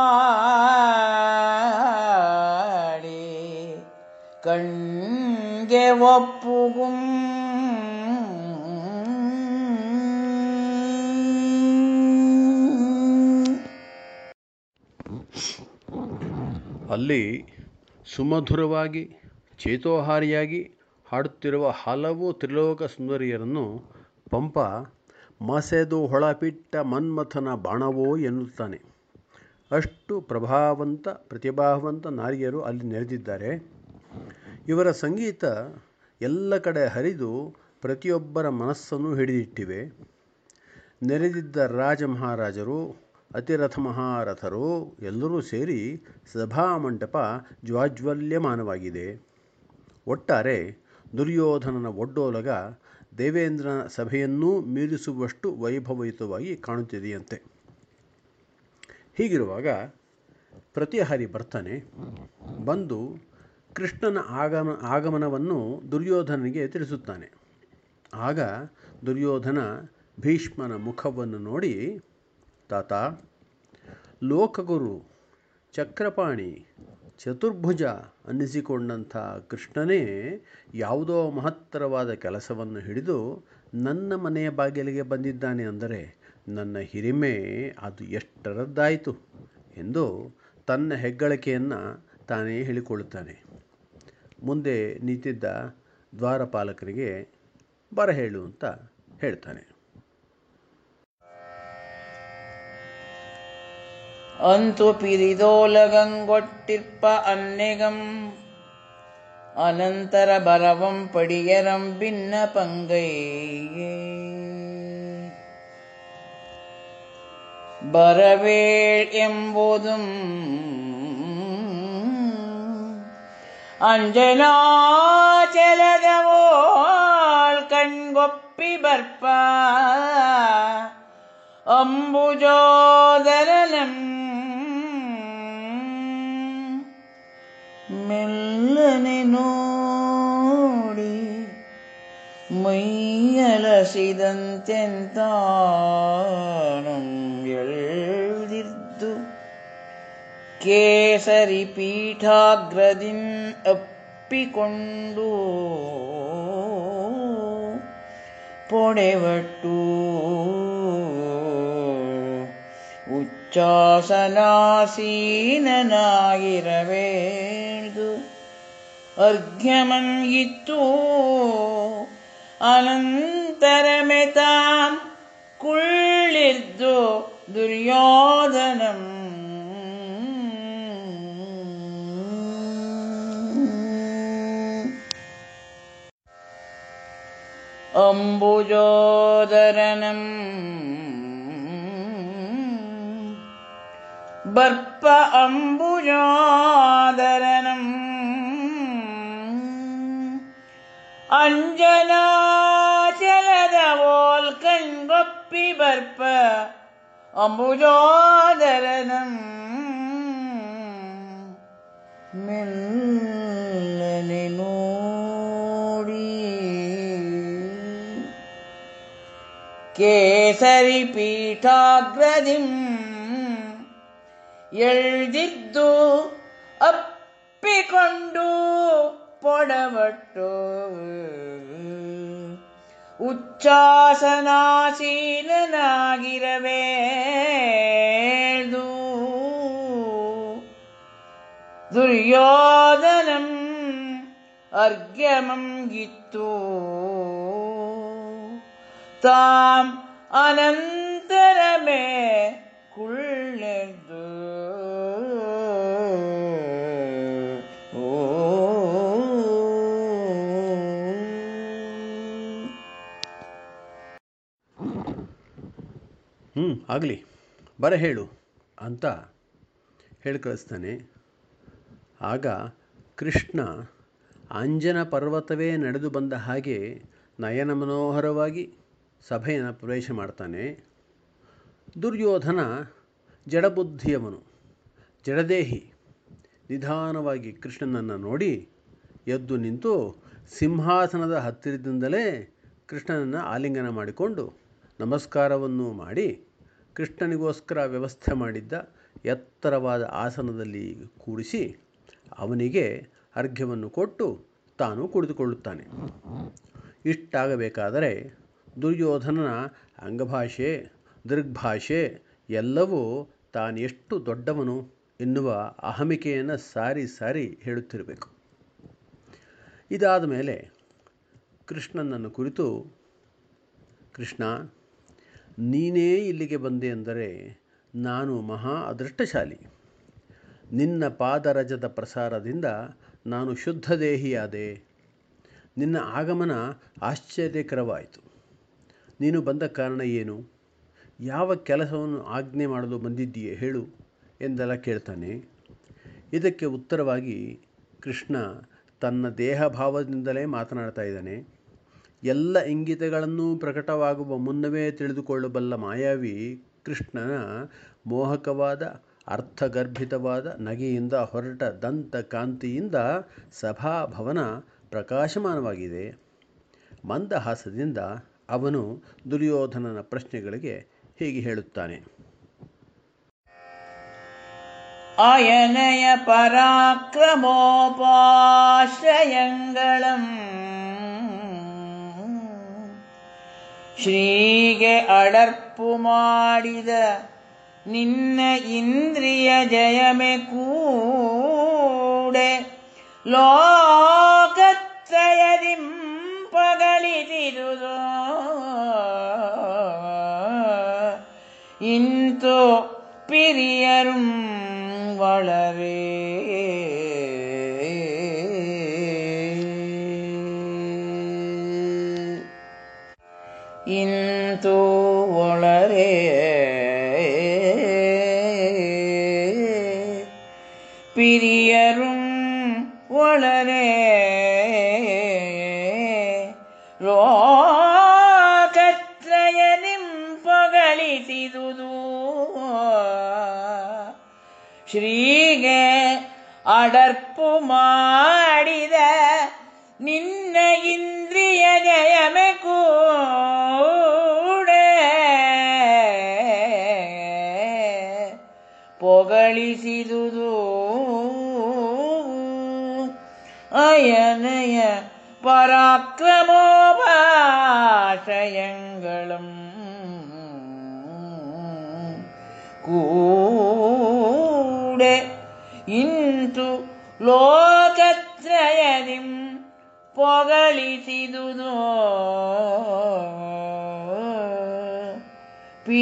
ಕಣ್ಣಿಗೆ ಒಪ್ಪುಗು. ಅಲ್ಲಿ ಸುಮಧುರವಾಗಿ, ಚೇತೋಹಾರಿಯಾಗಿ ಹಾಡುತ್ತಿರುವ ಹಲವು ತ್ರಿಲೋಕ ಸುಂದರಿಯರನ್ನು ಪಂಪ ಮಸೆದು ಹೊಳಪಿಟ್ಟ ಮನ್ಮಥನ ಬಾಣವೋ ಎನ್ನುತ್ತಾನೆ. ಅಷ್ಟು ಪ್ರಭಾವಂತ, ಪ್ರತಿಭಾವಂತ ನಾರಿಯರು ಅಲ್ಲಿ ನೆರೆದಿದ್ದಾರೆ. ಇವರ ಸಂಗೀತ ಎಲ್ಲ ಕಡೆ ಹರಿದು ಪ್ರತಿಯೊಬ್ಬರ ಮನಸ್ಸನ್ನು ಹಿಡಿದಿಟ್ಟಿವೆ. ನೆರೆದಿದ್ದ ರಾಜ ಮಹಾರಾಜರು ಅತಿರಥ ಮಹಾರಥರು ಎಲ್ಲರೂ ಸೇರಿ ಸಭಾಮಂಟಪ ಜ್ವಾಜ್ವಲ್ಯಮಾನವಾಗಿದೆ. ಒಟ್ಟಾರೆ ದುರ್ಯೋಧನನ ಒಡ್ಡೋಲಗ ದೇವೇಂದ್ರನ ಸಭೆಯನ್ನೂ ಮೀರಿಸುವಷ್ಟು ವೈಭವಯುತವಾಗಿ ಕಾಣುತ್ತಿದೆಯಂತೆ. ಹೀಗಿರುವಾಗ ಪ್ರತಿಹಾರಿ ಬರ್ತಾನೆ ಬಂದು ಕೃಷ್ಣನ ಆಗಮ, ಆಗಮನವನ್ನು ದುರ್ಯೋಧನನಿಗೆ ತಿಳಿಸುತ್ತಾನೆ. ಆಗ ದುರ್ಯೋಧನ ಭೀಷ್ಮನ ಮುಖವನ್ನು ನೋಡಿ, ತಾತ, ಲೋಕಗುರು ಚಕ್ರಪಾಣಿ ಚತುರ್ಭುಜ ಅನ್ನಿಸಿಕೊಂಡಂಥ ಕೃಷ್ಣನೇ ಯಾವುದೋ ಮಹತ್ತರವಾದ ಕೆಲಸವನ್ನು ಹಿಡಿದು ನನ್ನ ಮನೆಯ ಬಾಗಿಲಿಗೆ ಬಂದಿದ್ದಾನೆ ಅಂದರೆ ನನ್ನ ಹಿರಿಮೆ ಅದು ಎಷ್ಟರದ್ದಾಯಿತು ಎಂದು ತನ್ನ ಹೆಗ್ಗಳಿಕೆಯನ್ನು ತಾನೇ ಹೇಳಿಕೊಳ್ಳುತ್ತಾನೆ. ಮುಂದೆ ನಿಂತಿದ್ದ ದ್ವಾರಪಾಲಕರಿಗೆ ಬರ ಹೇಳು ಅಂತ ಹೇಳ್ತಾನೆ. ಅಂತು ಪಿರಿದೋಲಗಂಗೊಟ್ಟಿರ್ಪ ಅನ್ನೆಗಂ, ಅನಂತರ ಬರವಂ ಪಡಿಯರಂ ಭಿನ್ನ ಪಂಗೈ பரவேள் எம்போதும் അഞ്ജനാചലതവോൾ കൺകൊപ്പി ബർപ്പ അംബുജോദരലം മെല്ലനെ നോടി ಕೇಸರಿ ಪೀಠಾಗ್ರದಿಂ ಅಪ್ಪಿಕೊಂಡು ಪೊಡೆವಟ್ಟು ಉಚ್ಚಾಸನಾಸೀನನಾಗಿರಬೇಡ್ದು ಅರ್ಘ್ಯಮನ್ ಇತ್ತು ಅನಂತರಮೆತಾಂ ಕುಳ್ಳಿದ್ದು ದುರ್ಯೋಧನಂ അംബുജോദരനം. ബർപ്പ അംബുജോദരനം. അഞ്ജനാചലതവോൽ കൺകൊപ്പി ബർപ്പ അംബുജോദരനം. മെല്ലനെ ಕೇಸರಿ ಪೀಠಾಗ್ರದಿಂ ಎಳ್ದಿದ್ದು ಅಪ್ಪಿಕೊಂಡು ಪೊಡವಟ್ಟು ಉಚ್ಚಾಸನಾಸೀನನಾಗಿರಬೇದು ದುರ್ಯೋಧನಂ ಅರ್ಘ್ಯಮಂ ಗಿತ್ತು ತಾಂ ಅನಂತರ ಮೇ ಕುಳ್ಳೆದು ಹ್ಞೂ ಆಗಲಿ. ಬರ ಹೇಳು ಅಂತ ಹೇಳಿ ಕಳಿಸ್ತಾನೆ. ಆಗ ಕೃಷ್ಣ ಆಂಜನ ಪರ್ವತವೇ ನಡೆದು ಬಂದ ಹಾಗೆ ನಯನ ಮನೋಹರವಾಗಿ ಸಭೆಯನ್ನು ಪ್ರವೇಶ ಮಾಡ್ತಾನೆ. ದುರ್ಯೋಧನ ಜಡಬುದ್ಧಿಯವನು, ಜಡದೇಹಿ. ನಿಧಾನವಾಗಿ ಕೃಷ್ಣನನ್ನು ನೋಡಿ ಎದ್ದು ನಿಂತು ಸಿಂಹಾಸನದ ಹತ್ತಿರದಿಂದಲೇ ಕೃಷ್ಣನನ್ನು ಆಲಿಂಗನ ಮಾಡಿಕೊಂಡು ನಮಸ್ಕಾರವನ್ನು ಮಾಡಿ ಕೃಷ್ಣನಿಗೋಸ್ಕರ ವ್ಯವಸ್ಥೆ ಮಾಡಿದ್ದ ಎತ್ತರವಾದ ಆಸನದಲ್ಲಿ ಕೂರಿಸಿ ಅವನಿಗೆ ಅರ್ಘ್ಯವನ್ನು ಕೊಟ್ಟು ತಾನು ಕುಳಿತುಕೊಳ್ಳುತ್ತಾನೆ. ಇಷ್ಟಾಗಬೇಕಾದರೆ ದುರ್ಯೋಧನನ ಅಂಗಭಾಷೆ, ದೃಗ್ಭಾಷೆ ಎಲ್ಲವೂ ತಾನೆಷ್ಟು ದೊಡ್ಡವನು ಎನ್ನುವ ಅಹಮಿಕೆಯನ್ನು ಸಾರಿ ಸಾರಿ ಹೇಳುತ್ತಿರಬೇಕು. ಇದಾದ ಮೇಲೆ ಕೃಷ್ಣನನ್ನು ಕುರಿತು, ಕೃಷ್ಣ, ನೀನೇ ಇಲ್ಲಿಗೆ ಬಂದೆ ಅಂದರೆ ನಾನು ಮಹಾ ಅದೃಷ್ಟಶಾಲಿ. ನಿನ್ನ ಪಾದರಜದ ಪ್ರಸಾರದಿಂದ ನಾನು ಶುದ್ಧ ದೇಹಿಯಾದೆ ನಿನ್ನ ಆಗಮನ ಆಶ್ಚರ್ಯಕರವಾಯಿತು. ನೀನು ಬಂದ ಕಾರಣ ಏನು? ಯಾವ ಕೆಲಸವನ್ನು ಆಜ್ಞೆ ಮಾಡಲು ಬಂದಿದ್ದೀಯೆ? ಹೇಳು ಎಂದೆಲ್ಲ ಕೇಳ್ತಾನೆ. ಇದಕ್ಕೆ ಉತ್ತರವಾಗಿ ಕೃಷ್ಣ ತನ್ನ ದೇಹ ಭಾವದಿಂದಲೇ ಮಾತನಾಡ್ತಾ ಇದ್ದಾನೆ. ಎಲ್ಲ ಇಂಗಿತಗಳನ್ನೂ ಪ್ರಕಟವಾಗುವ ಮುನ್ನವೇ ತಿಳಿದುಕೊಳ್ಳಬಲ್ಲ ಮಾಯಾವಿ ಕೃಷ್ಣನ ಮೋಹಕವಾದ, ಅರ್ಥಗರ್ಭಿತವಾದ ನಗೆಯಿಂದ ಹೊರಟ ದಂತ ಕಾಂತಿಯಿಂದ ಸಭಾಭವನ ಪ್ರಕಾಶಮಾನವಾಗಿದೆ. ಮಂದಹಾಸದಿಂದ ಅವನು ದುರ್ಯೋಧನನ ಪ್ರಶ್ನೆಗಳಿಗೆ ಹೀಗೆ ಹೇಳುತ್ತಾನೆ. ಅಯನಯ ಪರಾಕ್ರಮೋಪಾಶ್ರಯಂಗಳಂ. ಶ್ರೀಗೆ ಅಡರ್ಪು ಮಾಡಿದ ನಿನ್ನ ಇಂದ್ರಿಯ ಜಯಮೆ ಕೂಡೆ. ಲೋಕತ್ರಯದಿಂ ಲೋಕತ್ರಯದಿಂಪಗಳಿದಿರುವುದು ಇಂತು பிரியரும் வளரே ಇಂತು ಒಳರೆ பிரியரும் ಒಳರೆ ಶ್ರೀಗೆ ಅಡರ್ಪು ಮಾಡಿದ ನಿನ್ನ ಇಂದ್ರಿಯ ಜಯಮೆ ಕೂಡೆ. ಪೊಗಳಿಸಿದುದು ಅಯನಯ ಪರಾಕ್ರಮೋಪಾಶಯಂ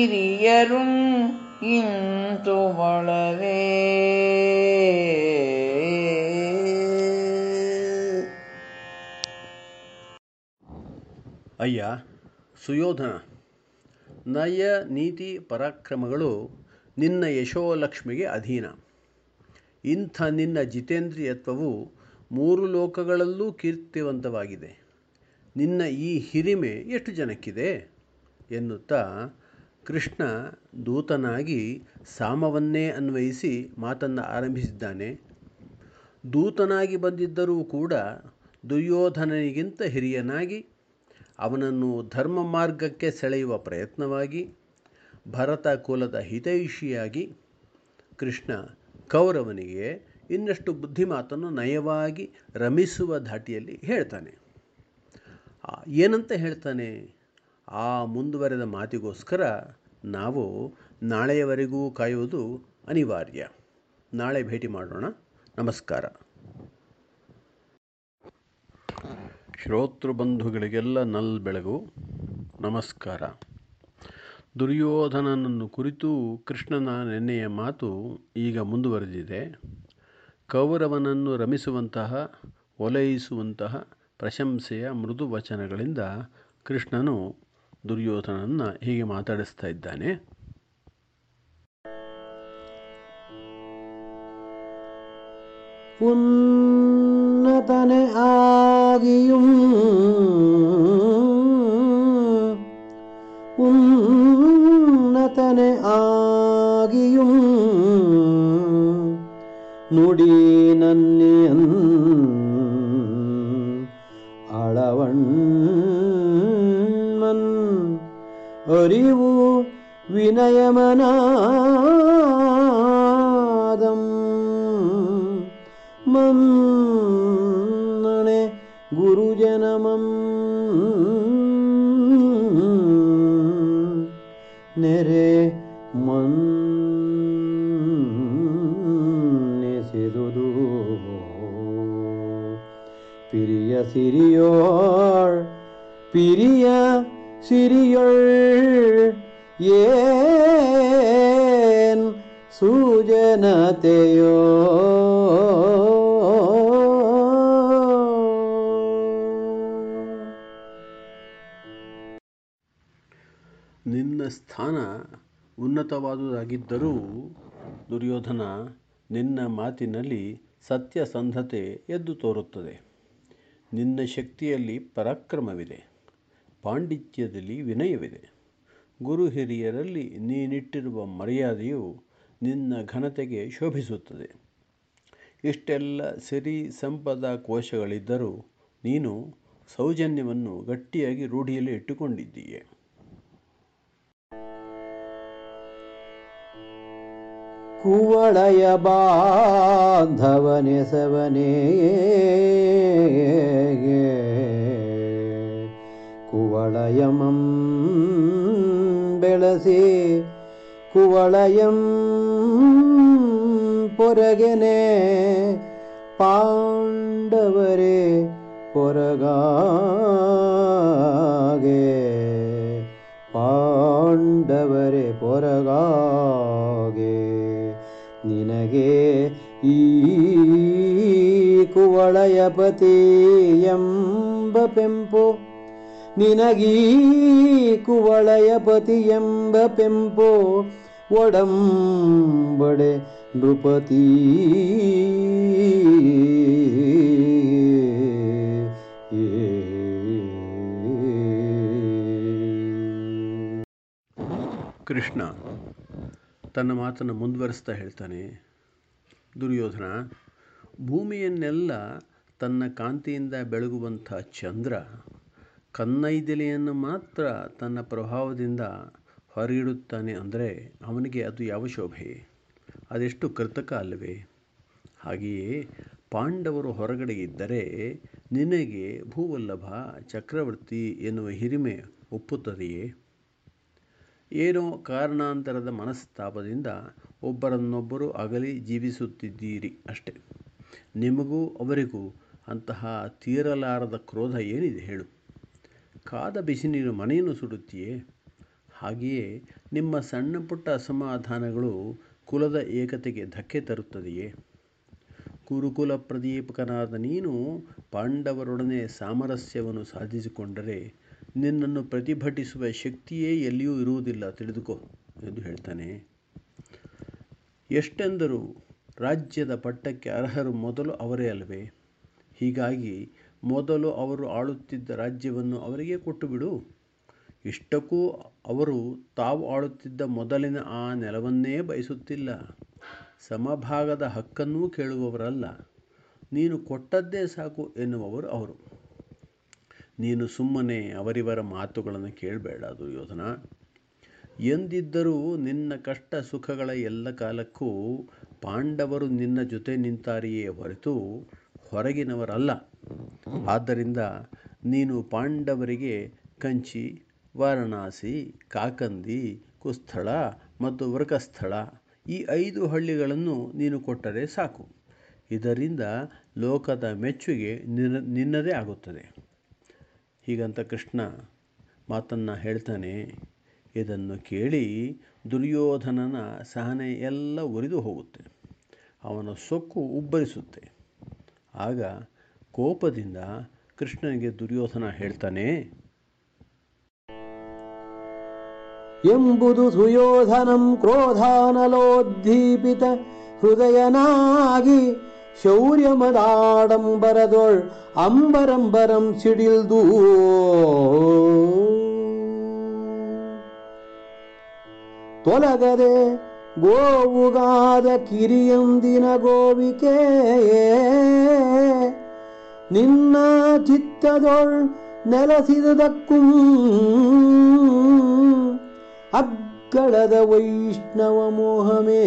பிரியரும் ಇಂತು ಒಳರೇ ಅಯ್ಯ ಸುಯೋಧನ ನಯ ನೀತಿ ಪರಾಕ್ರಮಗಳು ನಿನ್ನ ಯಶೋಲಕ್ಷ್ಮಿಗೆ ಅಧೀನ ಇಂಥ ನಿನ್ನ ಜಿತೇಂದ್ರಿಯತ್ವವು ಮೂರು ಲೋಕಗಳಲ್ಲೂ ಕೀರ್ತಿವಂತವಾಗಿದೆ ನಿನ್ನ ಈ ಹಿರಿಮೆ ಎಷ್ಟು ಜನಕ್ಕಿದೆ ಎನ್ನುತ್ತಾ ಕೃಷ್ಣ ದೂತನಾಗಿ ಸಾಮವನ್ನೇ ಅನ್ವಯಿಸಿ ಮಾತನ್ನು ಆರಂಭಿಸಿದ್ದಾನೆ. ದೂತನಾಗಿ ಬಂದಿದ್ದರೂ ಕೂಡ ದುರ್ಯೋಧನನಿಗಿಂತ ಹಿರಿಯನಾಗಿ, ಅವನನ್ನು ಧರ್ಮ ಮಾರ್ಗಕ್ಕೆ ಸೆಳೆಯುವ ಪ್ರಯತ್ನವಾಗಿ, ಭರತ ಕುಲದ ಹಿತೈಷಿಯಾಗಿ, ಕೃಷ್ಣ ಕೌರವನಿಗೆ ಇನ್ನಷ್ಟು ಬುದ್ಧಿಮಾತನ್ನು ನಯವಾಗಿ ರಮಿಸುವ ಧಾಟಿಯಲ್ಲಿ ಹೇಳ್ತಾನೆ. ಏನಂತ ಹೇಳ್ತಾನೆ? ಆ ಮುಂದುವರೆದ ಮಾತಿಗೋಸ್ಕರ ನಾವು ನಾಳೆಯವರೆಗೂ ಕಾಯುವುದು ಅನಿವಾರ್ಯ. ನಾಳೆ ಭೇಟಿ ಮಾಡೋಣ. ನಮಸ್ಕಾರ. ಶ್ರೋತೃಬಂಧುಗಳಿಗೆಲ್ಲ ನಲ್ ಬೆಳಗು. ನಮಸ್ಕಾರ. ದುರ್ಯೋಧನನನ್ನು ಕುರಿತು ಕೃಷ್ಣನ ನೆನ್ನೆಯ ಮಾತು ಈಗ ಮುಂದುವರೆದಿದೆ. ಕೌರವನನ್ನು ರಮಿಸುವಂತಹ, ಒಲೈಸುವಂತಹ ಪ್ರಶಂಸೆಯ ಮೃದು ವಚನಗಳಿಂದ ಕೃಷ್ಣನು ದುರ್ಯೋಧನನ್ನು ಹೀಗೆ ಮಾತಾಡಿಸ್ತಾ ಇದ್ದಾನೆ ഉന്നതനെ ആകിയും ഉന്നതനെ ആകിയും നുടി നന്നിയൻ ಅರಿವು ವಿನಯಮನಾದಂ. ಮನ್ನಣೆ ಗುರುಜನಮಂ ನೆರೆ ಮನ್ನಿಸಿದುದು. பிரிய சிறியோர் பிரிய ಸಿರಿಯೊಳ್ ಏನ್ ಸೂಜನತೆಯೋ? ನಿನ್ನ ಸ್ಥಾನ ಉನ್ನತವಾದುದಾಗಿದ್ದರೂ ದುರ್ಯೋಧನ ನಿನ್ನ ಮಾತಿನಲ್ಲಿ ಸತ್ಯಸಂಧತೆ ಎದ್ದು ತೋರುತ್ತದೆ. ನಿನ್ನ ಶಕ್ತಿಯಲ್ಲಿ ಪರಾಕ್ರಮವಿದೆ. ಪಾಂಡಿತ್ಯದಲ್ಲಿ ವಿನಯವಿದೆ. ಗುರು ಹಿರಿಯರಲ್ಲಿ ನೀನಿಟ್ಟಿರುವ ಮರ್ಯಾದೆಯು ನಿನ್ನ ಘನತೆಗೆ ಶೋಭಿಸುತ್ತದೆ. ಇಷ್ಟೆಲ್ಲ ಸಿರಿ ಸಂಪದ ಕೋಶಗಳಿದ್ದರೂ ನೀನು ಸೌಜನ್ಯವನ್ನು ಗಟ್ಟಿಯಾಗಿ ರೂಢಿಯಲ್ಲಿ ಇಟ್ಟುಕೊಂಡಿದ್ದೀಯೆ. ಕುವಳಯ ಬಾಂಧವನೆ ಸವನೇ ಕುವಳಯಮಂ ಬೆಳಸಿ ಕುವಳಯಂ ಪೊರಗೆನೆ ಪಾಂಡವರೇ ಪೊರಗಾಗೆ ಪಾಂಡವರೇ ಪೊರಗಾಗೆ ನಿನಗೆ ಈ ಕುವಳಯಪತಿ ಎಂಬ ಪೆಂಪು ನಿನಗೀ ಕುವಳಯಪತಿ ಎಂಬ ಪೆಂಪೋ ಒಡಂಬಡೆ ನೃಪತಿ. ಕೃಷ್ಣ ತನ್ನ ಮಾತನ್ನು ಮುಂದುವರಿಸ್ತಾ ಹೇಳ್ತಾನೆ, ದುರ್ಯೋಧನ, ಭೂಮಿಯನ್ನೆಲ್ಲ ತನ್ನ ಕಾಂತಿಯಿಂದ ಬೆಳಗುವಂಥ ಚಂದ್ರ ಕನ್ನೈದಿಲೆಯನ್ನು ಮಾತ್ರ ತನ್ನ ಪ್ರಭಾವದಿಂದ ಹೊರಗಿಡುತ್ತಾನೆ ಅಂದರೆ ಅವನಿಗೆ ಅದು ಯಾವ ಶೋಭೆ? ಅದೆಷ್ಟು ಕೃತಕ ಅಲ್ಲವೇ? ಹಾಗೆಯೇ ಪಾಂಡವರು ಹೊರಗಡೆ ಇದ್ದರೆ ನಿನಗೆ ಭೂವಲ್ಲಭ, ಚಕ್ರವರ್ತಿ ಎನ್ನುವ ಹಿರಿಮೆ ಒಪ್ಪುತ್ತದೆಯೇ? ಏನೋ ಕಾರಣಾಂತರದ ಮನಸ್ತಾಪದಿಂದ ಒಬ್ಬರನ್ನೊಬ್ಬರು ಅಗಲಿ ಜೀವಿಸುತ್ತಿದ್ದೀರಿ ಅಷ್ಟೆ. ನಿಮಗೂ ಅವರಿಗೂ ಅಂತಹ ತೀರಲಾರದ ಕ್ರೋಧ ಏನಿದೆ ಹೇಳು. ಕಾದ ಬಿಸಿ ನೀರು ಮನೆಯನ್ನು ಸುಡುತ್ತೀಯೇ? ಹಾಗೆಯೇ ನಿಮ್ಮ ಸಣ್ಣ ಪುಟ್ಟ ಅಸಮಾಧಾನಗಳು ಕುಲದ ಏಕತೆಗೆ ಧಕ್ಕೆ ತರುತ್ತದೆಯೇ? ಕುರುಕುಲ ಪ್ರದೀಪಕನಾದ ನೀನು ಪಾಂಡವರೊಡನೆ ಸಾಮರಸ್ಯವನ್ನು ಸಾಧಿಸಿಕೊಂಡರೆ ನಿನ್ನನ್ನು ಪ್ರತಿಭಟಿಸುವ ಶಕ್ತಿಯೇ ಎಲ್ಲಿಯೂ ಇರುವುದಿಲ್ಲ, ತಿಳಿದುಕೋ ಎಂದು ಹೇಳ್ತಾನೆ. ಎಷ್ಟೆಂದರೂ ರಾಜ್ಯದ ಪಟ್ಟಕ್ಕೆ ಅರ್ಹರು ಮೊದಲು ಅವರೇ ಅಲ್ಲವೇ ಹೀಗಾಗಿ ಮೊದಲು ಅವರು ಆಳುತ್ತಿದ್ದ ರಾಜ್ಯವನ್ನು ಅವರಿಗೆ ಕೊಟ್ಟುಬಿಡು. ಇಷ್ಟಕ್ಕೂ ಅವರು ತಾವು ಆಳುತ್ತಿದ್ದ ಮೊದಲಿನ ಆ ನೆಲವನ್ನೇ ಬಯಸುತ್ತಿಲ್ಲ. ಸಮಭಾಗದ ಹಕ್ಕನ್ನೂ ಕೇಳುವವರಲ್ಲ. ನೀನು ಕೊಟ್ಟದ್ದೇ ಸಾಕು ಎನ್ನುವವರು ಅವರು. ನೀನು ಸುಮ್ಮನೆ ಅವರಿವರ ಮಾತುಗಳನ್ನು ಕೇಳಬೇಡ ದುರ್ಯೋಧನ ಎಂದಿದ್ದರೂ ನಿನ್ನ ಕಷ್ಟ ಸುಖಗಳ ಎಲ್ಲ ಕಾಲಕ್ಕೂ ಪಾಂಡವರು ನಿನ್ನ ಜೊತೆ ನಿಂತಾರೆಯೇ ಹೊರತು ಹೊರಗಿನವರಲ್ಲ. ಆದ್ದರಿಂದ ನೀನು ಪಾಂಡವರಿಗೆ ಕಂಚಿ, ವಾರಣಾಸಿ, ಕಾಕಂದಿ, ಕುಸ್ಥಳ ಮತ್ತು ವೃಕಸ್ಥಳ ಈ ಐದು ಹಳ್ಳಿಗಳನ್ನು ನೀನು ಕೊಟ್ಟರೆ ಸಾಕು. ಇದರಿಂದ ಲೋಕದ ಮೆಚ್ಚುಗೆ ನಿನ್ನ, ನಿನ್ನದೇ ಆಗುತ್ತದೆ. ಹೀಗಂತ ಕೃಷ್ಣ ಮಾತನ್ನು ಹೇಳ್ತಾನೆ, ಇದನ್ನು ಕೇಳಿ ದುರ್ಯೋಧನನ ಸಹನೆ ಎಲ್ಲ ಉರಿದು ಹೋಗುತ್ತೆ. ಅವನ ಸೊಕ್ಕು ಉಬ್ಬರಿಸುತ್ತೆ. ಆಗ ಕೋಪದಿಂದ ಕೃಷ್ಣನಿಗೆ ದುರ್ಯೋಧನ ಹೇಳ್ತಾನೆ, ಎಂಬುದು ಸುಯೋಧನಂ ಕ್ರೋಧಾನಲೋದ್ದೀಪಿತ ಹೃದಯನಾಗಿ ಶೌರ್ಯಮದಾಡಂಬರದೊಳ್ ಅಂಬರಂಬರಂ ಸಿಡಿಲ್ದು. ತೊಲಗದೆ ಗೋವುಗಾದ ಕಿರಿಯಂದಿನ ಗೋವಿಕೆ ನಿನ್ನ ಚಿತ್ತದೊಳ್ ನೆಲಸಿದಕ್ಕೂ ಅಗ್ಗಳದ ವೈಷ್ಣವ ಮೋಹಮೇ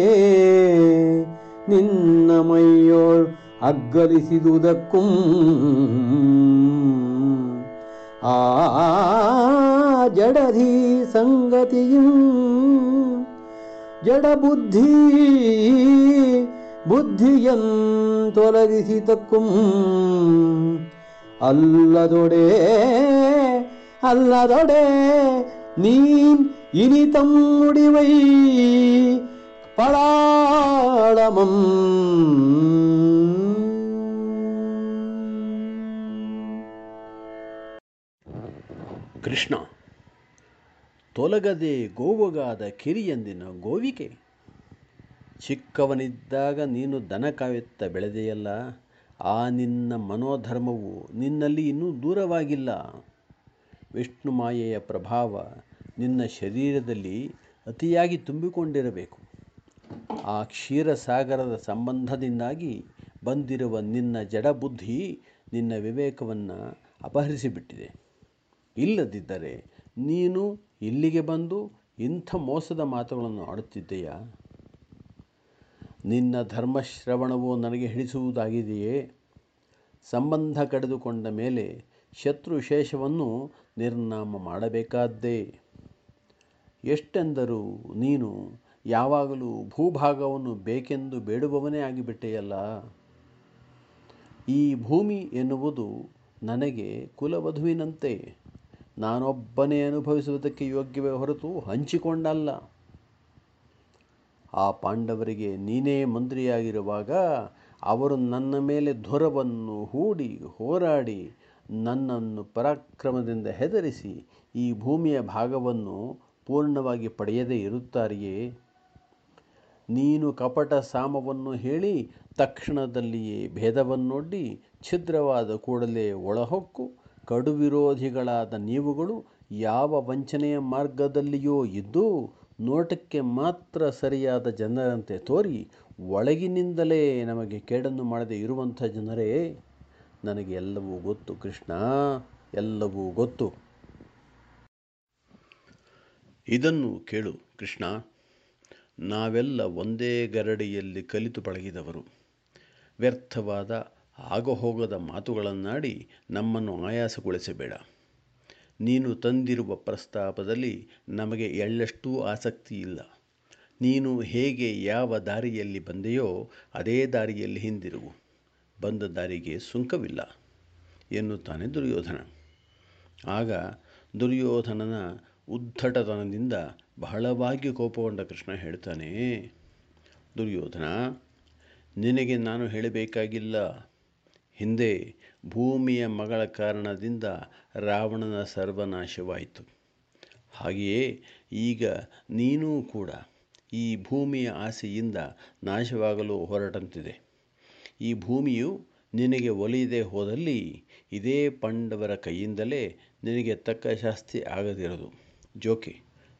ನಿನ್ನ ಮೈಯೋಳ್ ಅಗ್ಗಲಿಸಿದುದಕ್ಕೂ ಆ ಜಡಧಿ ಸಂಗತಿಯೂ ಜಡ ಬುದ್ಧಿ ಬುದ್ಧಿಯನ್ ತೊಲಗಿಸಿತಕ್ಕೂ ಅಲ್ಲದೊಡೆ ಅಲ್ಲದೊಡೆ ನೀನ್ ಇನಿತಂ முடிவை பலாளமம் ಕೃಷ್ಣ ತೊಲಗದೆ ಗೋವಗಾದ ಕಿರಿಯಂದಿನ ಗೋವಿಕೆ ಚಿಕ್ಕವನಿದ್ದಾಗ ನೀನು ದನ ಕಾಯುತ್ತ ಬೆಳೆದೆಯಲ್ಲ, ಆ ನಿನ್ನ ಮನೋಧರ್ಮವು ನಿನ್ನಲ್ಲಿ ಇನ್ನೂ ದೂರವಾಗಿಲ್ಲ. ವಿಷ್ಣು ಮಾಯೆಯ ಪ್ರಭಾವ ನಿನ್ನ ಶರೀರದಲ್ಲಿ ಅತಿಯಾಗಿ ತುಂಬಿಕೊಂಡಿರಬೇಕು. ಆ ಕ್ಷೀರಸಾಗರದ ಸಂಬಂಧದಿಂದಾಗಿ ಬಂದಿರುವ ನಿನ್ನ ಜಡಬುದ್ಧಿ ನಿನ್ನ ವಿವೇಕವನ್ನು ಅಪಹರಿಸಿಬಿಟ್ಟಿದೆ. ಇಲ್ಲದಿದ್ದರೆ ನೀನು ಇಲ್ಲಿಗೆ ಬಂದು ಇಂಥ ಮೋಸದ ಮಾತುಗಳನ್ನು ಆಡುತ್ತಿದ್ದೆಯಾ? ನಿನ್ನ ಧರ್ಮಶ್ರವಣವು ನನಗೆ ಹಿಡಿಸುವುದಾಗಿದೆಯೇ ಸಂಬಂಧ ಕಡಿದುಕೊಂಡ ಮೇಲೆ ಶತ್ರು ಶೇಷವನ್ನು ನಿರ್ನಾಮ ಮಾಡಬೇಕಾದ್ದೇ? ಎಷ್ಟೆಂದರೂ ನೀನು ಯಾವಾಗಲೂ ಭೂಭಾಗವನ್ನು ಬೇಕೆಂದು ಬೇಡುವವನೇ ಆಗಿಬಿಟ್ಟೆಯಲ್ಲ? ಈ ಭೂಮಿ ಎನ್ನುವುದು ನನಗೆ ಕುಲವಧುವಿನಂತೆ. ನಾನೊಬ್ಬನೇ ಅನುಭವಿಸುವುದಕ್ಕೆ ಯೋಗ್ಯವೇ ಹೊರತು ಹಂಚಿಕೊಂಡಲ್ಲ. ಆ ಪಾಂಡವರಿಗೆ ನೀನೇ ಮಂತ್ರಿಯಾಗಿರುವಾಗ ಅವರು ನನ್ನ ಮೇಲೆ ಧ್ವರವನ್ನು ಹೂಡಿ, ಹೋರಾಡಿ, ನನ್ನನ್ನು ಪರಾಕ್ರಮದಿಂದ ಹೆದರಿಸಿ ಈ ಭೂಮಿಯ ಭಾಗವನ್ನು ಪೂರ್ಣವಾಗಿ ಪಡೆಯದೇ ಇರುತ್ತಾರೆಯೇ? ನೀನು ಕಪಟ ಸಾಮವನ್ನು ಹೇಳಿ, ತಕ್ಷಣದಲ್ಲಿಯೇ ಭೇದವನ್ನೊಡ್ಡಿ, ಛಿದ್ರವಾದ ಕೂಡಲೇ ಒಳಹೊಕ್ಕು, ಕಡುವಿರೋಧಿಗಳಾದ ನೀವುಗಳು ಯಾವ ವಂಚನೆಯ ಮಾರ್ಗದಲ್ಲಿಯೋ ಇದ್ದು ನೋಟಕ್ಕೆ ಮಾತ್ರ ಸರಿಯಾದ ಜನರಂತೆ ತೋರಿ ಒಳಗಿನಿಂದಲೇ ನಮಗೆ ಕೇಡನ್ನು ಮಾಡದೆ ಇರುವಂಥ ಜನರೇ ನನಗೆ ಎಲ್ಲವೂ ಗೊತ್ತು ಕೃಷ್ಣ, ಎಲ್ಲವೂ ಗೊತ್ತು. ಇದನ್ನು ಕೇಳು ಕೃಷ್ಣ, ನಾವೆಲ್ಲ ಒಂದೇ ಗರಡಿಯಲ್ಲಿ ಕಲಿತು ಪಳಗಿದವರು. ವ್ಯರ್ಥವಾದ ಆಗಹೋಗದ ಮಾತುಗಳನ್ನಾಡಿ ನಮ್ಮನ್ನು ಆಯಾಸಗೊಳಿಸಬೇಡ. ನೀನು ತಂದಿರುವ ಪ್ರಸ್ತಾಪದಲ್ಲಿ ನಮಗೆ ಎಳ್ಳಷ್ಟೂ ಆಸಕ್ತಿ ಇಲ್ಲ ನೀನು ಹೇಗೆ ಯಾವ ದಾರಿಯಲ್ಲಿ ಬಂದೆಯೋ ಅದೇ ದಾರಿಯಲ್ಲಿ ಹಿಂದಿರುವು ಬಂದ ದಾರಿಗೆ ಸುಂಕವಿಲ್ಲ, ಎನ್ನುತ್ತಾನೆ ದುರ್ಯೋಧನ. ಆಗ ದುರ್ಯೋಧನನ ಉದ್ಧಟತನದಿಂದ ಬಹಳವಾಗಿ ಕೋಪಗೊಂಡ ಕೃಷ್ಣ ಹೇಳ್ತಾನೆ, ದುರ್ಯೋಧನ, ನಿನಗೆ ನಾನು ಹೇಳಬೇಕಾಗಿಲ್ಲ. ಹಿಂದೆ ಭೂಮಿಯ ಮಗಳ ಕಾರಣದಿಂದ ರಾವಣನ ಸರ್ವನಾಶವಾಯಿತು. ಹಾಗೆಯೇ ಈಗ ನೀನೂ ಕೂಡ ಈ ಭೂಮಿಯ ಆಸೆಯಿಂದ ನಾಶವಾಗಲು ಹೊರಟಂತಿದೆ. ಈ ಭೂಮಿಯು ನಿನಗೆ ಒಲಿಯದೆ ಹೋದಲ್ಲಿ ಇದೇ ಪಾಂಡವರ ಕೈಯಿಂದಲೇ ನಿನಗೆ ತಕ್ಕ ಶಾಸ್ತಿ ಆಗದಿರದು ಜೋಕೆ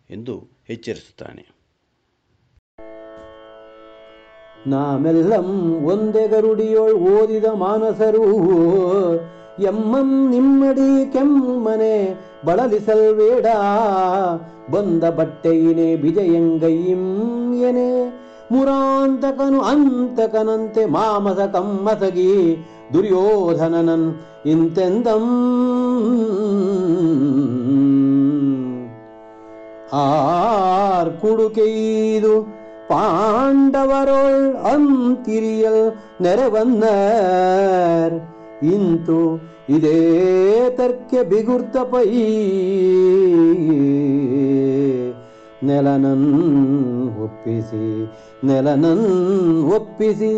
ಎಂದು ಎಚ್ಚರಿಸುತ್ತಾನೆ. ನಾಮೆಲ್ಲಂ ಒಂದೇ ಗರುಡಿಯೋಳ್ ಓದಿದ ಮಾನಸರು. ಎಮ್ಮಂ ನಿಮ್ಮಡಿ ಕೆಮ್ಮನೆ ಬಳಲಿಸಲ್ವೇಡ ಬಂದ ಬಟ್ಟೆಯಿನೇ ಎನೆ. ಮುರಾಂತಕನು ಅಂತಕನಂತೆ ಮಾಮಸ ಕಮ್ಮಸಗಿ, ದುರ್ಯೋಧನನನ್ ಇಂತೆಂದಂ. ಆರ್ ಕುಡುಕೆಯಿದು ಪಾಂಡವರೊಳ್ ಅಂತಿರಿಯಲ್ ನೆರವನ್ನರ್. ಇಂತು ಇದೇ ತರ್ಕೆ ಬಿಗುರ್ತ ಪೈ ನೆಲನನ್ ಒಪ್ಪಿಸಿ ನೆಲನನ್ ಒಪ್ಪಿಸಿ,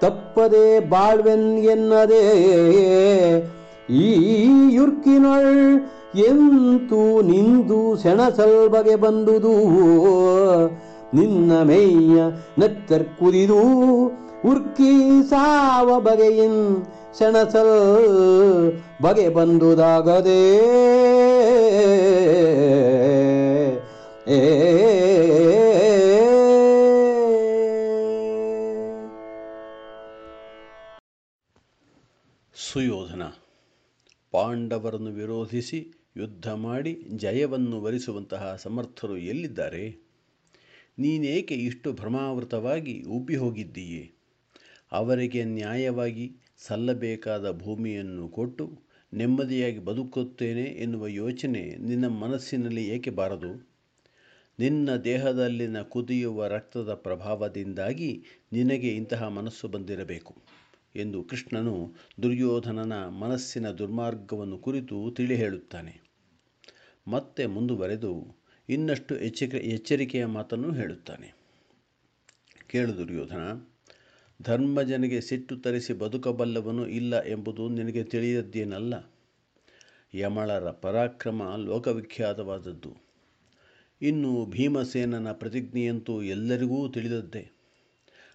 ತಪ್ಪದೆ ಬಾಳ್ವೆನ್ ಎನ್ನದೇ. ಈ ಯುರ್ಕಿನೊಳ್ ಎಂತೂ ನಿಂದು ಸೆಣಸಲ್ ಬಗೆ ಬಂದುದು. ನಿನ್ನ ಮೇಯ್ಯ ನತ್ತರ್ ಕುದಿದು ಉರ್ಕಿ ಸಾವ ಬಗೆಯಿನ್ ಸೆಣಸಲ್ ಬಗೆ ಬಂದುದಾಗದೆ. ಏ ಸುಯೋಧನ, ಪಾಂಡವರನ್ನು ವಿರೋಧಿಸಿ ಯುದ್ಧ ಮಾಡಿ ಜಯವನ್ನು ವರಿಸುವಂತಹ ಸಮರ್ಥರು ಎಲ್ಲಿದ್ದಾರೆ? ನೀನೇಕೆ ಇಷ್ಟು ಭ್ರಮಾವೃತವಾಗಿ ಉಬ್ಬಿ ಹೋಗಿದ್ದೀಯೆ ಅವರಿಗೆ ನ್ಯಾಯವಾಗಿ ಸಲ್ಲಬೇಕಾದ ಭೂಮಿಯನ್ನು ಕೊಟ್ಟು ನೆಮ್ಮದಿಯಾಗಿ ಬದುಕುತ್ತೇನೆ ಎನ್ನುವ ಯೋಚನೆ ನಿನ್ನ ಮನಸ್ಸಿನಲ್ಲಿ ಏಕೆ ಬಾರದು? ನಿನ್ನ ದೇಹದಲ್ಲಿನ ಕುದಿಯುವ ರಕ್ತದ ಪ್ರಭಾವದಿಂದಾಗಿ ನಿನಗೆ ಇಂತಹ ಮನಸ್ಸು ಬಂದಿರಬೇಕು ಎಂದು ಕೃಷ್ಣನು ದುರ್ಯೋಧನನ ಮನಸ್ಸಿನ ದುರ್ಮಾರ್ಗವನ್ನು ಕುರಿತು ತಿಳಿ ಹೇಳುತ್ತಾನೆ ಮತ್ತೆ ಮುಂದುವರೆದು ಇನ್ನಷ್ಟು ಎಚ್ಚರಿಕೆ ಎಚ್ಚರಿಕೆಯ ಮಾತನ್ನು ಹೇಳುತ್ತಾನೆ. ಕೇಳು ದುರ್ಯೋಧನ, ಧರ್ಮಜನಿಗೆ ಸಿಟ್ಟು ತರಿಸಿ ಬದುಕಬಲ್ಲವನು ಇಲ್ಲ ಎಂಬುದು ನಿನಗೆ ತಿಳಿಯದ್ದೇನಲ್ಲ? ಯಮಳರ ಪರಾಕ್ರಮ ಲೋಕವಿಖ್ಯಾತವಾದದ್ದು. ಇನ್ನು ಭೀಮಸೇನನ ಪ್ರತಿಜ್ಞೆಯಂತೂ ಎಲ್ಲರಿಗೂ ತಿಳಿದದ್ದೇ.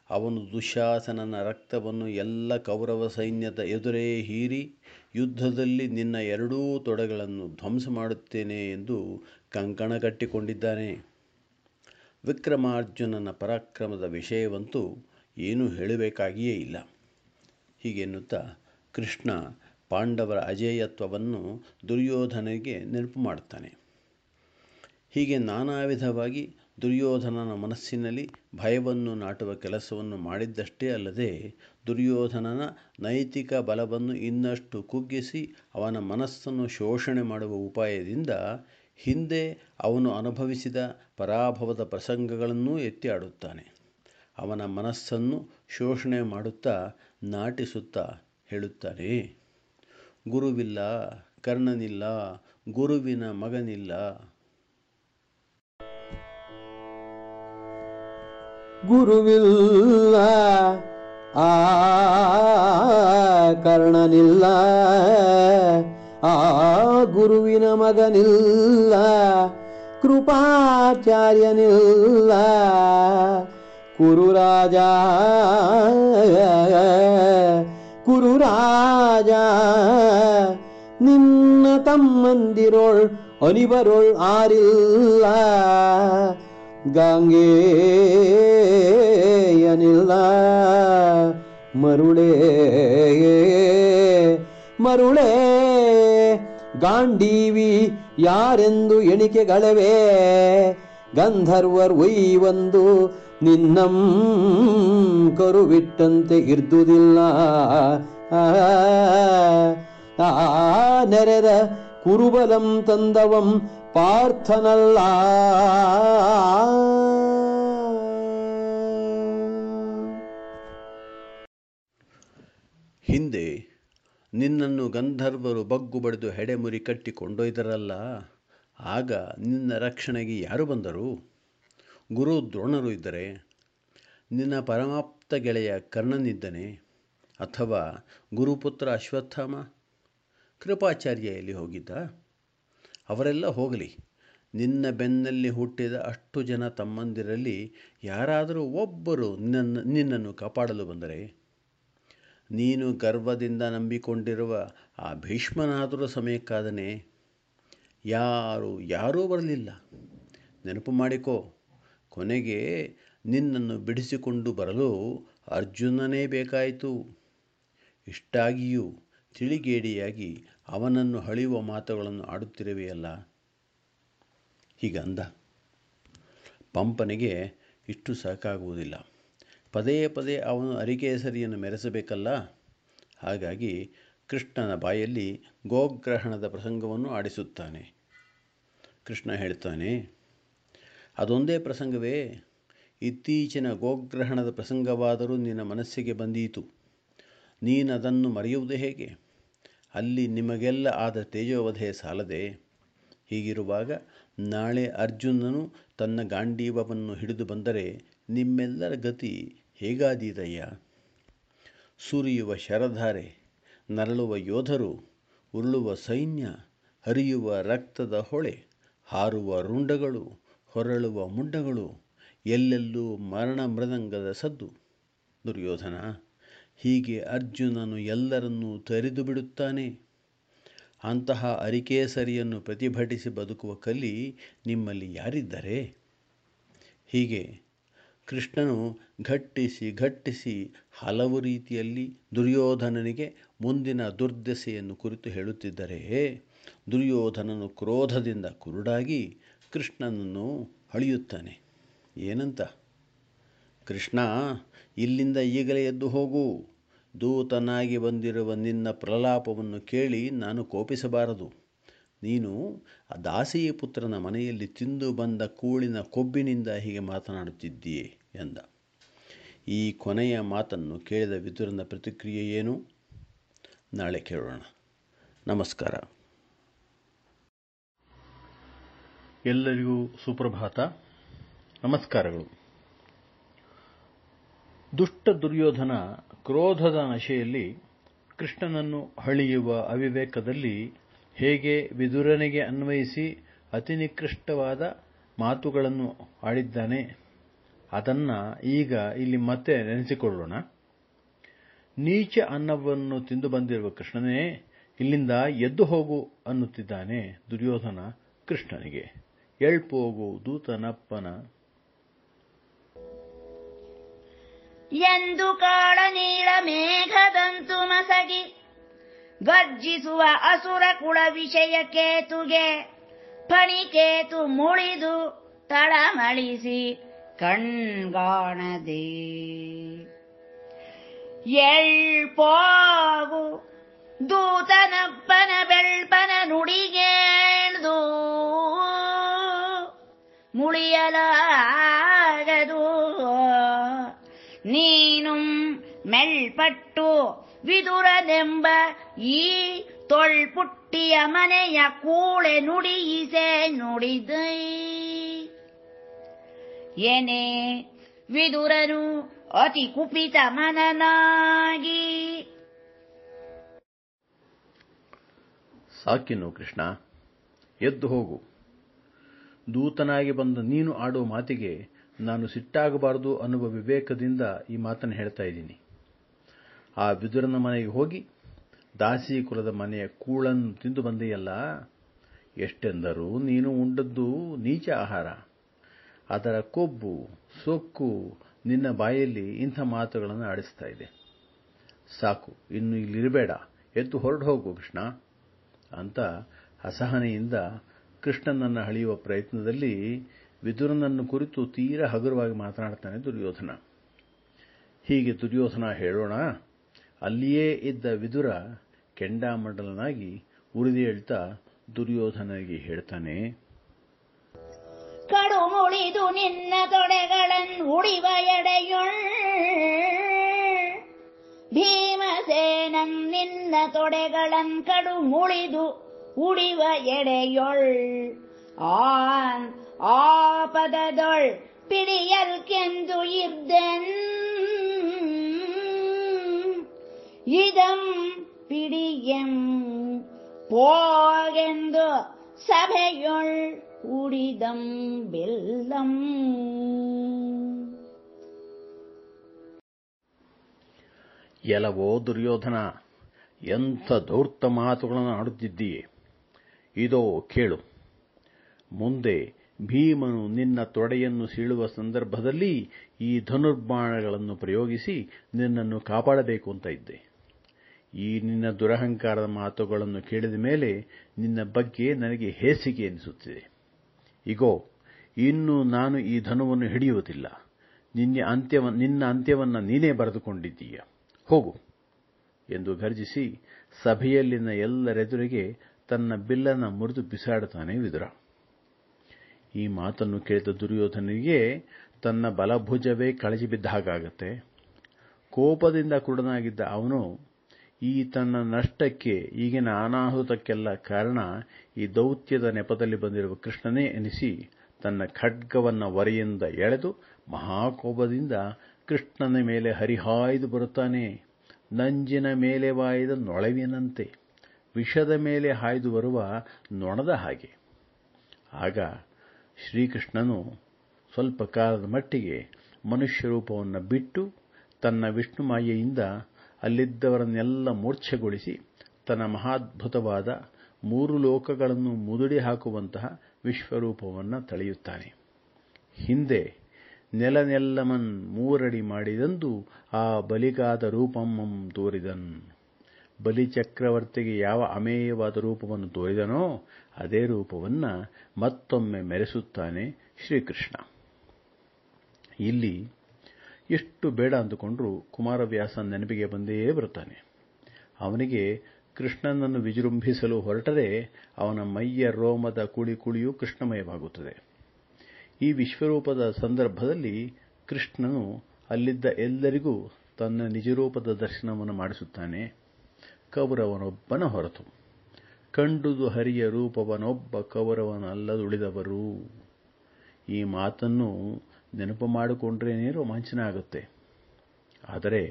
ಅವನು ದುಶಾಸನನ ರಕ್ತವನ್ನು ಎಲ್ಲ ಕೌರವ ಸೈನ್ಯದ ಎದುರೇ ಹೀರಿ ಯುದ್ಧದಲ್ಲಿ ನಿನ್ನ ಎರಡೂ ತೊಡೆಗಳನ್ನು ಧ್ವಂಸ ಮಾಡುತ್ತೇನೆ ಎಂದು ಕಂಕಣ ಕಟ್ಟಿಕೊಂಡಿದ್ದಾನೆ. ವಿಕ್ರಮಾರ್ಜುನನ ಪರಾಕ್ರಮದ ವಿಷಯವಂತೂ ಏನೂ ಹೇಳಬೇಕಾಗಿಯೇ ಇಲ್ಲ. ಹೀಗೆನ್ನುತ್ತಾ ಕೃಷ್ಣ ಪಾಂಡವರ ಅಜೇಯತ್ವವನ್ನು ದುರ್ಯೋಧನಿಗೆ ನೆನಪು ಮಾಡುತ್ತಾನೆ ಹೀಗೆ ನಾನಾ ವಿಧವಾಗಿ ದುರ್ಯೋಧನನ ಮನಸ್ಸಿನಲ್ಲಿ ಭಯವನ್ನು ನಾಟುವ ಕೆಲಸವನ್ನು ಮಾಡಿದ್ದಷ್ಟೇ ಅಲ್ಲದೆ ದುರ್ಯೋಧನನ ನೈತಿಕ ಬಲವನ್ನು ಇನ್ನಷ್ಟು ಕುಗ್ಗಿಸಿ ಅವನ ಮನಸ್ಸನ್ನು ಶೋಷಣೆ ಮಾಡುವ ಉಪಾಯದಿಂದ ಹಿಂದೆ ಅವನು ಅನುಭವಿಸಿದ ಪರಾಭವದ ಪ್ರಸಂಗಗಳನ್ನೂ ಎತ್ತಿ ಆಡುತ್ತಾನೆ ಅವನ ಮನಸ್ಸನ್ನು ಶೋಷಣೆ ಮಾಡುತ್ತಾ ನಾಟಿಸುತ್ತಾ ಹೇಳುತ್ತಾನೆ, ಗುರುವಿಲ್ಲ, ಕರ್ಣನಿಲ್ಲ, ಗುರುವಿನ ಮಗನಿಲ್ಲ ಗುರುವಿಲ್ಲ. ಆ ಕರ್ಣನಿಲ್ಲ. ಆ ಗುರುವಿನ ಮಗನಿಲ್ಲ. ಕೃಪಾಚಾರ್ಯನಿಲ್ಲ. ಕುರುರಾಜ ಕುರುರಾಜ ನಿನ್ನ ತಮ್ಮಂದಿರೋಳ್ ಅನಿಬರೋಳ್ ಆರಿಲ್ಲ. ಗಾಂಗೇಯನಿಲ್ಲ ಮರುಳೇ ಮರುಳೇ ಗಾಂಡೀವಿ ಯಾರೆಂದು ಎಣಿಕೆಗಳವೇ? ಗಂಧರ್ವರ್ ಒಂದು ನಿನ್ನಂ ಕರುವಿಟ್ಟಂತೆ ಇರ್ದುದಿಲ್ಲ. ಆ, ಆ ನೆರೆದ ಕುರುಬಲಂ ತಂದವಂ ಪಾರ್ಥನಲ್ಲ. ಹಿಂದೆ ನಿನ್ನನ್ನು ಗಂಧರ್ವರು ಬಗ್ಗು ಬಡಿದು ಹೆಡೆಮುರಿ ಕಟ್ಟಿ ಕೊಂಡೊಯ್ದರಲ್ಲ ಆಗ ನಿನ್ನ ರಕ್ಷಣೆಗೆ ಯಾರು ಬಂದರು? ಗುರು ದ್ರೋಣರು ಇದ್ದರೆ ನಿನ್ನ ಪರಮಾಪ್ತ ಗೆಳೆಯ ಕರ್ಣನಿದ್ದನೆ ಅಥವಾ ಗುರುಪುತ್ರ ಅಶ್ವತ್ಥಾಮ? ಕೃಪಾಚಾರ್ಯ ಎಲ್ಲಿ ಹೋಗಿದ್ದ? ಅವರೆಲ್ಲ ಹೋಗಲಿ. ನಿನ್ನ ಬೆನ್ನಲ್ಲಿ ಹುಟ್ಟಿದ ಅಷ್ಟು ಜನ ತಮ್ಮಂದಿರಲ್ಲಿ ಯಾರಾದರೂ ಒಬ್ಬರು ನಿನ್ನನ್ನು ನಿನ್ನನ್ನು ಕಾಪಾಡಲು ಬಂದರೆ? ನೀನು ಗರ್ವದಿಂದ ನಂಬಿಕೊಂಡಿರುವ ಆ ಭೀಷ್ಮನಾದರೂ ಸಮಯಕ್ಕಾದನೆ? ಯಾರು, ಯಾರೂ ಬರಲಿಲ್ಲ. ನೆನಪು ಮಾಡಿಕೋ. ಕೊನೆಗೆ ನಿನ್ನನ್ನು ಬಿಡಿಸಿಕೊಂಡು ಬರಲು ಅರ್ಜುನನೇ ಬೇಕಾಯಿತು. ಇಷ್ಟಾಗಿಯೂ ತಿಳಿಗೇಡಿಯಾಗಿ ಅವನನ್ನು ಹಳಿಯುವ ಮಾತುಗಳನ್ನು ಆಡುತ್ತಿರುವೆಯಲ್ಲ ಹೀಗಂದ ಪಂಪನಿಗೆ ಇಷ್ಟು ಸಾಕಾಗುವುದಿಲ್ಲ ಪದೇ ಪದೇ ಅವನು ಅರಿಕೇಸರಿಯನ್ನು ಮೆರೆಸಬೇಕಲ್ಲ? ಹಾಗಾಗಿ ಕೃಷ್ಣನ ಬಾಯಲ್ಲಿ ಗೋಗ್ರಹಣದ ಪ್ರಸಂಗವನ್ನು ಆಡಿಸುತ್ತಾನೆ. ಕೃಷ್ಣ ಹೇಳ್ತಾನೆ ಅದೊಂದೇ ಪ್ರಸಂಗವೇ? ಇತ್ತೀಚಿನ ಗೋಗ್ರಹಣದ ಪ್ರಸಂಗವಾದರೂ ನಿನ್ನ ಮನಸ್ಸಿಗೆ ಬಂದೀತು. ನೀನದನ್ನು ಮರೆಯುವುದು ಹೇಗೆ? ಅಲ್ಲಿ ನಿಮಗೆಲ್ಲ ಆದ ತೇಜೋವಧೆ ಸಾಲದೆ. ಹೀಗಿರುವಾಗ ನಾಳೆ ಅರ್ಜುನನು ತನ್ನ ಗಾಂಡೀವವನ್ನು ಹಿಡಿದು ಬಂದರೆ ನಿಮ್ಮೆಲ್ಲರ ಗತಿ ಹೇಗಾದೀತಯ್ಯ ಸುರಿಯುವ ಶರಧಾರೆ, ನರಳುವ ಯೋಧರು, ಉರುಳುವ ಸೈನ್ಯ, ಹರಿಯುವ ರಕ್ತದ ಹೊಳೆ, ಹಾರುವ ರುಂಡಗಳು, ಹೊರಳುವ ಮುಂಡಗಳು, ಎಲ್ಲೆಲ್ಲೂ ಮರಣ ಮೃದಂಗದ ಸದ್ದು. ದುರ್ಯೋಧನ ಹೀಗೆ ಅರ್ಜುನನು ಎಲ್ಲರನ್ನೂ ತರಿದು ಬಿಡುತ್ತಾನೆ. ಅಂತಹ ಅರಿಕೇಸರಿಯನ್ನು ಪ್ರತಿಭಟಿಸಿ ಬದುಕುವ ಕಲಿ ನಿಮ್ಮಲ್ಲಿ ಯಾರಿದ್ದಾರೆ? ಹೀಗೆ ಕೃಷ್ಣನು ಘಟ್ಟಿಸಿ ಘಟ್ಟಿಸಿ ಹಲವು ರೀತಿಯಲ್ಲಿ ದುರ್ಯೋಧನನಿಗೆ ಮುಂದಿನ ದುರ್ದೆಸೆಯನ್ನು ಕುರಿತು ಹೇಳುತ್ತಿದ್ದರೆ, ದುರ್ಯೋಧನನು ಕ್ರೋಧದಿಂದ ಕುರುಡಾಗಿ ಕೃಷ್ಣನನ್ನು ಹಳೆಯುತ್ತಾನೆ ಏನಂತ? ಕೃಷ್ಣ ಇಲ್ಲಿಂದ ಈಗಲೇ ಎದ್ದು ಹೋಗು. ದೂತನಾಗಿ ಬಂದಿರುವ ನಿನ್ನ ಪ್ರಲಾಪವನ್ನು ಕೇಳಿ ನಾನು ಕೋಪಿಸಬಾರದು. ನೀನು ಆ ದಾಸಿಯ ಪುತ್ರನ ಮನೆಯಲ್ಲಿ ತಿಂದು ಬಂದ ಕೂಳಿನ ಕೊಬ್ಬಿನಿಂದ ಹೀಗೆ ಮಾತನಾಡುತ್ತಿದ್ದೀಯೆ ಎಂದ. ಈ ಕೊನೆಯ ಮಾತನ್ನು ಕೇಳಿದ ವಿದುರನ ಪ್ರತಿಕ್ರಿಯೆ ಏನು? ನಾಳೆ ಕೇಳೋಣ. ನಮಸ್ಕಾರ. ಎಲ್ಲರಿಗೂ ಸುಪ್ರಭಾತ. ನಮಸ್ಕಾರಗಳು. ದುಷ್ಟ ದುರ್ಯೋಧನ ಕ್ರೋಧದ ನಶೆಯಲ್ಲಿ ಕೃಷ್ಣನನ್ನು ಹಳಿಯುವ ಅವಿವೇಕದಲ್ಲಿ ಹೇಗೆ ವಿದುರನಿಗೆ ಅನ್ವಯಿಸಿ ಅತಿ ನಿಕೃಷ್ಟವಾದ ಮಾತುಗಳನ್ನು ಆಡಿದ್ದಾನೆ, ಅದನ್ನು ಈಗ ಇಲ್ಲಿ ಮತ್ತೆ ನೆನೆಸಿಕೊಳ್ಳೋಣ. ನೀಚ ಅನ್ನವನ್ನು ತಿಂದು ಬಂದಿರುವ ಕೃಷ್ಣನೇ, ಇಲ್ಲಿಂದ ಎದ್ದು ಹೋಗು ಅನ್ನುತ್ತಿದ್ದಾನೆ ದುರ್ಯೋಧನ ಕೃಷ್ಣನಿಗೆ. ಎಳ್ಪೋಗು ದೂತನಪ್ಪನ ಎಂದು ಕಾಳ ನೀಳ ಮೇಘದಂತು ಮಸಗಿ. ಗರ್ಜಿಸುವ ಅಸುರ ಕುಳ ವಿಷಯ ಕೇತುಗೆ. ಫಣಿಕೇತು ಮುಳಿದು ತಳಮಳಿಸಿ ಕಣ್ಗಾಣದೆ. ಎಳ್ಪೋಗು ದೂತನಪ್ಪನ ಬೆಳ್ಪನ ನುಡಿಗೇಳ್ದು. ಮುಳಿಯಲಾಗದು ನೀನು ಮೆಲ್ಪಟ್ಟು ವಿದುರದೆಂಬ ಈ ತೊಳ್ಪುಟ್ಟಿಯ ಮನೆಯ ಕೂಳೆ ನುಡಿಯಿಸೆ ನುಡಿದೈ. ಏನೇ ವಿದುರನು ಅತಿ ಕುಪಿತ ಮನನಾಗಿ. ಸಾಕಿನು ಕೃಷ್ಣ, ಎದ್ದು ಹೋಗು. ದೂತನಾಗಿ ಬಂದ ನೀನು ಆಡುವ ಮಾತಿಗೆ ನಾನು ಸಿಟ್ಟಾಗಬಾರದು ಅನ್ನುವ ವಿವೇಕದಿಂದ ಈ ಮಾತನ್ನು ಹೇಳ್ತಾ ಇದ್ದೀನಿ. ಆ ಬಿದುರನ ಮನೆಗೆ ಹೋಗಿ, ದಾಸಿ ಕುಲದ ಮನೆಯ ಕೂಳನ್ನು ತಿಂದು ಬಂದೆಯಲ್ಲ, ಎಷ್ಟೆಂದರೂ ನೀನು ಉಂಡದ್ದು ನೀಚ ಆಹಾರ. ಅದರ ಕೊಬ್ಬು, ಸೊಕ್ಕು ನಿನ್ನ ಬಾಯಲ್ಲಿ ಇಂಥ ಮಾತುಗಳನ್ನು ಆಡಿಸ್ತಾ ಇದೆ. ಸಾಕು, ಇನ್ನು ಇಲ್ಲಿರಬೇಡ. ಎದ್ದು ಹೊರಟು ಹೋಗು ಕೃಷ್ಣ ಅಂತ ಅಸಹನೆಯಿಂದ ಕೃಷ್ಣನನ್ನು ಹಳೆಯುವ ಪ್ರಯತ್ನದಲ್ಲಿ ವಿದುರನನ್ನು ಕುರಿತು ತೀರ ಹಗುರವಾಗಿ ಮಾತನಾಡ್ತಾನೆ ದುರ್ಯೋಧನ. ಹೀಗೆ ದುರ್ಯೋಧನ ಹೇಳೋಣ, ಅಲ್ಲಿಯೇ ಇದ್ದ ವಿದುರ ಕೆಂಡಾಮಂಡಲನಾಗಿ ಉರಿದೇಳ್ತಾ ದುರ್ಯೋಧನಾಗಿ ಹೇಳ್ತಾನೆ ಕಡು ಮುಳಿದು ನಿನ್ನ ತೊಡೆಗಳನ್ನು ಉಡಿವ ಎಡೆಯೊಳ್ ಭೀಮಸೇನನ್ ನಿನ್ನ ತೊಡೆಗಳನ್ ಕಡು ಮುಳಿದು ಉಡಿವ ಎಡೆಯೊಳ್ ಆನ್ ஆபததொள் பிடியற்கெந்துயிர்தன் இதம் பிடியம் போகெந்து சபையுள் உடிதம் வெல்லம் ಎಲವೋ ದುರ್ಯೋಧನ ಎಂಥ ದೌರ್ತ ಮಾತುಗಳನ್ನು ಆಡುತ್ತಿದ್ದೀಯೇ ಇದೋ ಕೇಳು ಮುಂದೆ ಭೀಮನು ನಿನ್ನ ತೊಡೆಯನ್ನು ಸೀಳುವ ಸಂದರ್ಭದಲ್ಲಿ ಈ ಧನುರ್ಬಾಣಗಳನ್ನು ಪ್ರಯೋಗಿಸಿ ನಿನ್ನನ್ನು ಕಾಪಾಡಬೇಕು ಅಂತ ಇದ್ದೆ. ಈ ನಿನ್ನ ದುರಹಂಕಾರದ ಮಾತುಗಳನ್ನು ಕೇಳಿದ ಮೇಲೆ ನಿನ್ನ ಬಗ್ಗೆ ನನಗೆ ಹೇಸಿಗೆ ಎನಿಸುತ್ತಿದೆ. ಇಗೋ, ಇನ್ನು ನಾನು ಈ ಧನುವನ್ನು ಹಿಡಿಯುವುದಿಲ್ಲ. ನಿನ್ನ ಅಂತ್ಯವ, ನಿನ್ನ ಅಂತ್ಯವನ್ನು ನೀನೇ ಬರೆದುಕೊಂಡಿದ್ದೀಯ. ಹೋಗು ಎಂದು ಗರ್ಜಿಸಿ ಸಭೆಯಲ್ಲಿನ ಎಲ್ಲರೆದುರಿಗೆ ತನ್ನ ಬಿಲ್ಲನ್ನು ಮುರಿದು ಬಿಸಾಡುತ್ತಾನೆ ವಿದುರ. ಈ ಮಾತನ್ನು ಕೇಳಿದ ದುರ್ಯೋಧನಿಗೆ ತನ್ನ ಬಲಭುಜವೇ ಕಳಚಿ ಬಿದ್ದ ಹಾಗಾಗತ್ತೆ. ಕೋಪದಿಂದ ಕುರುಡನಾಗಿದ್ದ ಅವನು, ಈ ತನ್ನ ನಷ್ಟಕ್ಕೆ ಈಗಿನ ಅನಾಹುತಕ್ಕೆಲ್ಲ ಕಾರಣ ಈ ದೌತ್ಯದ ನೆಪದಲ್ಲಿ ಬಂದಿರುವ ಕೃಷ್ಣನೇ ಎನಿಸಿ ತನ್ನ ಖಡ್ಗವನ್ನ ವರೆಯಿಂದ ಎಳೆದು ಮಹಾಕೋಪದಿಂದ ಕೃಷ್ಣನ ಮೇಲೆ ಹರಿಹಾಯ್ದು ಬರುತ್ತಾನೆ. ನಂಜಿನ ಮೇಲೆ ವಾಯ್ದ ನೊಳವಿನಂತೆ, ವಿಷದ ಮೇಲೆ ಹಾಯ್ದು ಬರುವ ನೊಣದ ಹಾಗೆ. ಆಗ ಶ್ರೀಕೃಷ್ಣನು ಸ್ವಲ್ಪ ಕಾಲದ ಮಟ್ಟಿಗೆ ಮನುಷ್ಯ ರೂಪವನ್ನು ಬಿಟ್ಟು ತನ್ನ ವಿಷ್ಣು ಮಾಯೆಯಿಂದ ಅಲ್ಲಿದ್ದವರನ್ನೆಲ್ಲ ಮೂರ್ಛೆಗೊಳಿಸಿ ತನ್ನ ಮಹಾದ್ಭುತವಾದ ಮೂರು ಲೋಕಗಳನ್ನು ಮುದುಡಿ ಹಾಕುವಂತಹ ವಿಶ್ವರೂಪವನ್ನು ತಳೆಯುತ್ತಾನೆ. ಹಿಂದೆ ನೆಲನೆಲ್ಲಮನ್ ಮೂರಡಿ ಮಾಡಿದಂದು ಆ ಬಲಿಗಾದ ರೂಪಮ್ಮಂ ತೋರಿದನ್. ಬಲಿಚಕ್ರವರ್ತಿಗೆ ಯಾವ ಅಮೇಯವಾದ ರೂಪವನ್ನು ತೋರಿದನೋ ಅದೇ ರೂಪವನ್ನು ಮತ್ತೊಮ್ಮೆ ಮೆರೆಸುತ್ತಾನೆ ಶ್ರೀಕೃಷ್ಣ. ಇಲ್ಲಿ ಎಷ್ಟು ಬೇಡ ಅಂದುಕೊಂಡ್ರೂ ಕುಮಾರವ್ಯಾಸ ನೆನಪಿಗೆ ಬಂದೇ ಬರುತ್ತಾನೆ. ಅವನಿಗೆ ಕೃಷ್ಣನನ್ನು ವಿಜೃಂಭಿಸಲು ಹೊರಟರೆ ಅವನ ಮೈಯ ರೋಮದ ಕುಳಿ ಕುಳಿಯು ಕೃಷ್ಣಮಯವಾಗುತ್ತದೆ. ಈ ವಿಶ್ವರೂಪದ ಸಂದರ್ಭದಲ್ಲಿ ಕೃಷ್ಣನು ಅಲ್ಲಿದ್ದ ಎಲ್ಲರಿಗೂ ತನ್ನ ನಿಜರೂಪದ ದರ್ಶನವನ್ನು ಮಾಡಿಸುತ್ತಾನೆ. ಕೌರವನೊಬ್ಬನ ಹೊರತು. ಕಂಡುದು ಹರಿಯ ರೂಪವನೊಬ್ಬ ಕೌರವನಲ್ಲದುಳಿದವರು ಈ ಮಾತನ್ನು ನೆನಪು ಮಾಡಿಕೊಂಡ್ರೇನೇ ರೋಮಾಂಚನ ಆಗುತ್ತೆ ಆದರೆ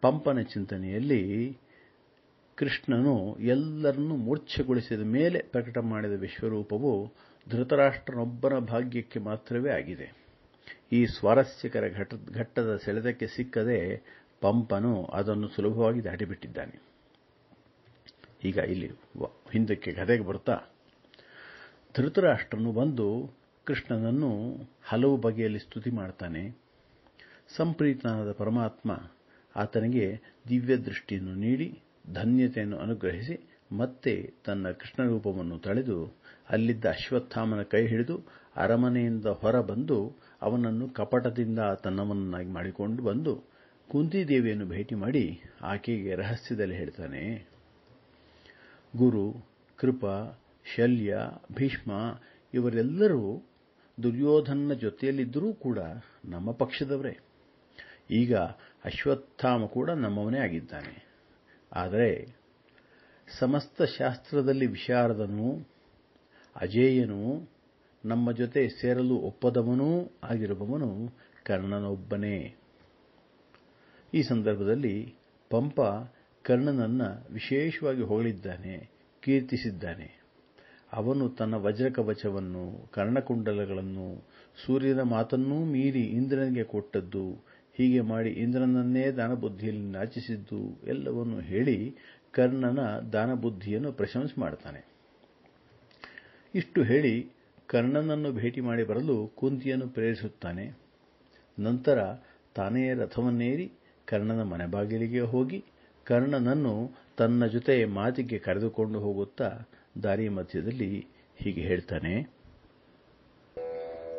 ಪಂಪನ ಚಿಂತನೆಯಲ್ಲಿ ಕೃಷ್ಣನು ಎಲ್ಲರನ್ನೂ ಮೂರ್ಛೆಗೊಳಿಸಿದ ಮೇಲೆ ಪ್ರಕಟ ಮಾಡಿದ ವಿಶ್ವರೂಪವು ಧೃತರಾಷ್ಟ್ರನೊಬ್ಬನ ಭಾಗ್ಯಕ್ಕೆ ಮಾತ್ರವೇ ಆಗಿದೆ. ಈ ಸ್ವಾರಸ್ಯಕರ ಘಟ್ಟದ ಸೆಳೆತಕ್ಕೆ ಸಿಕ್ಕದೆ ಪಂಪನು ಅದನ್ನು ಸುಲಭವಾಗಿ ದಾಟಿಬಿಟ್ಟಿದ್ದಾನೆ. ಈಗ ಇಲ್ಲಿ ಹಿಂದಕ್ಕೆ ಕಥೆಗೆ ಬರ್ತಾ ಧೃತರಾಷ್ಟ್ರನು ಬಂದು ಕೃಷ್ಣನನ್ನು ಹಲವು ಬಗೆಯಲ್ಲಿ ಸ್ತುತಿ ಮಾಡ್ತಾನೆ. ಸಂಪ್ರೀತನಾದ ಪರಮಾತ್ಮ ಆತನಿಗೆ ದಿವ್ಯ ದೃಷ್ಟಿಯನ್ನು ನೀಡಿ, ಧನ್ಯತೆಯನ್ನು ಅನುಗ್ರಹಿಸಿ, ಮತ್ತೆ ತನ್ನ ಕೃಷ್ಣ ರೂಪವನ್ನು ತಳೆದು, ಅಲ್ಲಿದ್ದ ಅಶ್ವತ್ಥಾಮನ ಕೈ ಹಿಡಿದು, ಅರಮನೆಯಿಂದ ಹೊರಬಂದು, ಅವನನ್ನು ಕಪಟದಿಂದ ತನ್ನವನ್ನಾಗಿ ಮಾಡಿಕೊಂಡು ಬಂದು, ಕುಂತಿದೇವಿಯನ್ನು ಭೇಟಿ ಮಾಡಿ, ಆಕೆಗೆ ರಹಸ್ಯದಲ್ಲಿ ಹೇಳ್ತಾನೆ. ಗುರು, ಕೃಪ, ಶಲ್ಯ, ಭೀಷ್ಮ ಇವರೆಲ್ಲರೂ ದುರ್ಯೋಧನ ಜೊತೆಯಲ್ಲಿದ್ದರೂ ಕೂಡ ನಮ್ಮ ಪಕ್ಷದವರೇ. ಈಗ ಅಶ್ವತ್ಥಾಮ ಕೂಡ ನಮ್ಮವನೇ ಆಗಿದ್ದಾನೆ. ಆದರೆ ಸಮಸ್ತ ಶಾಸ್ತ್ರದಲ್ಲಿ ವಿಶಾರದನು, ಅಜೇಯನೂ, ನಮ್ಮ ಜೊತೆ ಸೇರಲು ಒಪ್ಪದವನೂ ಆಗಿರುವವನು ಕರ್ಣನೊಬ್ಬನೇ. ಈ ಸಂದರ್ಭದಲ್ಲಿ ಪಂಪ ಕರ್ಣನನ್ನ ವಿಶೇಷವಾಗಿ ಹೊಗಳಿದ್ದಾನೆ, ಕೀರ್ತಿಸಿದ್ದಾನೆ. ಅವನು ತನ್ನ ವಜ್ರಕವಚವನ್ನು, ಕರ್ಣಕುಂಡಲಗಳನ್ನು, ಸೂರ್ಯನ ಮಾತನ್ನೂ ಮೀರಿ ಇಂದ್ರನಿಗೆ ಕೊಟ್ಟದ್ದು, ಹೀಗೆ ಮಾಡಿ ಇಂದ್ರನನ್ನೇ ದಾನಬುದ್ಧಿಯಲ್ಲಿ ನಾಚಿಸಿದ್ದು ಎಲ್ಲವನ್ನು ಹೇಳಿ ಕರ್ಣನ ದಾನಬುದ್ಧಿಯನ್ನು ಪ್ರಶಂಸೆ ಮಾಡ್ತಾನೆ. ಇಷ್ಟು ಹೇಳಿ ಕರ್ಣನನ್ನು ಭೇಟಿ ಮಾಡಿ ಬರಲು ಕುಂತಿಯನ್ನು ಪ್ರೇರಿಸುತ್ತಾನೆ ನಂತರ ತಾನೇ ರಥವನ್ನೇರಿ ಕರ್ಣನ ಮನೆ ಬಾಗಿಲಿಗೆ ಹೋಗಿ ಕರ್ಣನನ್ನು ತನ್ನ ಜೊತೆ ಮಾತಿಗೆ ಕರೆದುಕೊಂಡು ಹೋಗುತ್ತಾ ದಾರಿ ಮಧ್ಯದಲ್ಲಿ ಹೀಗೆ ಹೇಳ್ತಾನೆ.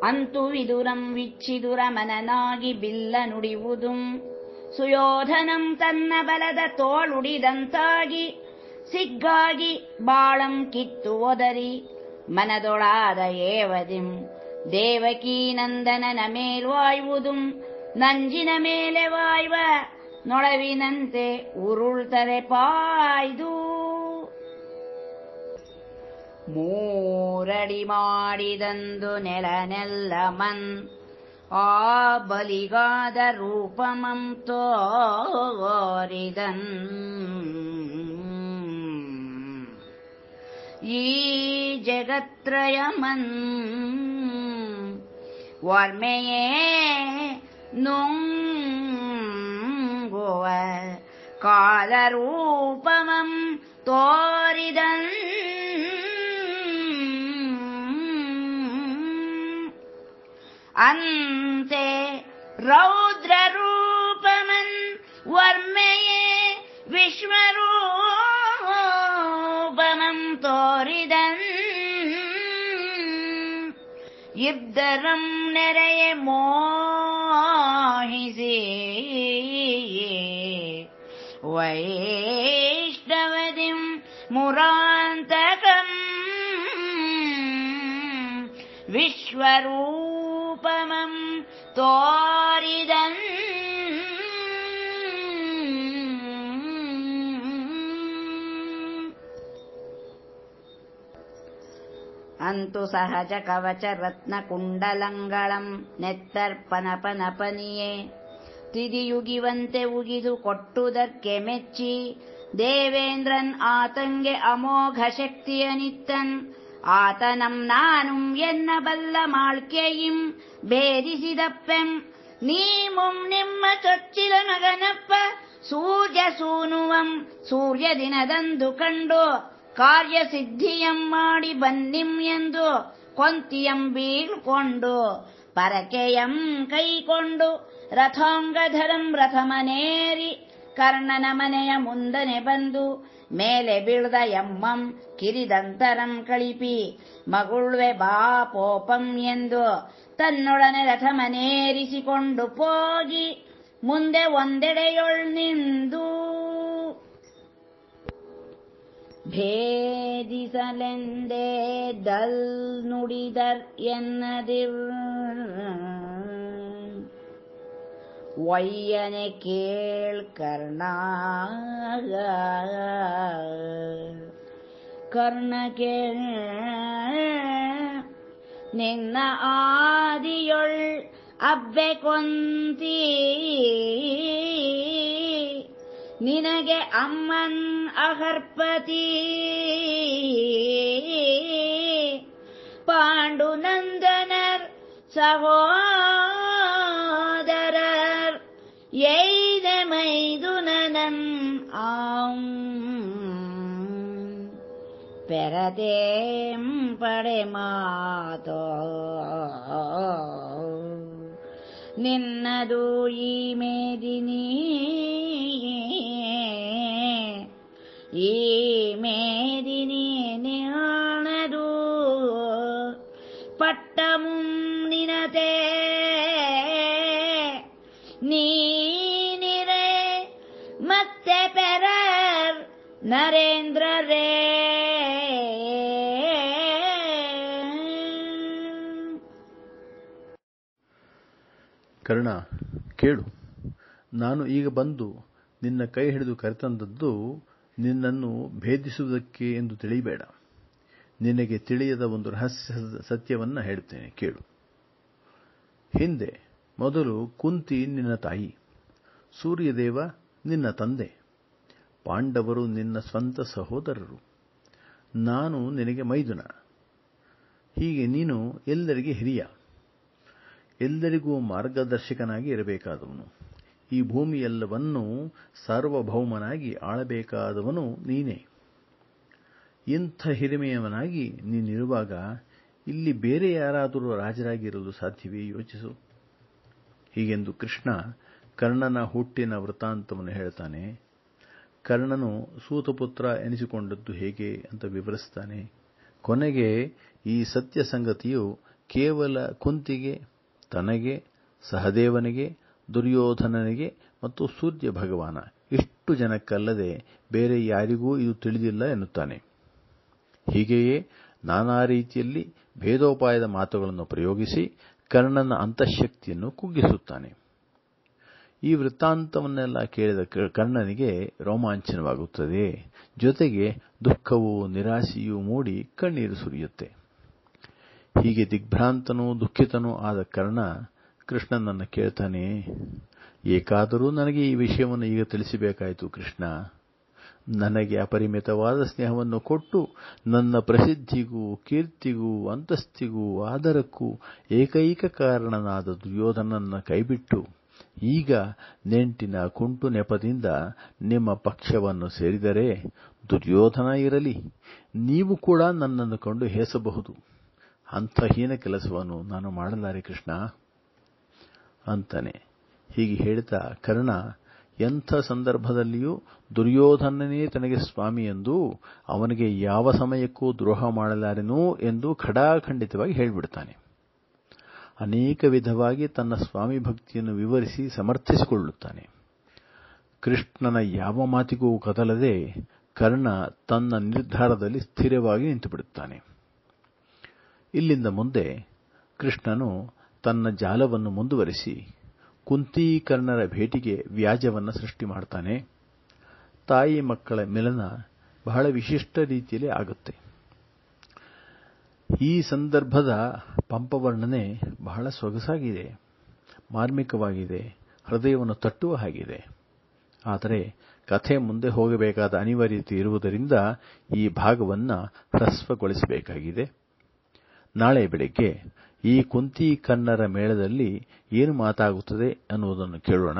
ಅಂತು ವಿದುರಂ ವಿಚ್ಚಿದುರ ಮನನಾಗಿ ಬಿಲ್ಲ ನುಡಿಯುವುದು ಸುಯೋಧನಂ ತನ್ನ ಬಲದ ತೋಳುಡಿದಂತಾಗಿ ಸಿಗ್ಗಾಗಿ ಬಾಳಂ ಕಿತ್ತು ಒದರಿ. ಮನದೊಳಾದ ಏವದಿಂ ದೇವಕೀ ನಂದನನ ಮೇಲ್ವಾಯುವುದುಂ ನಂಜಿನ ಮೇಲೆ ವಾಯುವ ನೊಳವಿನಂತೆ ಉರುಳ್ತರೆ ಪಾಯ್ದು ಮೂರಡಿ ಮಾಡಿದಂದು ನೆಲನೆಲ್ಲ ಮನ್ ಆ ಬಲಿಗಾದ ರೂಪಮಂ ತೋರಿದನ್ ಈ ಜಗತ್ರಯಮನ್ ವರ್ಮೆಯೇ ನುಂಗುವ ಕಾಲರೂಪಮಂ ತೋರಿದನ್ ಅಂತೆ ರೌದ್ರರೂಪಮನ್ ವರ್ಮೆಯೇ ವಿಶ್ವರೂಪಮಂ ತೋರಿದನ್ ಇದ್ದರಂ इद्धरम् नरय मोहिषे वैष्टवदिम् मुरान्तकम् विश्वरूपमम् तोरिदम् ಸಹಜ ಕವಚ ರತ್ನ ಕುಂಡಲಂಗಳಂ ನೆತ್ತರ್ಪನಪನಪನಿಯೇ ತಿದಿಯುಗಿವಂತೆ ಉಗಿದು ಕೊಟ್ಟುದಕ್ಕೆ ಮೆಚ್ಚಿ ದೇವೇಂದ್ರನ್ ಆತಂಗೆ ಅಮೋಘ ಶಕ್ತಿಯನಿತ್ತನ್ ಆತನಂ ನಾನುಂ ಎನ್ನ ಬಲ್ಲ ಮಾಳ್ಕೆಯಿಂ ಭೇದಿಸಿದಪ್ಪೆಂ ನೀಮುಂ ನಿಮ್ಮ ಚೊಚ್ಚಿಲ ಮಗನಪ್ಪ ಸೂರ್ಯ ಸೂನುವಂ ಸೂರ್ಯ ದಿನದಂದು ಕಂಡು ಕಾರ್ಯಸಿದ್ಧಿಯಂ ಮಾಡಿ ಬಂದಿಂ ಎಂದು ಕೊಂತಿಯಂ ಬೀಳ್ಕೊಂಡು, ಪರಕೆಯಂ ಕೈಕೊಂಡು, ರಥಾಂಗಧರಂ ರಥಮನೇರಿ, ಕರ್ಣನ ಮನೆಯ ಮುಂದನೆ ಬಂದು, ಮೇಲೆ ಬೀಳ್ದ ಎಮ್ಮಂ ಕಿರಿದಂತರಂ ಕಳಿಪಿ, ಮಗುಳ್ವೆ ಬಾ ಪೋಪಂ ಎಂದು ತನ್ನೊಡನೆ ರಥಮನೇರಿಸಿಕೊಂಡು ಹೋಗಿ ಮುಂದೆ ಒಂದೆಡೆಯೊಳ್ ನಿಂದು. ಭೇದಿಸಲೆಂದೇ ದಲ್ ನುಡಿದರ್ ಎನ್ನದಿರ್ ಒಯ್ಯನೆ ಕೇಳ್ ಕರ್ಣಾಗ ಕರ್ಣ ಕೇಳ್ ನಿನ್ನ ಆದಿಯೊಳ್ ಅಬ್ಬೆ ಕೊಂತಿ ನಿನಗೆ ಅಮ್ಮನ್ ಅಹರ್ಪತಿ ಪಾಂಡುನಂದನರ್ ಸಹೋದರರ್ ಎಯ್ದ ಮೈದುನನನ್ ಆಂ. ಪೆರದೇಂ ಪಡೆ ಮಾತೋ. ನಿನ್ನದು ಈ ಮೇದಿನಿ ನಿನ್ನದು ಪಟ್ಟಮು ಮಾತೆ ನೀನಿರೆ ಮತ್ತೆ ಪೆರರ್ ನರೇಂದ್ರರೇ. ಕರ್ಣ, ಕೇಳು. ನಾನು ಈಗ ಬಂದು ನಿನ್ನ ಕೈ ಹಿಡಿದು ಕರೆತಂದದ್ದು ನಿನ್ನನ್ನು ಭೇದಿಸುವುದಕ್ಕೆ ಎಂದು ತಿಳಿಯಬೇಡ ನಿನಗೆ ತಿಳಿಯದ ಒಂದು ರಹಸ್ಯ ಸತ್ಯವನ್ನು ಹೇಳುತ್ತೇನೆ, ಕೇಳು. ಹಿಂದೆ ಮೊದಲು ಕುಂತಿ ನಿನ್ನ ತಾಯಿ, ಸೂರ್ಯದೇವ ನಿನ್ನ ತಂದೆ, ಪಾಂಡವರು ನಿನ್ನ ಸ್ವಂತ ಸಹೋದರರು, ನಾನು ನಿನಗೆ ಮೈದುನ. ಹೀಗೆ ನೀನು ಎಲ್ಲರಿಗೆ ಹಿರಿಯ, ಎಲ್ಲರಿಗೂ ಮಾರ್ಗದರ್ಶಕನಾಗಿ ಇರಬೇಕಾದವನು. ಈ ಭೂಮಿಯೆಲ್ಲವನ್ನೂ ಸಾರ್ವಭೌಮನಾಗಿ ಆಳಬೇಕಾದವನು ನೀನೇ. ಇಂಥ ಹಿರಿಮೆಯವನಾಗಿ ನೀನಿರುವಾಗ ಇಲ್ಲಿ ಬೇರೆ ಯಾರಾದರೂ ರಾಜರಾಗಿರಲು ಸಾಧ್ಯವೇ ಯೋಚಿಸು. ಹೀಗೆಂದು ಕೃಷ್ಣ ಕರ್ಣನ ಹುಟ್ಟಿನ ವೃತ್ತಾಂತವನ್ನು ಹೇಳ್ತಾನೆ. ಕರ್ಣನು ಸೂತಪುತ್ರ ಎನಿಸಿಕೊಂಡದ್ದು ಹೇಗೆ ಅಂತ ವಿವರಿಸ್ತಾನೆ. ಕೊನೆಗೆ ಈ ಸತ್ಯ ಸಂಗತಿಯು ಕೇವಲ ಕುಂತಿಗೆ, ತನಗೆ, ಸಹದೇವನಿಗೆ ದುರ್ಯೋಧನನಿಗೆ ಮತ್ತು ಸೂರ್ಯ ಭಗವಾನ. ಇಷ್ಟು ಜನಕ್ಕಲ್ಲದೆ ಬೇರೆ ಯಾರಿಗೂ ಇದು ತಿಳಿದಿಲ್ಲ ಎನ್ನುತ್ತಾನೆ. ಹೀಗೆಯೇ ನಾನಾ ರೀತಿಯಲ್ಲಿ ಭೇದೋಪಾಯದ ಮಾತುಗಳನ್ನು ಪ್ರಯೋಗಿಸಿ ಕರ್ಣನ ಅಂತಃಶಕ್ತಿಯನ್ನು ಕುಗ್ಗಿಸುತ್ತಾನೆ. ಈ ವೃತ್ತಾಂತವನ್ನೆಲ್ಲ ಕೇಳಿದ ಕರ್ಣನಿಗೆ ರೋಮಾಂಚನವಾಗುತ್ತದೆ. ಜೊತೆಗೆ ದುಃಖವೂ ನಿರಾಸೆಯೂ ಮೂಡಿ ಕಣ್ಣೀರು ಸುರಿಯುತ್ತೆ. ಹೀಗೆ ದಿಗ್ಭ್ರಾಂತನೂ ದುಃಖಿತನೂ ಆದ ಕರ್ಣ ಕೃಷ್ಣನನ್ನು ಕೇಳ್ತಾನೆ, ಏಕಾದರೂ ನನಗೆ ಈ ವಿಷಯವನ್ನು ಈಗ ತಿಳಿಸಬೇಕಾಯಿತು ಕೃಷ್ಣ. ನನಗೆ ಅಪರಿಮಿತವಾದ ಸ್ನೇಹವನ್ನು ಕೊಟ್ಟು ನನ್ನ ಪ್ರಸಿದ್ಧಿಗೂ, ಕೀರ್ತಿಗೂ, ಅಂತಸ್ತಿಗೂ, ಆದರಕ್ಕೂ ಏಕೈಕ ಕಾರಣನಾದ ದುರ್ಯೋಧನನ್ನು ಕೈಬಿಟ್ಟು ಈಗ ನೆಂಟಿನ ಕುಂಟು ನೆಪದಿಂದ ನಿಮ್ಮ ಪಕ್ಷವನ್ನು ಸೇರಿದರೆ ದುರ್ಯೋಧನ ಇರಲಿ. ನೀವು ಕೂಡ ನನ್ನನ್ನು ಕಂಡು ಹೇಸಬಹುದು. ಅಂಥ ಹೀನ ಕೆಲಸವನ್ನು ನಾನು ಮಾಡಲಾರೆ ಕೃಷ್ಣ. ಅಂತಾನೆ. ಹೀಗೆ ಹೇಳ್ತಾ ಕರ್ಣ, ಎಂಥ ಸಂದರ್ಭದಲ್ಲಿಯೂ ದುರ್ಯೋಧನನೇ ತನಗೆ ಸ್ವಾಮಿ ಎಂದು ಅವನಿಗೆ ಯಾವ ಸಮಯಕ್ಕೂ ದ್ರೋಹ ಮಾಡಲಾರೆನು ಎಂದು ಖಡಾಖಂಡಿತವಾಗಿ ಹೇಳಿಬಿಡ್ತಾನೆ. ಅನೇಕ ವಿಧವಾಗಿ ತನ್ನ ಸ್ವಾಮಿ ಭಕ್ತಿಯನ್ನು ವಿವರಿಸಿ ಸಮರ್ಥಿಸಿಕೊಳ್ಳುತ್ತಾನೆ. ಕೃಷ್ಣನ ಯಾವ ಮಾತಿಗೂ ಕದಲದೆ ಕರ್ಣ ತನ್ನ ನಿರ್ಧಾರದಲ್ಲಿ ಸ್ಥಿರವಾಗಿ ನಿಂತುಬಿಡುತ್ತಾನೆ. ಇಲ್ಲಿಂದ ಮುಂದೆ ಕೃಷ್ಣನು ತನ್ನ ಜಾಲವನ್ನು ಮುಂದುವರಿಸಿ ಕುಂತೀಕರ್ಣರ ಭೇಟಿಗೆ ವ್ಯಾಜವನ್ನು ಸೃಷ್ಟಿ ಮಾಡ್ತಾನೆ. ತಾಯಿ ಮಕ್ಕಳ ಮಿಲನ ಬಹಳ ವಿಶಿಷ್ಟ ರೀತಿಯಲ್ಲಿ ಆಗುತ್ತೆ. ಈ ಸಂದರ್ಭದ ಪಂಪವರ್ಣನೆ ಬಹಳ ಸೊಗಸಾಗಿದೆ, ಮಾರ್ಮಿಕವಾಗಿದೆ, ಹೃದಯವನ್ನು ತಟ್ಟುವ ಹಾಗಿದೆ. ಆದರೆ ಕಥೆ ಮುಂದೆ ಹೋಗಬೇಕಾದ ಅನಿವಾರ್ಯತೆ ಇರುವುದರಿಂದ ಈ ಭಾಗವನ್ನು ಹ್ರಸ್ವಗೊಳಿಸಬೇಕಾಗಿದೆ. ನಾಳೆ ಬೆಳಗ್ಗೆ ಈ ಕುಂತಿ ಕನ್ನರ ಮೇಳದಲ್ಲಿ ಏನು ಮಾತಾಗುತ್ತದೆ ಅನ್ನುವುದನ್ನು ಕೇಳೋಣ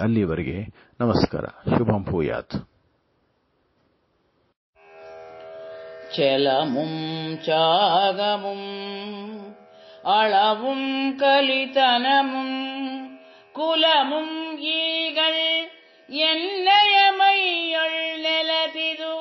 ಅಲ್ಲಿವರೆಗೆ ನಮಸ್ಕಾರ ಶುಭಂ ಭೂಯಾತ್ ചെലമും ചാകമും അളവും കലിതനമും കുലമും ഈകൾ എന്നയമയ്യൊൾ നിലതിതു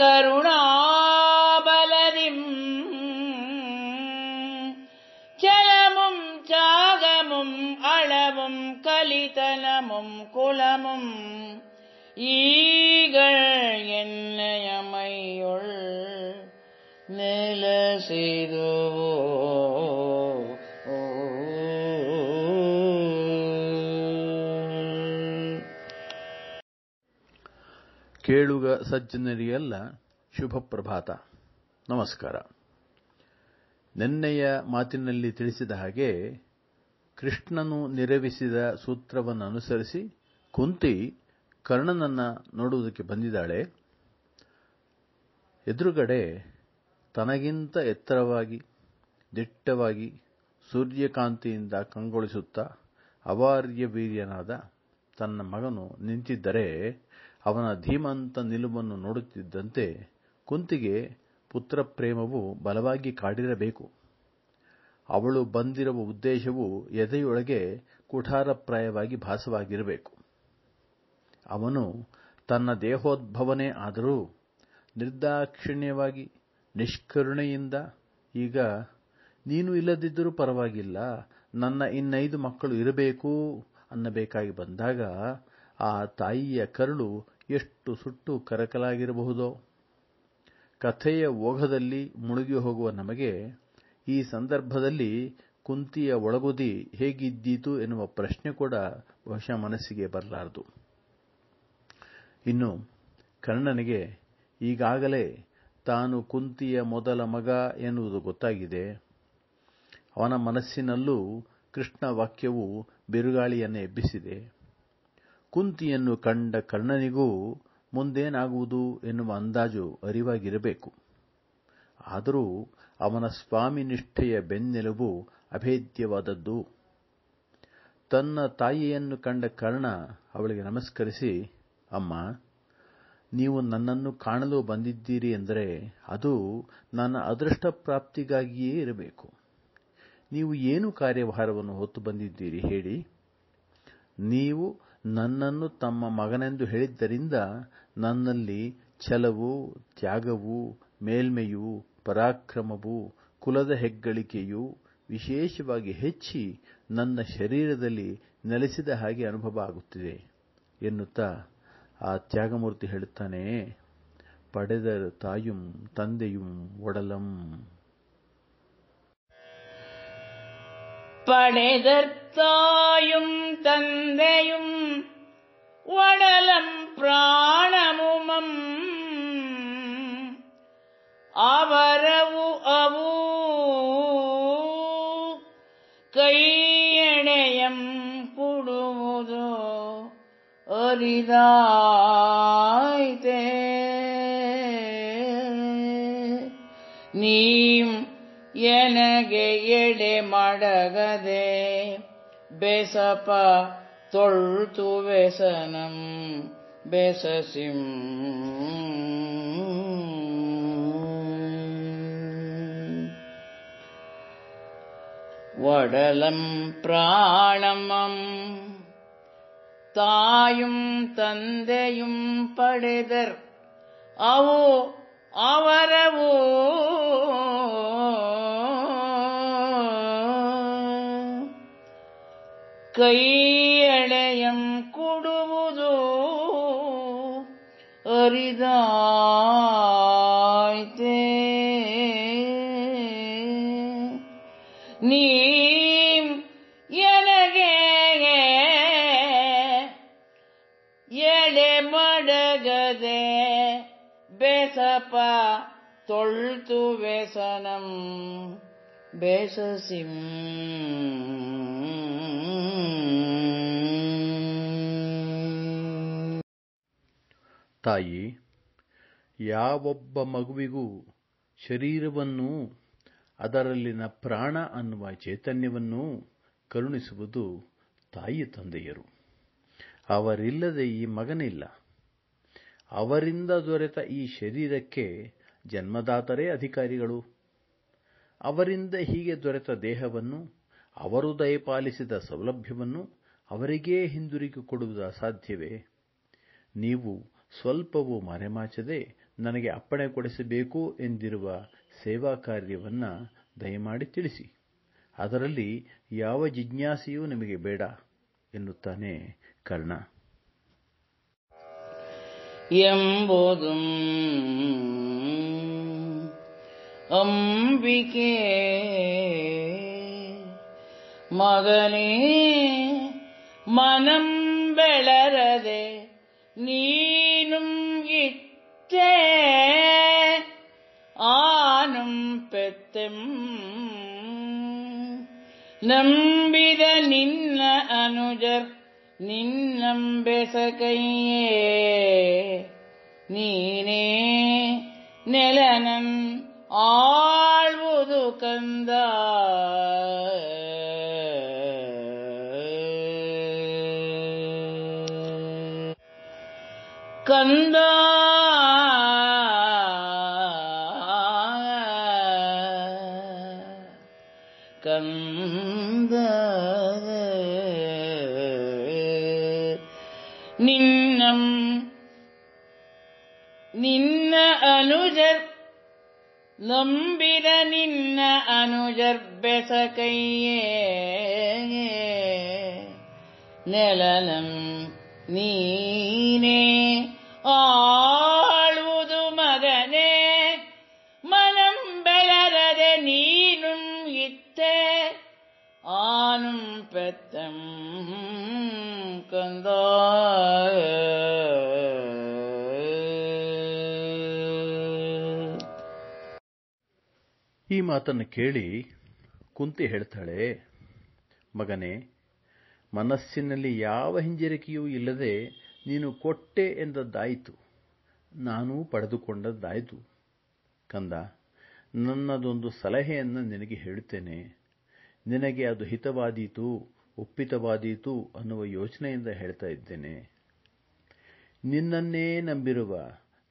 കരുണാബലനിം ജലമും ചാകമും അളവും കലിതലമും കുലമും ഈകൾ എന്നയമയുൾ നില ചെയ്തുവോ? ಕೇಳುಗ ಸಜ್ಜನರಿಗೆಲ್ಲ ಶುಭ ಪ್ರಭಾತ. ನಮಸ್ಕಾರ. ನಿನ್ನೆಯ ಮಾತಿನಲ್ಲಿ ತಿಳಿಸಿದ ಹಾಗೆ ಕೃಷ್ಣನು ನಿರವಿಸಿದ ಸೂತ್ರವನ್ನು ಅನುಸರಿಸಿ ಕುಂತಿ ಕರ್ಣನನ್ನ ನೋಡುವುದಕ್ಕೆ ಬಂದಿದ್ದಾಳೆ. ಎದುರುಗಡೆ ತನಗಿಂತ ಎತ್ತರವಾಗಿ, ದಿಟ್ಟವಾಗಿ, ಸೂರ್ಯಕಾಂತಿಯಿಂದ ಕಂಗೊಳಿಸುತ್ತಾ ಅವಾರ್ಯ ವೀರ್ಯನಾದ ತನ್ನ ಮಗನು ನಿಂತಿದ್ದರೆ ಅವನ ಧೀಮಂತ ನಿಲುವನ್ನು ನೋಡುತ್ತಿದ್ದಂತೆ ಕುಂತಿಗೆ ಪುತ್ರ ಪ್ರೇಮವು ಬಲವಾಗಿ ಕಾಡಿರಬೇಕು. ಅವಳು ಬಂದಿರುವ ಉದ್ದೇಶವು ಎದೆಯೊಳಗೆ ಕುಠಾರಪ್ರಾಯವಾಗಿ ಭಾಸವಾಗಿರಬೇಕು. ಅವನು ತನ್ನ ದೇಹೋದ್ಭವನೇ ಆದರೂ ನಿರ್ದಾಕ್ಷಿಣ್ಯವಾಗಿ, ನಿಷ್ಕರುಣೆಯಿಂದ, ಈಗ ನೀನು ಇಲ್ಲದಿದ್ದರೂ ಪರವಾಗಿಲ್ಲ, ನನ್ನ ಇನ್ನೈದು ಮಕ್ಕಳು ಇರಬೇಕು ಅನ್ನಬೇಕಾಗಿ ಬಂದಾಗ ಆ ತಾಯಿಯ ಕರುಳು ಎಷ್ಟು ಸುಟ್ಟು ಕರಕಲಾಗಿರಬಹುದೋ. ಕಥೆಯ ಓಘದಲ್ಲಿ ಮುಳುಗಿ ಹೋಗುವ ನಮಗೆ ಈ ಸಂದರ್ಭದಲ್ಲಿ ಕುಂತಿಯ ಒಳಗುದಿ ಹೇಗಿದ್ದೀತು ಎನ್ನುವ ಪ್ರಶ್ನೆ ಕೂಡ ಬಹುಶಃ ಮನಸ್ಸಿಗೆ ಬರಲಾರದು. ಇನ್ನು ಕರ್ಣನಿಗೆ ಈಗಾಗಲೇ ತಾನು ಕುಂತಿಯ ಮೊದಲ ಮಗ ಎನ್ನುವುದು ಗೊತ್ತಾಗಿದೆ. ಅವನ ಮನಸ್ಸಿನಲ್ಲೂ ಕೃಷ್ಣ ವಾಕ್ಯವು ಬಿರುಗಾಳಿಯನ್ನೇ ಎಬ್ಬಿಸಿದೆ. ಕುಂತಿಯನ್ನು ಕಂಡ ಕರ್ಣನಿಗೂ ಮುಂದೇನಾಗುವುದು ಎನ್ನುವ ಅಂದಾಜು ಅರಿವಾಗಿರಬೇಕು. ಆದರೂ ಅವನ ಸ್ವಾಮಿ ನಿಷ್ಠೆಯ ಬೆನ್ನೆಲುಬು ಅಭೇದ್ಯವಾದದ್ದು. ತನ್ನ ತಾಯಿಯನ್ನು ಕಂಡ ಕರ್ಣ ಅವಳಿಗೆ ನಮಸ್ಕರಿಸಿ, ಅಮ್ಮ, ನೀವು ನನ್ನನ್ನು ಕಾಣಲು ಬಂದಿದ್ದೀರಿ ಎಂದರೆ ಅದು ನನ್ನ ಅದೃಷ್ಟ ಪ್ರಾಪ್ತಿಗಾಗಿಯೇ ಇರಬೇಕು. ನೀವು ಏನು ಕಾರ್ಯಭಾರವನ್ನು ಹೊತ್ತು ಬಂದಿದ್ದೀರಿ ಹೇಳಿ. ನೀವು ನನ್ನನ್ನು ತಮ್ಮ ಮಗನೆಂದು ಹೇಳಿದ್ದರಿಂದ ನನ್ನಲ್ಲಿ ಛಲವು, ತ್ಯಾಗವು, ಮೇಲ್ಮೆಯು, ಪರಾಕ್ರಮವು, ಕುಲದ ಹೆಗ್ಗಳಿಕೆಯು ವಿಶೇಷವಾಗಿ ಹೆಚ್ಚಿ ನನ್ನ ಶರೀರದಲ್ಲಿ ನೆಲೆಸಿದ ಹಾಗೆ ಅನುಭವ ಆಗುತ್ತಿದೆ ಎನ್ನುತ್ತಾ ಆ ತ್ಯಾಗಮೂರ್ತಿ ಹೇಳುತ್ತಾನೆ ಪಡೆದರ ತಾಯುಂ, ತಂದೆಯುಂ ಒಡಲಂ. படைதற்காயும் தந்தையும் வடலம் பிராணமுமம். அவரவு அவு கையணையம் புடுமுதோ அரிதாய் நீ ನನಗೆ ಎಡೆ ಮಾಡಗದೆ ಬೇಸಪ ತೊಳ್ತು ಬೇಸನಂ ಬೇಸಸಿಂ வடலம் பிராணமம் தாயும் தந்தையும் படைதர் அவோ ಅವರವು ಕೈಯಳೆಯಂ ಕೊಡುವುದು ಅರಿದಾಯ್ತೆ ತೊಳ್ತು வேசனம் பேசசிம் ತಾಯಿ, ಯಾವೊಬ್ಬ ಮಗುವಿಗೂ ಶರೀರವನ್ನೂ, ಅದರಲ್ಲಿನ ಪ್ರಾಣ ಅನ್ನುವ ಚೈತನ್ಯವನ್ನೂ ಕರುಣಿಸುವುದು ತಾಯಿ ತಂದೆಯರು. ಅವರಿಲ್ಲದೆ ಈ ಮಗನಿಲ್ಲ. ಅವರಿಂದ ದೊರೆತ ಈ ಶರೀರಕ್ಕೆ ಜನ್ಮದಾತರೇ ಅಧಿಕಾರಿಗಳು. ಅವರಿಂದ ಹೀಗೆ ದೊರೆತ ದೇಹವನ್ನು, ಅವರು ದಯಪಾಲಿಸಿದ ಸೌಲಭ್ಯವನ್ನು ಅವರಿಗೇ ಹಿಂದಿರುಗಿ ಕೊಡುವುದು ಅಸಾಧ್ಯವೇ? ನೀವು ಸ್ವಲ್ಪವೂ ಮರೆಮಾಚದೆ ನನಗೆ ಅಪ್ಪಣೆ ಕೊಡಿಸಬೇಕು ಎಂದಿರುವ ಸೇವಾ ಕಾರ್ಯವನ್ನು ದಯಮಾಡಿ ತಿಳಿಸಿ. ಅದರಲ್ಲಿ ಯಾವ ಜಿಜ್ಞಾಸೆಯೂ ನಿಮಗೆ ಬೇಡ ಎನ್ನುತ್ತಾನೆ ಕರ್ಣ. ಎಂಬುದು ಅಂಬಿಕೆ ಮಗನೇ ಮನಂ ಬೆಳರದೆ ನೀನುಂ ಇಟ್ಟೆ ಆನುಂ ಪೆತ್ತೆಂ ನಂಬಿದ ನಿನ್ನ ಅನುಜರ್ ನಿನ್ನಂಬೆಸಕೈಯೇ ನೀನೇ ನೆಲನಂ ಆಳ್ವುದು ಕಂದಾ ನಿನ್ನ ಅನುಜರ್ ಬೆಸಕೈಯೇ ನೆಲನಂ ನೀನೇ ಆಳುವುದು ಮಾತನ್ನು ಕೇಳಿ ಕುಂತಿ ಹೇಳ್ತಾಳೆ, ಮಗನೇ, ಮನಸ್ಸಿನಲ್ಲಿ ಯಾವ ಹಿಂಜರಿಕೆಯೂ ಇಲ್ಲದೆ ನೀನು ಕೊಟ್ಟೆ ಎಂದದ್ದಾಯಿತು. ನಾನೂ ಪಡೆದುಕೊಂಡದ್ದಾಯಿತು. ಕಂದ, ನನ್ನದೊಂದು ಸಲಹೆಯನ್ನು ನಿನಗೆ ಹೇಳುತ್ತೇನೆ. ನಿನಗೆ ಅದು ಹಿತವಾದೀತು ಒಪ್ಪಿತವಾದೀತು ಅನ್ನುವ ಯೋಚನೆಯಿಂದ ಹೇಳ್ತಾ ಇದ್ದೇನೆ. ನಿನ್ನನ್ನೇ ನಂಬಿರುವ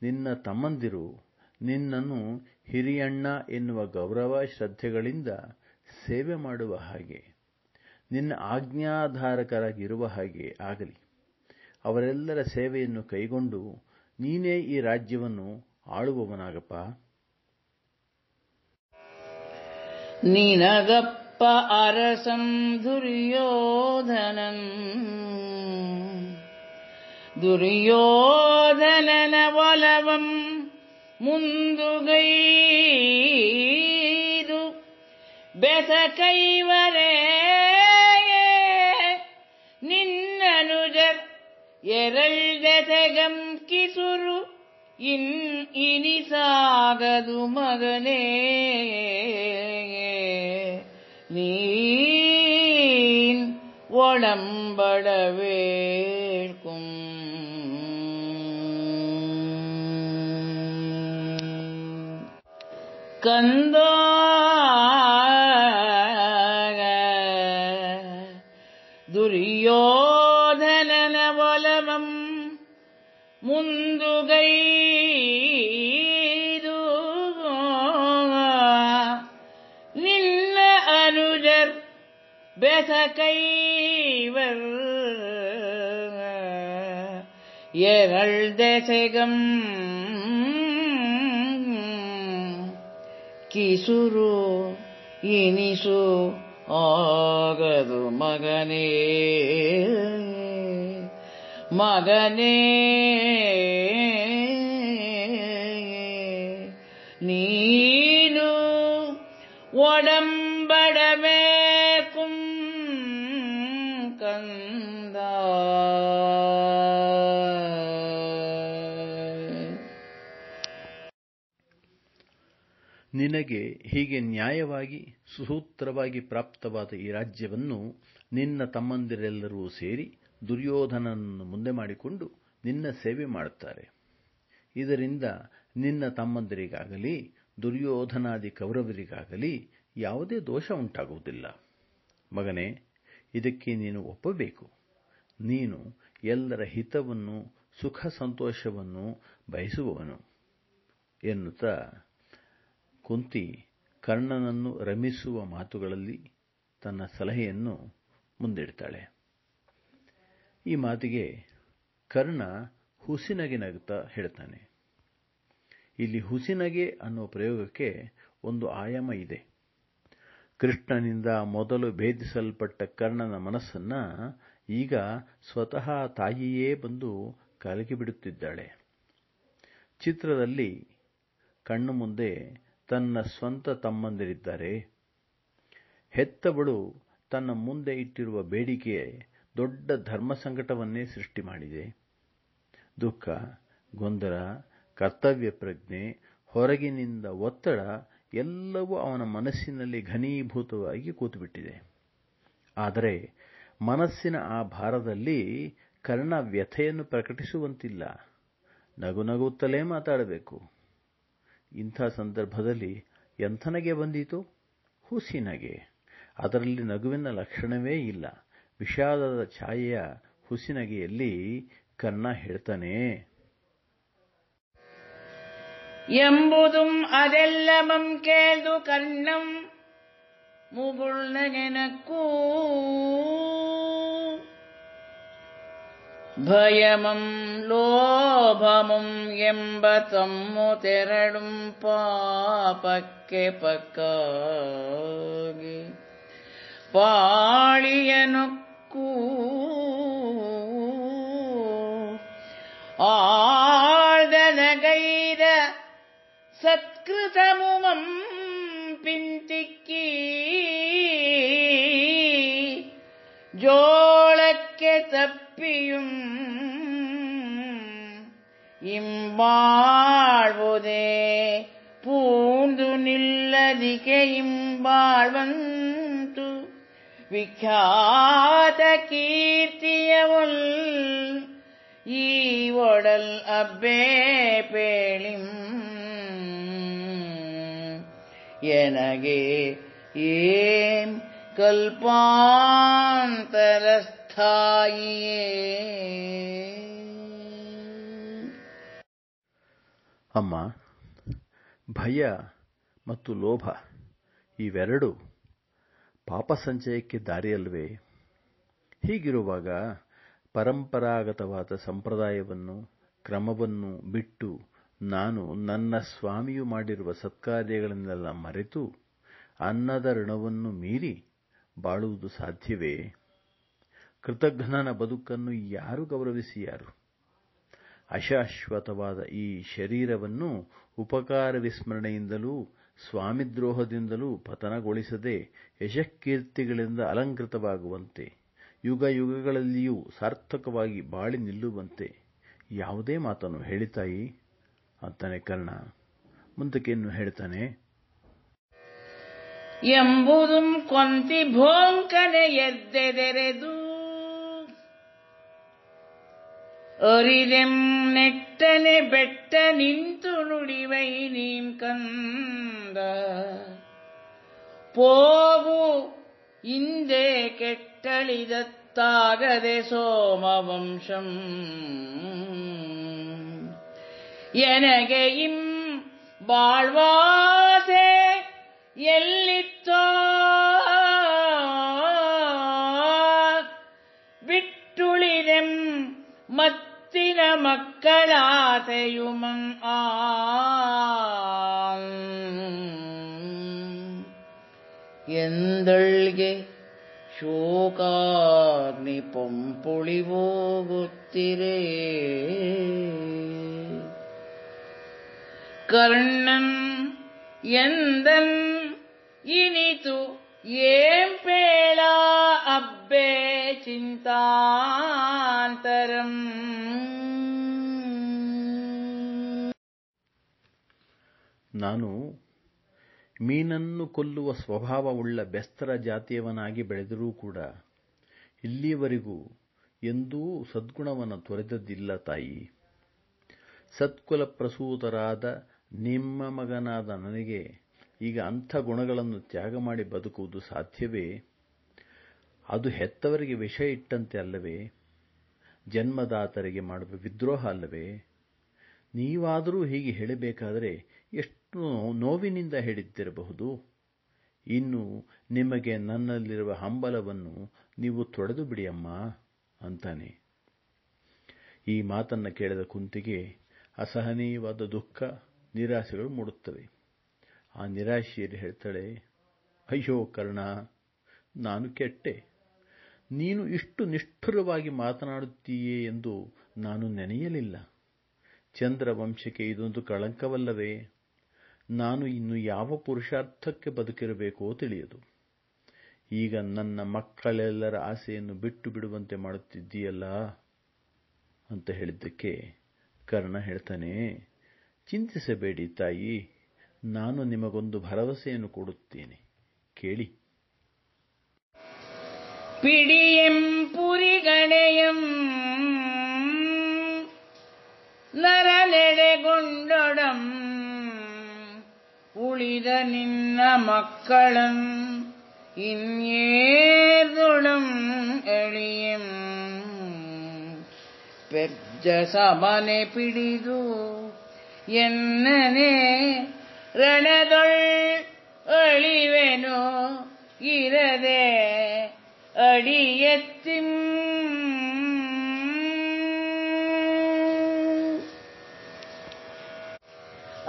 ನಿನ್ನ ತಮ್ಮಂದಿರು ನಿನ್ನನ್ನು ಹಿರಿಯಣ್ಣ ಎನ್ನುವ ಗೌರವ ಶ್ರದ್ಧೆಗಳಿಂದ ಸೇವೆ ಮಾಡುವ ಹಾಗೆ, ನಿನ್ನ ಆಜ್ಞಾಧಾರಕರಾಗಿರುವ ಹಾಗೆ ಆಗಲಿ. ಅವರೆಲ್ಲರ ಸೇವೆಯನ್ನು ಕೈಗೊಂಡು ನೀನೇ ಈ ರಾಜ್ಯವನ್ನು ಆಳುವವನಾಗಪ್ಪ. ನೀನಗಪ್ಪ ಅರಸಂ ದುರ್ಯೋಧನಂ. ದುರ್ಯೋಧನನ ಒಲವಂ ಮುಂದುಗೈದು ಬೆಸಕೈವರೇ ನಿನ್ನನುಜರ್ ಎರಳ್ದೆತೆಗಂ ಕಿಸುರು ಇನ್ ಇನಿಸಾಗದು ಮಗನೇ. ನೀನ್ ಕಂದ ದುರ್ಯೋಧನನ ಒಲವಂ ಮುಂದುಗೈದು ನಿನ್ನ ಅನುಜರ್ ಬೆಸಕೈವರ್ ಎರಳ್ದೆಸೆಗಂ ಕಿಸುರು ಇನಿಸು ಆಗದು ಮಗನೇ. ಮಗನೇ. ನೀನು ಒಡಂಬಡಬೇಕುಂ ನಿನಗೆ ಹೀಗೆ ನ್ಯಾಯವಾಗಿ, ಸುಸೂತ್ರವಾಗಿ ಪ್ರಾಪ್ತವಾದ ಈ ರಾಜ್ಯವನ್ನು ನಿನ್ನ ತಮ್ಮಂದಿರೆಲ್ಲರೂ ಸೇರಿ ದುರ್ಯೋಧನನನ್ನು ಮುಂದೆ ಮಾಡಿಕೊಂಡು ನಿನ್ನ ಸೇವೆ ಮಾಡುತ್ತಾರೆ. ಇದರಿಂದ ನಿನ್ನ ತಮ್ಮಂದಿರಿಗಾಗಲಿ, ದುರ್ಯೋಧನಾದಿ ಕೌರವರಿಗಾಗಲಿ ಯಾವುದೇ ದೋಷ ಉಂಟಾಗುವುದಿಲ್ಲ. ಮಗನೇ, ಇದಕ್ಕೆ ನೀನು ಒಪ್ಪಬೇಕು. ನೀನು ಎಲ್ಲರ ಹಿತವನ್ನು, ಸುಖ ಸಂತೋಷವನ್ನು ಬಯಸುವವನು ಎನ್ನುತ್ತಾ ಕುಂತಿ ಕರ್ಣನನ್ನು ರಮಿಸುವ ಮಾತುಗಳಲ್ಲಿ ತನ್ನ ಸಲಹೆಯನ್ನು ಮುಂದಿಡ್ತಾಳೆ. ಈ ಮಾತಿಗೆ ಕರ್ಣ ಹುಸಿನಗೆ ನಗುತ್ತಾ ಹೇಳ್ತಾನೆ ಇಲ್ಲಿ ಹುಸಿನಗೆ ಅನ್ನುವ ಪ್ರಯೋಗಕ್ಕೆ ಒಂದು ಆಯಾಮ ಇದೆ. ಕೃಷ್ಣನಿಂದ ಮೊದಲು ಭೇದಿಸಲ್ಪಟ್ಟ ಕರ್ಣನ ಮನಸ್ಸನ್ನ ಈಗ ಸ್ವತಃ ತಾಯಿಯೇ ಬಂದು ಕಲಕಿಬಿಡುತ್ತಿದ್ದಾಳೆ ಚಿತ್ರದಲ್ಲಿ ಕಣ್ಣು ಮುಂದೆ ತನ್ನ ಸ್ವಂತ ತಮ್ಮಂದಿರಿದ್ದಾರೆ. ಹೆತ್ತವಳು ತನ್ನ ಮುಂದೆ ಇಟ್ಟಿರುವ ಬೇಡಿಕೆ ದೊಡ್ಡ ಧರ್ಮ ಸಂಕಟವನ್ನೇ ಸೃಷ್ಟಿ ಮಾಡಿದೆ. ದುಃಖ, ಗೊಂದಲ, ಕರ್ತವ್ಯ ಪ್ರಜ್ಞೆ, ಹೊರಗಿನಿಂದ ಒತ್ತಡ ಎಲ್ಲವೂ ಅವನ ಮನಸ್ಸಿನಲ್ಲಿ ಘನೀಭೂತವಾಗಿ ಕೂತುಬಿಟ್ಟಿದೆ. ಆದರೆ ಮನಸ್ಸಿನ ಆ ಭಾರದಲ್ಲಿ ಕರ್ಣ ವ್ಯಥೆಯನ್ನು ಪ್ರಕಟಿಸುವಂತಿಲ್ಲ. ನಗು ನಗುತ್ತಲೇ ಮಾತಾಡಬೇಕು. ಇಂಥ ಸಂದರ್ಭದಲ್ಲಿ ಎಂಥನಗೆ ಬಂದಿತು? ಹುಸಿನಗೆ. ಅದರಲ್ಲಿ ನಗುವಿನ ಲಕ್ಷಣವೇ ಇಲ್ಲ. ವಿಷಾದದ ಛಾಯೆಯ ಹುಸಿನಗೆಯಲ್ಲಿ ಕರ್ಣ ಹೇಳ್ತಾನೆ. ಎಂಬುದುಂ ಅದೆಲ್ಲಮಂ ಕೇಳ್ದು ಕಣ್ಣಂ ಮುಗುಳ್ನಗೆನಕ್ಕೂ भयमं लोभमम् एम्बु तेरम् पापके पि पाळिनो कू आगैर सत्कृतमुम् पिकी जो ஒப்பியும் இம்பாழ்வுதே பூந்து நில்லதிகே இம்பாழ்வந்து விख्यात கீர்த்தியவுள் ஈவடல் அவ்வே பேளிம் எனகே ஏம் கல்பாந்தரஸ்த ಅಮ್ಮ, ಭಯ ಮತ್ತು ಲೋಭ ಇವೆರಡು ಪಾಪ ಸಂಚಯಕ್ಕೆ ದಾರಿಯಲ್ವೇ? ಹೀಗಿರುವಾಗ ಪರಂಪರಾಗತವಾದ ಸಂಪ್ರದಾಯವನ್ನು, ಕ್ರಮವನ್ನು ಬಿಟ್ಟು ನಾನು ನನ್ನ ಸ್ವಾಮಿಯು ಮಾಡಿರುವ ಸತ್ಕಾರ್ಯಗಳನ್ನೆಲ್ಲ ಮರೆತು ಅನ್ನದ ಋಣವನ್ನು ಮೀರಿ ಬಾಳುವುದು ಸಾಧ್ಯವೇ? ಕೃತಜ್ಞನ ಬದುಕನ್ನು ಯಾರು ಗೌರವಿಸಿಯಾರು ಅಶಾಶ್ವತವಾದ ಈ ಶರೀರವನ್ನು ಉಪಕಾರ ವಿಸ್ಮರಣೆಯಿಂದಲೂ, ಸ್ವಾಮಿದ್ರೋಹದಿಂದಲೂ ಪತನಗೊಳಿಸದೆ ಯಶಕೀರ್ತಿಗಳಿಂದ ಅಲಂಕೃತವಾಗುವಂತೆ, ಯುಗ ಯುಗಗಳಲ್ಲಿಯೂ ಸಾರ್ಥಕವಾಗಿ ಬಾಳಿ ನಿಲ್ಲುವಂತೆ ಯಾವುದೇ ಮಾತನ್ನು ಹೇಳಿತಾಯಿ? ಅಂತಾನೆ ಕರ್ಣ. ಮುಂದಕ್ಕೇನು ಹೇಳ್ತಾನೆ, ಎಂಬುದು ಕೊಂತಿ ಭೋಂಕನೆ ಎದ್ದೆದೆರೆದು ಅರಿದೆಂ ನೆಟ್ಟನೆ ಬೆಟ್ಟ ನಿಂತು ನುಡಿವೈ ನೀಂ ಕಂದ ಪೋಗು ಹಿಂದೆ ಕೆಟ್ಟಳಿದತ್ತಾಗದೆ ಸೋಮವಂಶಂ ಎನಗೆ ಇಂ ಬಾಳ್ವಾಸೆ ಮತ್ತಿನ ಮಕ್ಕಳಾಸೆಯುಮಂ ಆ ಎಂದಳ್ಗೆ ಶೋಕಾಗ್ನಿ ಪಂಪುಳಿ ಹೋಗುತ್ತಿರೇ கர்ணன் எந்தன் இனிது ஏம் பேளா அப்பே ಚಿಂತಾಂತರಂ ನಾನು ಮೀನನ್ನು ಕೊಲ್ಲುವ ಸ್ವಭಾವವುಳ್ಳ ಬೆಸ್ತರ ಜಾತಿಯವನಾಗಿ ಬೆಳೆದರೂ ಕೂಡ ಇಲ್ಲಿಯವರೆಗೂ ಎಂದೂ ಸದ್ಗುಣವನ್ನು ತೊರೆದದ್ದಿಲ್ಲ ತಾಯಿ. ಸತ್ಕುಲ ಪ್ರಸೂತರಾದ ನಿಮ್ಮ ಮಗನಾದ ನನಗೆ ಈಗ ಅಂಥ ಗುಣಗಳನ್ನು ತ್ಯಾಗ ಮಾಡಿ ಬದುಕುವುದು ಸಾಧ್ಯವೇ? ಅದು ಹೆತ್ತವರಿಗೆ ವಿಷ ಇಟ್ಟಂತೆ ಅಲ್ಲವೇ? ಜನ್ಮದಾತರಿಗೆ ಮಾಡುವ ವಿದ್ರೋಹ ಅಲ್ಲವೇ? ನೀವಾದರೂ ಹೀಗೆ ಹೇಳಬೇಕಾದರೆ ಎಷ್ಟು ನೋವಿನಿಂದ ಹೇಳಿದ್ದಿರಬಹುದು ಇನ್ನು ನಿಮಗೆ ನನ್ನಲ್ಲಿರುವ ಹಂಬಲವನ್ನು ನೀವು ತೊಡೆದು ಬಿಡಿ ಅಂತಾನೆ. ಈ ಮಾತನ್ನು ಕೇಳಿದ ಕುಂತಿಗೆ ಅಸಹನೀಯವಾದ ದುಃಖ, ನಿರಾಸೆಗಳು ಮೂಡುತ್ತವೆ. ಆ ನಿರಾಶೆಯಲ್ಲಿ ಹೇಳ್ತಾಳೆ, ಅಯ್ಯೋ ಕರ್ಣ, ನಾನು ಕೆಟ್ಟೆ. ನೀನು ಇಷ್ಟು ನಿಷ್ಠುರವಾಗಿ ಮಾತನಾಡುತ್ತೀಯೇ ಎಂದು ನಾನು ನೆನೆಯಲಿಲ್ಲ. ಚಂದ್ರವಂಶಕ್ಕೆ ಇದೊಂದು ಕಳಂಕವಲ್ಲವೇ? ನಾನು ಇನ್ನು ಯಾವ ಪುರುಷಾರ್ಥಕ್ಕೆ ಬದುಕಿರಬೇಕೋ ತಿಳಿಯದು. ಈಗ ನನ್ನ ಮಕ್ಕಳೆಲ್ಲರ ಆಸೆಯನ್ನು ಬಿಟ್ಟು ಬಿಡುವಂತೆ ಮಾಡುತ್ತಿದ್ದೀಯಲ್ಲ ಅಂತ ಹೇಳಿದ್ದಕ್ಕೆ ಕರ್ಣ ಹೇಳ್ತಾನೆ, ಚಿಂತಿಸಬೇಡಿ ತಾಯಿ, ನಾನು ನಿಮಗೊಂದು ಭರವಸೆಯನ್ನು ಕೊಡುತ್ತೇನೆ. ಕೇಳಿ. ಪಿಡಿಯಂ ಪುರಿ ಗಣೆಯಂ ನರನೆಡೆಗೊಂಡೊಡಂ ഉളിത നിന്ന മക്കളും ഇന്നേതുളം എളിയും പെജ്ജ സമനെ പിടിതു എന്നനെ രണതൊൾ എളിവനോ ഇരതെ അടിയെത്തിം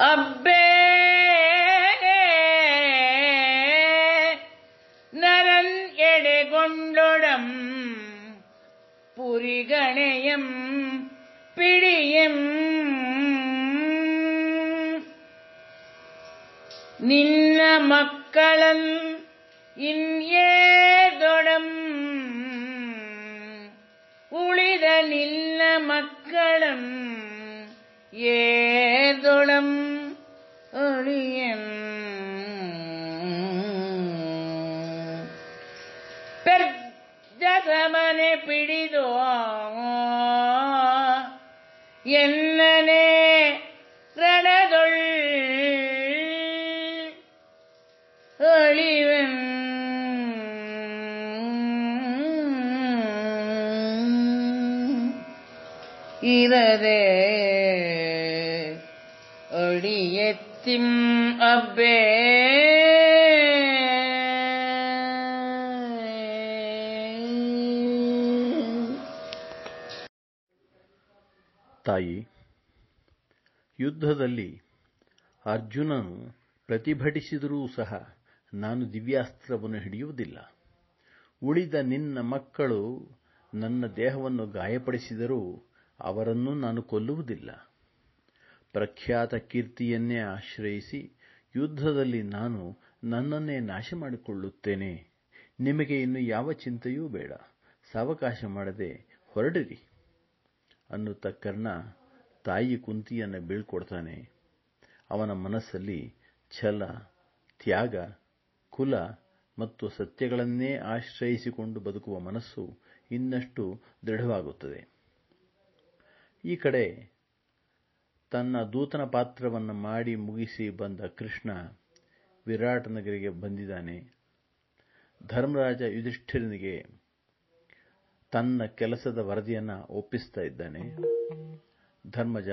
അബ്ബേ பிரிகணையம் பிடியும். நின்ன மக்களன் இன்ஏதொடம் உளித நின்ன மக்களும் ஏதொடம். ஒளியம் ಸಿಂ ಅಬ್ಬೇ ತಾಯಿ, ಯುದ್ಧದಲ್ಲಿ ಅರ್ಜುನನು ಪ್ರತಿಭಟಿಸಿದರೂ ಸಹ ನಾನು ದಿವ್ಯಾಸ್ತ್ರವನ್ನು ಹಿಡಿಯುವುದಿಲ್ಲ. ಉಳಿದ ನಿನ್ನ ಮಕ್ಕಳು ನನ್ನ ದೇಹವನ್ನು ಗಾಯಪಡಿಸಿದರೂ ಅವರನ್ನು ನಾನು ಕೊಲ್ಲುವುದಿಲ್ಲ. ಪ್ರಖ್ಯಾತ ಕೀರ್ತಿಯನ್ನೇ ಆಶ್ರಯಿಸಿ ಯುದ್ಧದಲ್ಲಿ ನಾನು ನನ್ನನ್ನೇ ನಾಶ ಮಾಡಿಕೊಳ್ಳುತ್ತೇನೆ ನಿಮಗೆ ಇನ್ನು ಯಾವ ಚಿಂತೆಯೂ ಬೇಡ. ಸಾವಕಾಶ ಮಾಡದೆ ಹೊರಡಿರಿ ಅನ್ನುತ್ತ ಕರ್ಣ ತಾಯಿ ಕುಂತಿಯನ್ನು ಬೀಳ್ಕೊಡ್ತಾನೆ. ಅವನ ಮನಸ್ಸಲ್ಲಿ ಛಲ, ತ್ಯಾಗ, ಕುಲ ಮತ್ತು ಸತ್ಯಗಳನ್ನೇ ಆಶ್ರಯಿಸಿಕೊಂಡು ಬದುಕುವ ಮನಸ್ಸು ಇನ್ನಷ್ಟು ದೃಢವಾಗುತ್ತದೆ. ಈ ಕಡೆ ತನ್ನ ದೂತನ ಪಾತ್ರವನ್ನು ಮಾಡಿ ಮುಗಿಸಿ ಬಂದ ಕೃಷ್ಣ ವಿರಾಟನಗರಿಗೆ ಬಂದಿದ್ದಾನೆ. ಧರ್ಮರಾಜ ಯುಧಿಷ್ಠಿರನಿಗೆ ತನ್ನ ಕೆಲಸದ ವರದಿಯನ್ನು ಒಪ್ಪಿಸ್ತಾ ಇದ್ದಾನೆ. ಧರ್ಮಜ,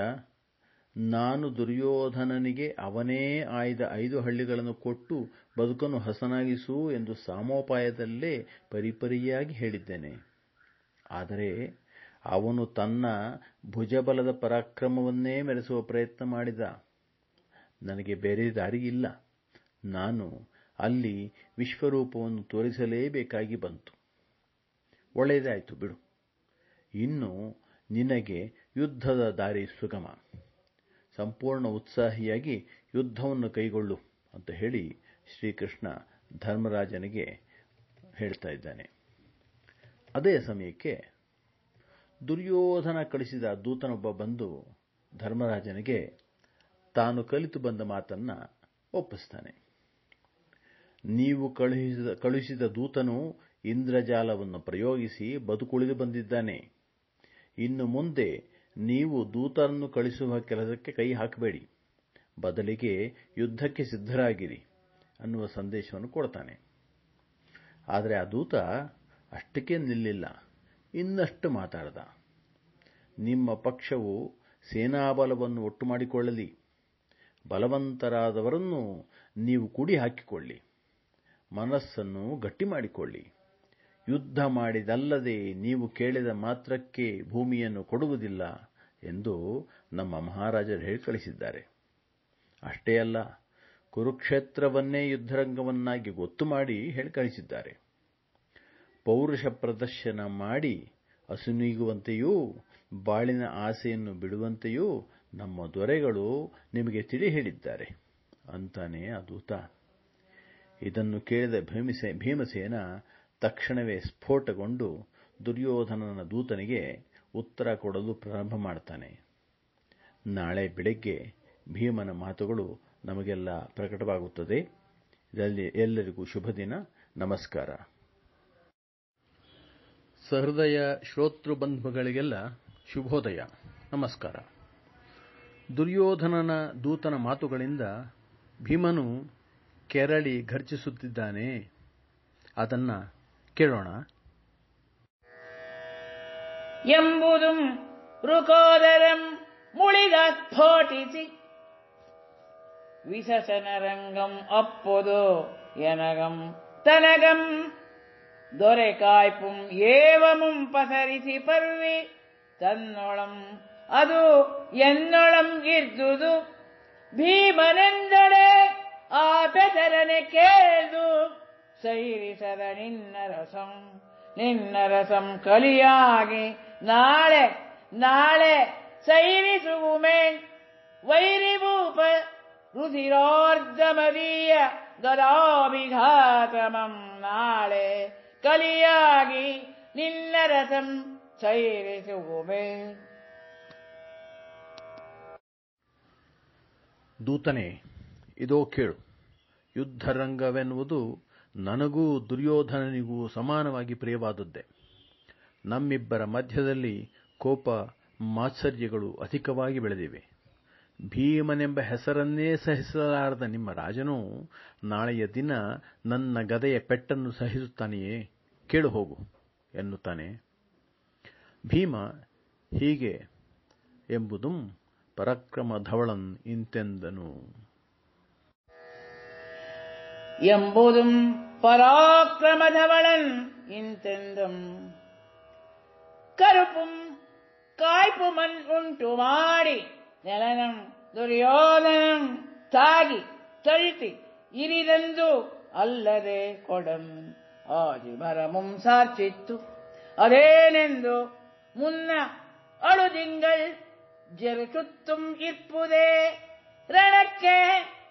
ನಾನು ದುರ್ಯೋಧನನಿಗೆ ಅವನೇ ಆಯ್ದ ಐದು ಹಳ್ಳಿಗಳನ್ನು ಕೊಟ್ಟು ಬದುಕನ್ನು ಹಸನಾಗಿಸು ಎಂದು ಸಾಮೋಪಾಯದಲ್ಲೇ ಪರಿಪರಿಯಾಗಿ ಹೇಳಿದ್ದೇನೆ. ಆದರೆ ಅವನು ತನ್ನ ಭುಜಬಲದ ಪರಾಕ್ರಮವನ್ನೇ ಮೆರೆಸುವ ಪ್ರಯತ್ನ ಮಾಡಿದ. ನನಗೆ ಬೇರೆ ದಾರಿ ಇಲ್ಲ ನಾನು ಅಲ್ಲಿ ವಿಶ್ವರೂಪವನ್ನು ತೋರಿಸಲೇಬೇಕಾಗಿ ಬಂತು. ಒಳ್ಳೆಯದಾಯಿತು ಬಿಡು. ಇನ್ನು ನಿನಗೆ ಯುದ್ಧದ ದಾರಿ ಸುಗಮ. ಸಂಪೂರ್ಣ ಉತ್ಸಾಹಿಯಾಗಿ ಯುದ್ಧವನ್ನು ಕೈಗೊಳ್ಳು ಅಂತ ಹೇಳಿ ಶ್ರೀಕೃಷ್ಣ ಧರ್ಮರಾಜನಿಗೆ ಹೇಳ್ತಾ ಇದ್ದಾನೆ. ಅದೇ ಸಮಯಕ್ಕೆ ದುರ್ಯೋಧನ ಕಳಿಸಿದ ದೂತನೊಬ್ಬ ಬಂದು ಧರ್ಮರಾಜನಿಗೆ, ತಾನು ಕಲಿತು ಬಂದ ಮಾತನ್ನ ಒಪ್ಪಿಸ್ತಾನೆ ನೀವು ಕಳುಹಿಸಿದ ಕಳುಹಿಸಿದ ದೂತನು ಇಂದ್ರಜಾಲವನ್ನು ಪ್ರಯೋಗಿಸಿ ಬದುಕುಳಿದು ಬಂದಿದ್ದಾನೆ. ಇನ್ನು ಮುಂದೆ ನೀವು ದೂತರನ್ನು ಕಳಿಸುವ ಕೆಲಸಕ್ಕೆ ಕೈ ಹಾಕಬೇಡಿ. ಬದಲಿಗೆ ಯುದ್ಧಕ್ಕೆ ಸಿದ್ಧರಾಗಿರಿ ಅನ್ನುವ ಸಂದೇಶವನ್ನು ಕೊಡ್ತಾನೆ. ಆದರೆ ಆ ದೂತ ಅಷ್ಟಕ್ಕೆ ನಿಲ್ಲಿಲ್ಲ. ಇನ್ನಷ್ಟು ಮಾತಾಡಿದ. ನಿಮ್ಮ ಪಕ್ಷವು ಸೇನಾಬಲವನ್ನು ಒಟ್ಟು ಮಾಡಿಕೊಳ್ಳಲಿ. ಬಲವಂತರಾದವರನ್ನು ನೀವು ಕುಡಿ ಹಾಕಿಕೊಳ್ಳಿ. ಮನಸ್ಸನ್ನು ಗಟ್ಟಿ ಮಾಡಿಕೊಳ್ಳಿ. ಯುದ್ಧ ಮಾಡಿದಲ್ಲದೆ ನೀವು ಕೇಳಿದ ಮಾತ್ರಕ್ಕೆ ಭೂಮಿಯನ್ನು ಕೊಡುವುದಿಲ್ಲ ಎಂದು ನಮ್ಮ ಮಹಾರಾಜರು ಹೇಳಿ ಕಳಿಸಿದ್ದಾರೆ ಅಷ್ಟೇ ಅಲ್ಲ, ಕುರುಕ್ಷೇತ್ರವನ್ನೇ ಯುದ್ಧರಂಗವನ್ನಾಗಿ ಗೊತ್ತು ಮಾಡಿ ಹೇಳಿ ಕಳಿಸಿದ್ದಾರೆ ಪೌರುಷ ಪ್ರದರ್ಶನ ಮಾಡಿ ಅಸುನೀಗುವಂತೆಯೂ ಬಾಳಿನ ಆಸೆಯನ್ನು ಬಿಡುವಂತೆಯೂ ನಮ್ಮ ದೊರೆಗಳು ನಿಮಗೆ ತಿಳಿ ಹೇಳಿದ್ದಾರೆ. ಅಂತಾನೆ ಆ ದೂತ. ಇದನ್ನು ಕೇಳಿದ ಭೀಮಸೇ, ಭೀಮಸೇನ ತಕ್ಷಣವೇ ಸ್ಫೋಟಗೊಂಡು ದುರ್ಯೋಧನನ ದೂತನಿಗೆ ಉತ್ತರ ಕೊಡಲು ಪ್ರಾರಂಭ ಮಾಡ್ತಾನೆ. ನಾಳೆ ಬೆಳಗ್ಗೆ ಭೀಮನ ಮಾತುಗಳು ನಮಗೆಲ್ಲ ಪ್ರಕಟವಾಗುತ್ತದೆ. ಎಲ್ಲರಿಗೂ ಶುಭ ದಿನ ನಮಸ್ಕಾರ. ಸಹೃದಯ ಶ್ರೋತೃಬಂಧುಗಳಿಗೆಲ್ಲ ಶುಭೋದಯ. ನಮಸ್ಕಾರ. ದುರ್ಯೋಧನನ ದೂತನ ಮಾತುಗಳಿಂದ ಭೀಮನು ಕೆರಳಿ ಘರ್ಜಿಸುತ್ತಿದ್ದಾನೆ. ಅದನ್ನ ಕೇಳೋಣ. ಎಂಬುದು ಋಕೋದರಂ ಮುಳಿಗ ಸ್ಫೋಟಿಸಿ. ವಿಸಸನರಂಗಂ ಅಪ್ಪುದು ಎನಗಂ ತನಗಂ ದೊರೆಕಾಯ್ಪುಂ ಏವಮುಂ ಪಸರಿಸಿ ಪರ್ವಿ ತನ್ನೊಳಂ ಅದು ಎನ್ನೊಳಂ ಇರ್ದುದು ಭೀಮನೆಂದೊಡೆ ಆ ಬೆದರನೆ ಕೇಳ್ದು ಸೈರಿಸದ ನಿನ್ನ ರಸಂ ನಿನ್ನ ರಸಂ ಕಲಿಯಾಗಿ ನಾಳೆ ನಾಳೆ ಸೈರಿಸುವುಮೆ ವೈರಿಭೂಪ ರುಧಿರೋರ್ಜಮದೀಯ ಗದಾಭಿಘಾತಮಂ ನಾಳೆ ಕಲಿಯಾಗಿ ನಿನ್ನ ರಸಂ ಸೈರಿಸುವೆ ದೂತನೇ, ಇದೋ ಕೇಳು. ಯುದ್ಧರಂಗವೆನ್ನುವುದು ನನಗೂ ದುರ್ಯೋಧನನಿಗೂ ಸಮಾನವಾಗಿ ಪ್ರಿಯವಾದದ್ದೇ. ನಮ್ಮಿಬ್ಬರ ಮಧ್ಯದಲ್ಲಿ ಕೋಪ ಮಾತ್ಸರ್ಯಗಳು ಅಧಿಕವಾಗಿ ಬೆಳೆದಿವೆ. ಭೀಮನೆಂಬ ಹೆಸರನ್ನೇ ಸಹಿಸಲಾರದ ನಿಮ್ಮ ರಾಜನು ನಾಳೆಯ ದಿನ ನನ್ನ ಗದೆಯ ಪೆಟ್ಟನ್ನು ಸಹಿಸುತ್ತಾನೆಯೇ? ಕೇಳು ಹೋಗು ಎನ್ನುತ್ತಾನೆ. ಭೀಮ ಹೀಗೆ ಎಂಬುದು ಪರಕ್ರಮ ಧವಳನ್ ಇಂತೆಂದನು. ಎಂಬುದು ಪರಾಕ್ರಮಧವಳನ್ ಇಂತೆಂದಂ. ಉಂಟು ಮಾಡಿ ನೆಲನಂ ದುರ್ಯೋಧನಂ ತಾಗಿ ತಳ್ತಿ ಇರಿದಂದು ಅಲ್ಲದೆ ಕೊಡಂ. ಆಜಿಮರಮುಂ ಸಾರ್ಚಿತ್ತು. ಅದೇನೆಂದು ಮುನ್ನ ಅಳುದಿಂಗಳ್ ಜರುಚುತ್ತುಂ ಇಪ್ಪುದೇ ರಣಕ್ಕೆ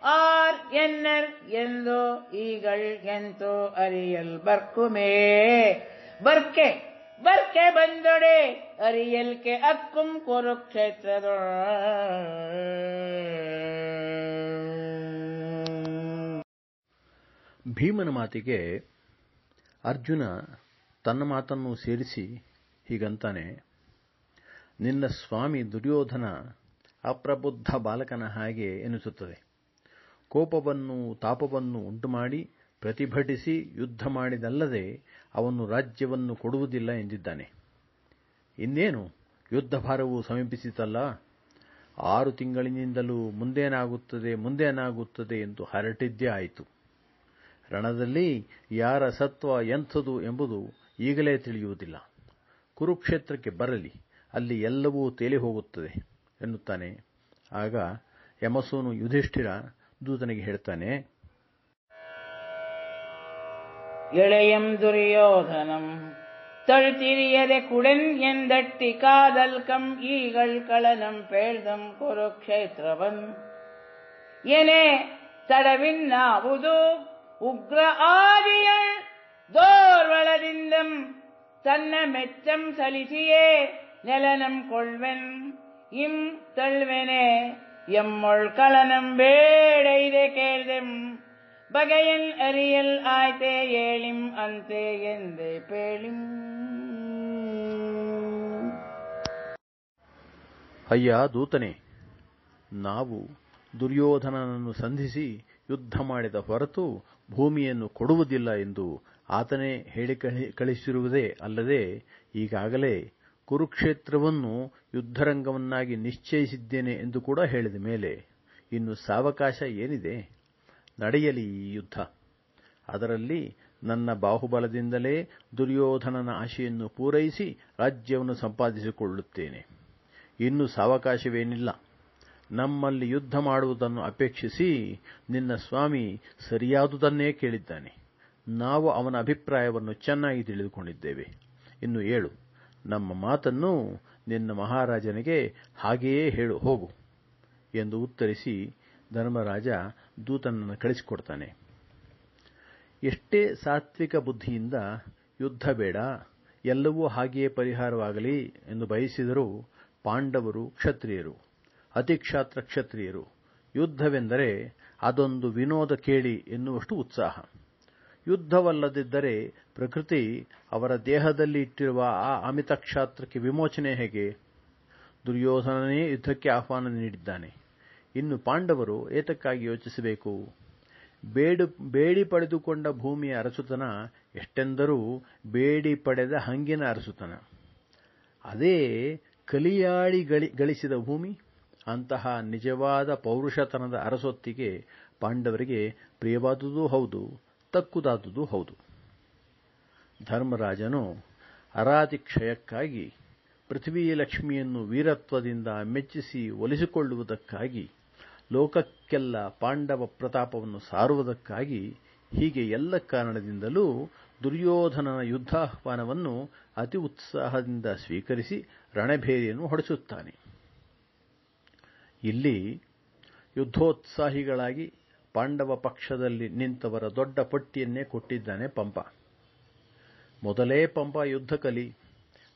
ಆರ್ ಎನ್ನರ್ ಎಂದು ಈಗಳ್ ಎಂತೋ ಅರಿಯಲ್ ಬರ್ಕುಮೇ ಬರ್ಕೆ ಬರ್ಕೆ ಬಂದೊಡೆ, ಅರಿಯಲ್ಕೆ ಅಕ್ಕುಂ ಕುರುಕ್ಷೇತ್ರದ ಭೀಮನ ಮಾತಿಗೆ ಅರ್ಜುನ ತನ್ನ ಮಾತನ್ನು ಸೇರಿಸಿ ಹೀಗಂತಾನೆ, ನಿನ್ನ ಸ್ವಾಮಿ ದುರ್ಯೋಧನ ಅಪ್ರಬುದ್ಧ ಬಾಲಕನ ಹಾಗೆ ಎನಿಸುತ್ತದೆ. ಕೋಪವನ್ನು ತಾಪವನ್ನು ಉಂಟುಮಾಡಿ ಪ್ರತಿಭಟಿಸಿ ಯುದ್ಧ ಮಾಡಿದಲ್ಲದೆ ಅವನು ರಾಜ್ಯವನ್ನು ಕೊಡುವುದಿಲ್ಲ ಎಂದಿದ್ದಾನೆ. ಇನ್ನೇನು? ಯುದ್ಧಭಾರವು ಸಮೀಪಿಸಿತಲ್ಲ? ಆರು ತಿಂಗಳಿನಿಂದಲೂ ಮುಂದೇನಾಗುತ್ತದೆ ಮುಂದೇನಾಗುತ್ತದೆ ಎಂದು ಹರಟಿದ್ದೇ ಆಯಿತು. ರಣದಲ್ಲಿ ಯಾರ ಸತ್ವ ಎಂಥದು ಎಂಬುದು ಈಗಲೇ ತಿಳಿಯುವುದಿಲ್ಲ. ಕುರುಕ್ಷೇತ್ರಕ್ಕೆ ಬರಲಿ, ಅಲ್ಲಿ ಎಲ್ಲವೂ ತೇಲಿ ಹೋಗುತ್ತದೆ ಎನ್ನುತ್ತಾನೆ. ಆಗ ಯಮಸೋನು ಯುಧಿಷ್ಠಿರ ದೂತನಿಗೆ ಹೇಳ್ತಾನೆ இளையம் துரியோதனம் தழுத்திரியதை குடன் எந்தட்டி காதல்கம் ஈகள் களனம் பேழ்தம் ಕುರುಕ್ಷೇತ್ರವನ್ ಎನೆ ತಡವಿನ್ನಾವುದು ಉಗ್ರ ಆದಿಯಳ್ ದೋರ್ವಳದಿಂದಂ ತನ್ನ ಮೆಚ್ಚಂ ಸಲಿಸಿಯೇ ನೆಲನಂ ಕೊಳ್ವೆನ್ ಇಂ ತಳ್ವೆನೆ ಎಮ್ಮೊಳ್ களனம் ಬೇಡೈದೆ ಕೇಳ್ದೆಂ ಬಗೆಯನ್ ಅರಿಯಲ್ ಆಯ್ತೆ ಏಳಿಂ ಅಂತೆ ಎಂದೆ ಪೇಳಿಂ. ಅಯ್ಯ ದೂತನೆ, ನಾವು ದುರ್ಯೋಧನನನ್ನು ಸಂಧಿಸಿ ಯುದ್ಧ ಮಾಡಿದ ಹೊರತು ಭೂಮಿಯನ್ನು ಕೊಡುವುದಿಲ್ಲ ಎಂದು ಆತನೇ ಹೇಳಿ ಕಳಿಸಿರುವುದೇ ಅಲ್ಲದೆ ಈಗಾಗಲೇ ಕುರುಕ್ಷೇತ್ರವನ್ನು ಯುದ್ಧರಂಗವನ್ನಾಗಿ ನಿಶ್ಚಯಿಸಿದ್ದೇನೆ ಎಂದು ಕೂಡ ಹೇಳಿದ ಮೇಲೆ ಇನ್ನು ಸಾವಕಾಶ ಏನಿದೆ? ನಡೆಯಲಿ ಈ ಯುದ್ಧ. ಅದರಲ್ಲಿ ನನ್ನ ಬಾಹುಬಲದಿಂದಲೇ ದುರ್ಯೋಧನನ ಆಶೆಯನ್ನು ಪೂರೈಸಿ ರಾಜ್ಯವನ್ನು ಸಂಪಾದಿಸಿಕೊಳ್ಳುತ್ತೇನೆ. ಇನ್ನು ಸಾವಕಾಶವೇನಿಲ್ಲ. ನಮ್ಮಲ್ಲಿ ಯುದ್ಧ ಮಾಡುವುದನ್ನು ಅಪೇಕ್ಷಿಸಿ ನಿನ್ನ ಸ್ವಾಮಿ ಸರಿಯಾದುದನ್ನೇ ಕೇಳಿದ್ದಾನೆ. ನಾವು ಅವನ ಅಭಿಪ್ರಾಯವನ್ನು ಚೆನ್ನಾಗಿ ತಿಳಿದುಕೊಂಡಿದ್ದೇವೆ. ಇನ್ನು ಏಳು. ನಮ್ಮ ಮಾತನ್ನು ನಿನ್ನ ಮಹಾರಾಜನಿಗೆ ಹಾಗೆಯೇ ಹೇಳು, ಹೋಗು ಎಂದು ಉತ್ತರಿಸಿ ಧರ್ಮರಾಜ ದೂತನನ್ನು ಕಳಿಸಿಕೊಡ್ತಾನೆ. ಎಷ್ಟೇ ಸಾತ್ವಿಕ ಬುದ್ಧಿಯಿಂದ ಯುದ್ಧ ಬೇಡ, ಎಲ್ಲವೂ ಹಾಗೆಯೇ ಪರಿಹಾರವಾಗಲಿ ಎಂದು ಬಯಸಿದರೂ ಪಾಂಡವರು ಕ್ಷತ್ರಿಯರು, ಅತಿಕ್ಷಾತ್ರ ಕ್ಷತ್ರಿಯರು. ಯುದ್ಧವೆಂದರೆ ಅದೊಂದು ವಿನೋದ ಕೇಳಿ ಎನ್ನುವಷ್ಟು ಉತ್ಸಾಹ. ಯುದ್ಧವಲ್ಲದಿದ್ದರೆ ಪ್ರಕೃತಿ ಅವರ ದೇಹದಲ್ಲಿ ಇಟ್ಟಿರುವ ಆ ಅಮಿತ ಕ್ಷಾತ್ರಕ್ಕೆ ವಿಮೋಚನೆ ಹೇಗೆ? ದುರ್ಯೋಧನನೇ ಯುದ್ಧಕ್ಕೆ ಆಹ್ವಾನ ನೀಡಿದ್ದಾನೆ. ಇನ್ನು ಪಾಂಡವರು ಏತಕ್ಕಾಗಿ ಯೋಚಿಸಬೇಕು? ಬೇಡು, ಬೇಡಿ ಪಡೆದುಕೊಂಡ ಭೂಮಿಯ ಅರಸುತನ ಎಷ್ಟೆಂದರೂ ಬೇಡಿ ಪಡೆದ ಹಂಗಿನ ಅರಸುತನ. ಅದೇ ಕಲಿಯಾಡಿ ಗಳಿಸಿದ ಭೂಮಿ, ಅಂತಹ ನಿಜವಾದ ಪೌರುಷತನದ ಅರಸೊತ್ತಿಗೆ ಪಾಂಡವರಿಗೆ ಪ್ರಿಯವಾದುದೂ ಹೌದು, ತಕ್ಕುದಾದುದೂ ಹೌದು. ಧರ್ಮರಾಜನು ಅರಾಧಿ ಕ್ಷಯಕ್ಕಾಗಿ ಪೃಥ್ವೀ ಲಕ್ಷ್ಮಿಯನ್ನು ವೀರತ್ವದಿಂದ ಮೆಚ್ಚಿಸಿ ಒಲಿಸಿಕೊಳ್ಳುವುದಕ್ಕಾಗಿ ಲೋಕಕ್ಕೆಲ್ಲ ಪಾಂಡವ ಪ್ರತಾಪವನ್ನು ಸಾರುವುದಕ್ಕಾಗಿ ಹೀಗೆ ಎಲ್ಲ ಕಾರಣದಿಂದಲೂ ದುರ್ಯೋಧನನ ಯುದ್ಧಾಹ್ವಾನವನ್ನು ಅತಿ ಉತ್ಸಾಹದಿಂದ ಸ್ವೀಕರಿಸಿ ರಣಭೇರಿಯನ್ನು ಹೊಡೆಸುತ್ತಾನೆ. ಇಲ್ಲಿ ಯುದ್ಧೋತ್ಸಾಹಿಗಳಾಗಿ ಪಾಂಡವ ಪಕ್ಷದಲ್ಲಿ ನಿಂತವರ ದೊಡ್ಡ ಪಟ್ಟಿಯನ್ನೇ ಕೊಟ್ಟಿದ್ದಾನೆ ಪಂಪ. ಮೊದಲೇ ಪಂಪ ಯುದ್ಧ ಕಲಿ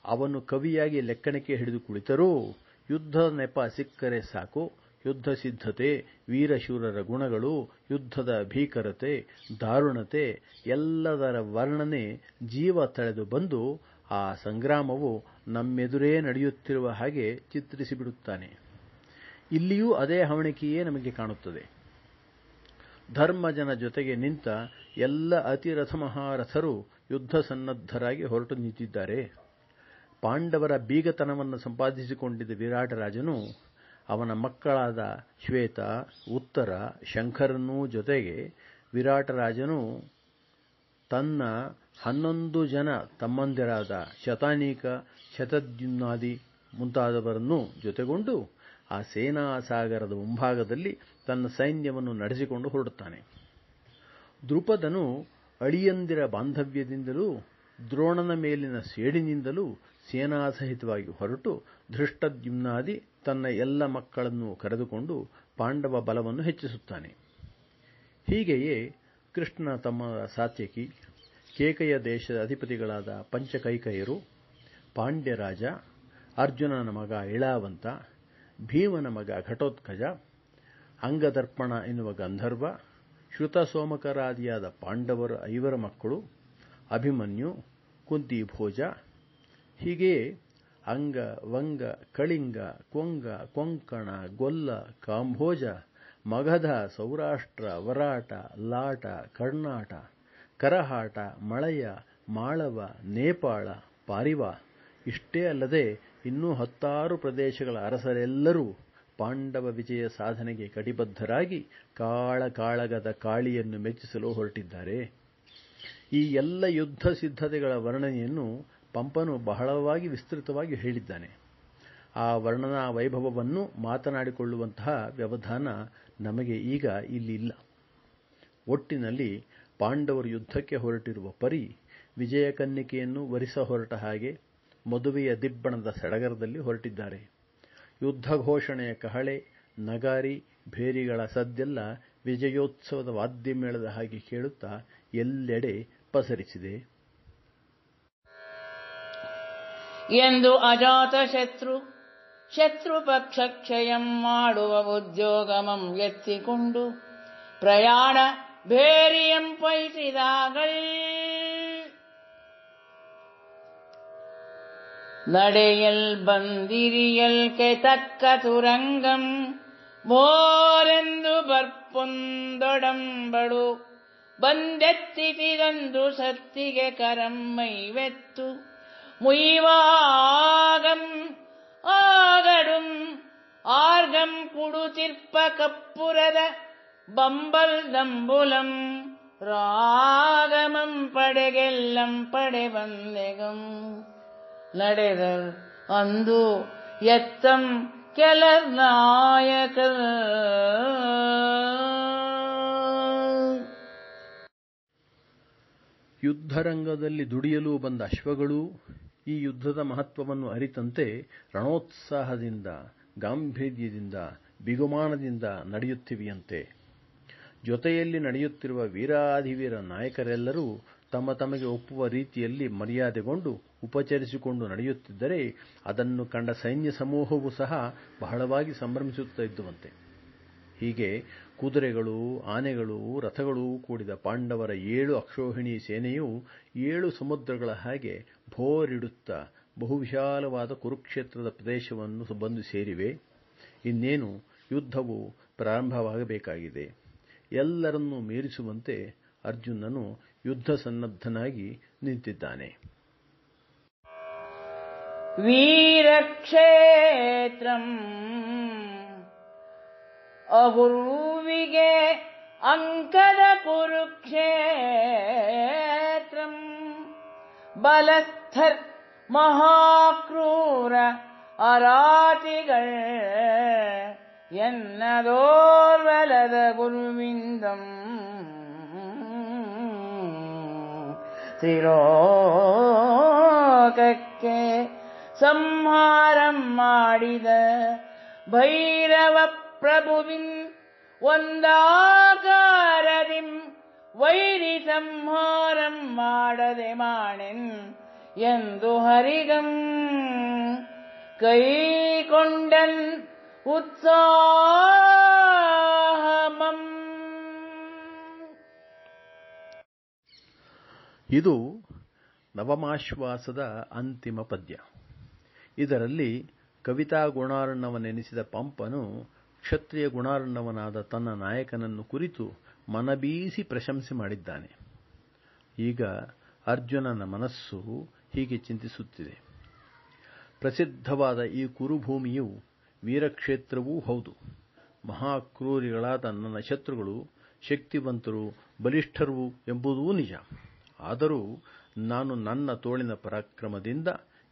ಅವನು ಕವಿಯಾಗಿ ಲೆಕ್ಕಣಿಕೆ ಹಿಡಿದು ಕುಳಿತರೂ ಯುದ್ಧ ನೆಪ ಸಿಕ್ಕರೆ ಸಾಕು ಯುದ್ಧ ಸಿದ್ಧತೆ, ವೀರಶೂರರ ಗುಣಗಳು, ಯುದ್ಧದ ಭೀಕರತೆ, ದಾರುಣತೆ, ಎಲ್ಲದರ ವರ್ಣನೆ ಜೀವ ತಳೆದು ಬಂದು ಆ ಸಂಗ್ರಾಮವು ನಮ್ಮೆದುರೇ ನಡೆಯುತ್ತಿರುವ ಹಾಗೆ ಚಿತ್ರಿಸಿಬಿಡುತ್ತಾನೆ. ಇಲ್ಲಿಯೂ ಅದೇ ಹವಣಿಕೆಯೇ ನಮಗೆ ಕಾಣುತ್ತದೆ. ಧರ್ಮಜನ ಜೊತೆಗೆ ನಿಂತ ಎಲ್ಲ ಅತಿರಥ ಮಹಾರಥರು ಯುದ್ಧ ಸನ್ನದ್ಧರಾಗಿ ಹೊರಟು ನಿಂತಿದ್ದಾರೆ. ಪಾಂಡವರ ಬೀಗತನವನ್ನು ಸಂಪಾದಿಸಿಕೊಂಡಿದ್ದ ವಿರಾಟರಾಜನು ಅವನ ಮಕ್ಕಳಾದ ಶ್ವೇತ, ಉತ್ತರ ಶಂಕರನ್ನೂ ಜೊತೆಗೆ ವಿರಾಟರಾಜನು ತನ್ನ ಹನ್ನೊಂದು ಜನ ತಮ್ಮಂದಿರಾದ ಶತಾನೀಕ ಶತದ್ಯುಮ್ನಾದಿ ಮುಂತಾದವರನ್ನು ಜೊತೆಗೊಂಡು ಆ ಸೇನಾ ಸಾಗರದ ಮುಂಭಾಗದಲ್ಲಿ ತನ್ನ ಸೈನ್ಯವನ್ನು ನಡೆಸಿಕೊಂಡು ಹೊರಡುತ್ತಾನೆ. ದೃಪದನು ಅಳಿಯಂದಿರ ಬಾಂಧವ್ಯದಿಂದಲೂ ದ್ರೋಣನ ಮೇಲಿನ ಸೇಡಿನಿಂದಲೂ ಸೇನಾಸಹಿತವಾಗಿ ಹೊರಟು ಧೃಷ್ಟದ್ಯುಮ್ನಾದಿ ತನ್ನ ಎಲ್ಲ ಮಕ್ಕಳನ್ನು ಕರೆದುಕೊಂಡು ಪಾಂಡವ ಬಲವನ್ನು ಹೆಚ್ಚಿಸುತ್ತಾನೆ. ಹೀಗೆಯೇ ಕೃಷ್ಣ ತಮ್ಮ ಸಾತ್ಯಕಿ, ಕೇಕಯ ದೇಶದ ಅಧಿಪತಿಗಳಾದ ಪಂಚಕೈಕಯರು, ಪಾಂಡ್ಯರಾಜ, ಅರ್ಜುನನ ಮಗ ಇಳಾವಂತ, ಭೀಮನ ಮಗ ಘಟೋತ್ಕಜ, ಅಂಗದರ್ಪಣ ಎನ್ನುವ ಗಂಧರ್ವ, ಶ್ರುತ ಸೋಮಕರಾದಿಯಾದ ಪಾಂಡವರ ಐವರ ಮಕ್ಕಳು, ಅಭಿಮನ್ಯು, ಕುಂತಿ ಭೋಜ, ಹೀಗೆಯೇ ಅಂಗ, ವಂಗ, ಕಳಿಂಗ, ಕೊಂಗ, ಕೊಂಕಣ, ಗೊಲ್ಲ, ಕಾಂಭೋಜ, ಮಗಧ, ಸೌರಾಷ್ಟ್ರ, ವರಾಟ, ಲಾಟ, ಕರ್ನಾಟ, ಕರಹಾಟ, ಮಳೆಯ, ಮಾಳವ, ನೇಪಾಳ, ಪಾರಿವ. ಇಷ್ಟೇ ಅಲ್ಲದೆ ಇನ್ನೂ ಹತ್ತಾರು ಪ್ರದೇಶಗಳ ಅರಸರೆಲ್ಲರೂ ಪಾಂಡವ ವಿಜಯ ಸಾಧನೆಗೆ ಕಟಿಬದ್ಧರಾಗಿ ಕಾಳ ಕಾಳಗದ ಕಾಳಿಯನ್ನು ಮೆಚ್ಚಿಸಲು ಹೊರಟಿದ್ದಾರೆ. ಈ ಎಲ್ಲ ಯುದ್ಧ ಸಿದ್ಧತೆಗಳ ವರ್ಣನೆಯನ್ನು ಪಂಪನು ಬಹಳವಾಗಿ ವಿಸ್ತೃತವಾಗಿ ಹೇಳಿದ್ದಾನೆ. ಆ ವರ್ಣನಾ ವೈಭವವನ್ನು ಮಾತನಾಡಿಕೊಳ್ಳುವಂತಹ ವ್ಯವಧಾನ ನಮಗೆ ಈಗ ಇಲ್ಲಿ ಇಲ್ಲ. ಒಟ್ಟಿನಲ್ಲಿ ಪಾಂಡವರು ಯುದ್ಧಕ್ಕೆ ಹೊರಟಿರುವ ಪರಿ ವಿಜಯಕನ್ನಿಕೆಯನ್ನು ವರಿಸ ಹೊರಟ ಹಾಗೆ ಮದುವೆಯ ದಿಬ್ಬಣದ ಸಡಗರದಲ್ಲಿ ಹೊರಟಿದ್ದಾರೆ. ಯುದ್ಧ ಘೋಷಣೆಯ ಕಹಳೆ, ನಗಾರಿ, ಭೇರಿಗಳ ಸದ್ದೆಲ್ಲ ವಿಜಯೋತ್ಸವದ ವಾದ್ಯಮೇಳದ ಹಾಗೆ ಕೇಳುತ್ತಾ ಎಲ್ಲೆಡೆ ಪಸರಿಸಿದೆ. ಎಂದು ಅಜಾತ ಶತ್ರು. ಶತ್ರು ಕ್ಷಯಂ ಮಾಡುವ ಉದ್ಯೋಗಮಂ ಎತ್ತಿಕೊಂಡು ಪ್ರಯಾಣ ಭೇರಿಯಂ ಪೈಸಿದಾಗಳ್ ನಡೆಯಲ್ ಬಂದಿರಿಯಲ್ಕೆ ತಕ್ಕ ತುರಂಗಂ ಮೋರೆಂದು ಬರ್ಪೊಂದೊಡಂಬಡು ಬಂದೆತ್ತಿತಿದಂದು ಸತ್ತಿಗೆ ಕರಮ್ಮೈವೆತ್ತು ಮುಯ್ವಾಗಂ ಆಗಡುಂ ಆರ್ಗಂ ಕುಡು ತಿರ್ಪ ಕಪ್ಪುರದ ಬಂಬಲ್ ದಂಬುಲಂ ರಾಗಮಂ ಪಡೆಗೆಲ್ಲಂ ಪಡೆ ಬಂದೆಗಂ ನಡೆದ ಅಂದು ಎತ್ತಂ ಕೆಲ ನಾಯಕ ಯುದ್ಧರಂಗದಲ್ಲಿ ದುಡಿಯಲು ಬಂದ ಅಶ್ವಗಳು ಈ ಯುದ್ಧದ ಮಹತ್ವವನ್ನು ಅರಿತಂತೆ ರಣೋತ್ಸಾಹದಿಂದ, ಗಾಂಭೀರ್ಯದಿಂದ, ಬಿಗುಮಾನದಿಂದ ನಡೆಯುತ್ತಿವೆಯಂತೆ. ಜೊತೆಯಲ್ಲಿ ನಡೆಯುತ್ತಿರುವ ವೀರಾಧಿವೀರ ನಾಯಕರೆಲ್ಲರೂ ತಮ್ಮ ತಮಗೆ ಒಪ್ಪುವ ರೀತಿಯಲ್ಲಿ ಮರ್ಯಾದೆಗೊಂಡು ಉಪಚರಿಸಿಕೊಂಡು ನಡೆಯುತ್ತಿದ್ದರೆ ಅದನ್ನು ಕಂಡ ಸೈನ್ಯ ಸಮೂಹವೂ ಸಹ ಬಹಳವಾಗಿ ಸಂಭ್ರಮಿಸುತ್ತಾ ಇದ್ದುವಂತೆ. ಹೀಗೆ ಕುದುರೆಗಳು, ಆನೆಗಳು, ರಥಗಳು ಕೂಡಿದ ಪಾಂಡವರ ಏಳು ಅಕ್ಷೋಹಿಣಿ ಸೇನೆಯು ಏಳು ಸಮುದ್ರಗಳ ಹಾಗೆ ಭೋರಿಡುತ್ತಾ ಬಹುವಿಶಾಲವಾದ ಕುರುಕ್ಷೇತ್ರದ ಪ್ರದೇಶವನ್ನು ಬಂದು ಸೇರಿವೆ. ಇನ್ನೇನು, ಯುದ್ಧವು ಪ್ರಾರಂಭವಾಗಬೇಕಾಗಿದೆ. ಎಲ್ಲರನ್ನೂ ಮೀರಿಸುವಂತೆ ಅರ್ಜುನನು ಯುದ್ಧ ಸನ್ನದ್ಧನಾಗಿ ನಿಂತಿದ್ದಾನೆ. ವೀರಕ್ಷೇತ್ರಂ ಅಗುರುವಿಗೆ ಅಂಕದ ಕುರುಕ್ಷೇತ್ರ. ಬಲಸ್ಥರ್ ಮಹಾಕ್ರೂರ ಅರಾತಿಗಳ ಎನ್ನದೋರ್ವಲದ ಗುರುವಿಂದಂ. ത്രിലോകಕ್ಕೆ ಸಂಹಾರ ಮಾಡಿದ ಭೈರವ ಪ್ರಭುವಿನ್ ಒಂದಾಗಾರದಿಂ ವೈರಿ ಸಂಹಾರಂ ಮಾಡದೆ ಮಾಣೆನ್ ಎಂದು ಹರಿಗಂ ಕೈಕೊಂಡನ್ ಉತ್ಸಾಹಮಂ ಇದು ನವಮಾಶ್ವಾಸದ ಅಂತಿಮ ಪದ್ಯ. ಇದರಲ್ಲಿ ಕವಿತಾ ಗುಣಾರ್ಣವನೆನಿಸಿದ ಪಂಪನು ಕ್ಷತ್ರಿಯ ಗುಣಾರ್ಣವನಾದ ತನ್ನ ನಾಯಕನನ್ನು ಕುರಿತು ಮನಬೀಸಿ ಪ್ರಶಂಸೆ ಮಾಡಿದ್ದಾನೆ. ಈಗ ಅರ್ಜುನನ ಮನಸ್ಸು ಹೀಗೆ ಚಿಂತಿಸುತ್ತಿದೆ. ಪ್ರಸಿದ್ಧವಾದ ಈ ಕುರುಭೂಮಿಯು ವೀರಕ್ಷೇತ್ರವೂ ಹೌದು. ಮಹಾಕ್ರೂರಿಗಳಾದ ನನ್ನ ಶತ್ರುಗಳು, ಶಕ್ತಿವಂತರು, ಬಲಿಷ್ಠರು ಎಂಬುದೂ ನಿಜ. ಆದರೂ ನಾನು ನನ್ನ ತೋಳಿನ ಪರಾಕ್ರಮದಿಂದ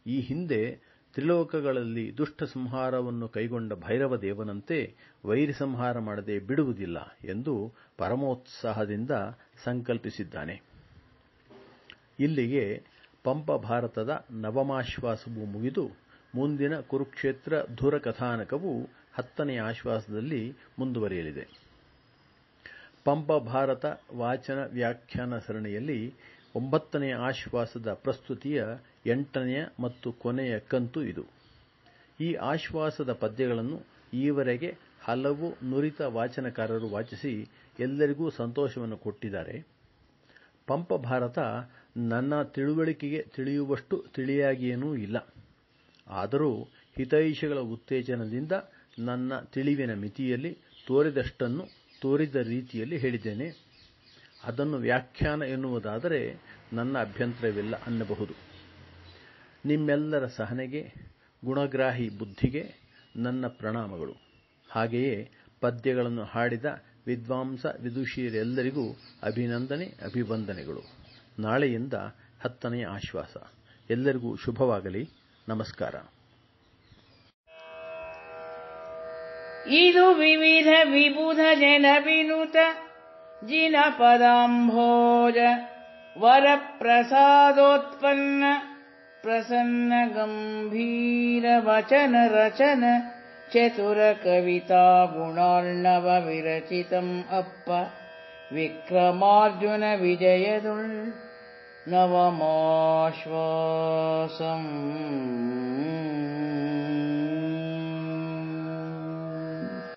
ಈ ಹಿಂದೆ ತ್ರಿಲೋಕಗಳಲ್ಲಿ ದುಷ್ಟ ಸಂಹಾರವನ್ನು ಕೈಗೊಂಡ ಭೈರವ ದೇವನಂತೆ ವೈರಿ ಸಂಹಾರ ಮಾಡದೆ ಬಿಡುವುದಿಲ್ಲ ಎಂದು ಪರಮೋತ್ಸಾಹದಿಂದ ಸಂಕಲ್ಪಿಸಿದ್ದಾನೆ. ಇಲ್ಲಿಗೆ ಪಂಪ ಭಾರತದ ನವಮಾಶ್ವಾಸವು ಮುಗಿದು ಮುಂದಿನ ಕುರುಕ್ಷೇತ್ರ ಧುರ ಕಥಾನಕವು ಹತ್ತನೆಯ ಆಶ್ವಾಸದಲ್ಲಿ ಮುಂದುವರಿಯಲಿದೆ. ಪಂಪ ಭಾರತ ವಾಚನ ವ್ಯಾಖ್ಯಾನ ಸರಣಿಯಲ್ಲಿ ಒಂಬತ್ತನೆಯ ಆಶ್ವಾಸದ ಪ್ರಸ್ತುತಿಯ ಎಂಟನೆಯ ಮತ್ತು ಕೊನೆಯ ಕಂತು ಇದು. ಈ ಆಶ್ವಾಸದ ಪದ್ಯಗಳನ್ನು ಈವರೆಗೆ ಹಲವು ನುರಿತ ವಾಚನಕಾರರು ವಾಚಿಸಿ ಎಲ್ಲರಿಗೂ ಸಂತೋಷವನ್ನು ಕೊಟ್ಟಿದ್ದಾರೆ. ಪಂಪ ಭಾರತ ನನ್ನ ತಿಳುವಳಿಕೆಗೆ ತಿಳಿಯುವಷ್ಟು ತಿಳಿಯಾಗಿಯೇನೂ ಇಲ್ಲ. ಆದರೂ ಹಿತೈಷಿಗಳ ಉತ್ತೇಜನದಿಂದ ನನ್ನ ತಿಳಿವಿನ ಮಿತಿಯಲ್ಲಿ ತೋರಿದಷ್ಟನ್ನು ತೋರಿದ ರೀತಿಯಲ್ಲಿ ಹೇಳಿದ್ದೇನೆ. ಅದನ್ನು ವ್ಯಾಖ್ಯಾನ ಎನ್ನುವುದಾದರೆ ನನ್ನ ಅಭ್ಯಂತರವಿಲ್ಲ ಅನ್ನಬಹುದು. ನಿಮ್ಮೆಲ್ಲರ ಸಹನೆಗೆ, ಗುಣಗ್ರಾಹಿ ಬುದ್ಧಿಗೆ ನನ್ನ ಪ್ರಣಾಮಗಳು. ಹಾಗೆಯೇ ಪದ್ಯಗಳನ್ನು ಹಾಡಿದ ವಿದ್ವಾಂಸ ವಿದುಷಿಯರೆಲ್ಲರಿಗೂ ಅಭಿನಂದನೆ, ಅಭಿವಂದನೆಗಳು. ನಾಳೆಯಿಂದ ಹತ್ತನೆಯ ಆಶ್ವಾಸ. ಎಲ್ಲರಿಗೂ ಶುಭವಾಗಲಿ. ನಮಸ್ಕಾರ. ಇದು ವಿವಿಧ ವಿಬುಧ ಜನ ವಿನುತ ಜಿನ ಪದಾಂಭೋಜ ವರ प्रसन्नगम्भीरवचनरचन चतुरकविता रचन गुणार्णव विरचितम् अप्प विक्रमार्जुन विजयदुर् नवमाश्वासम्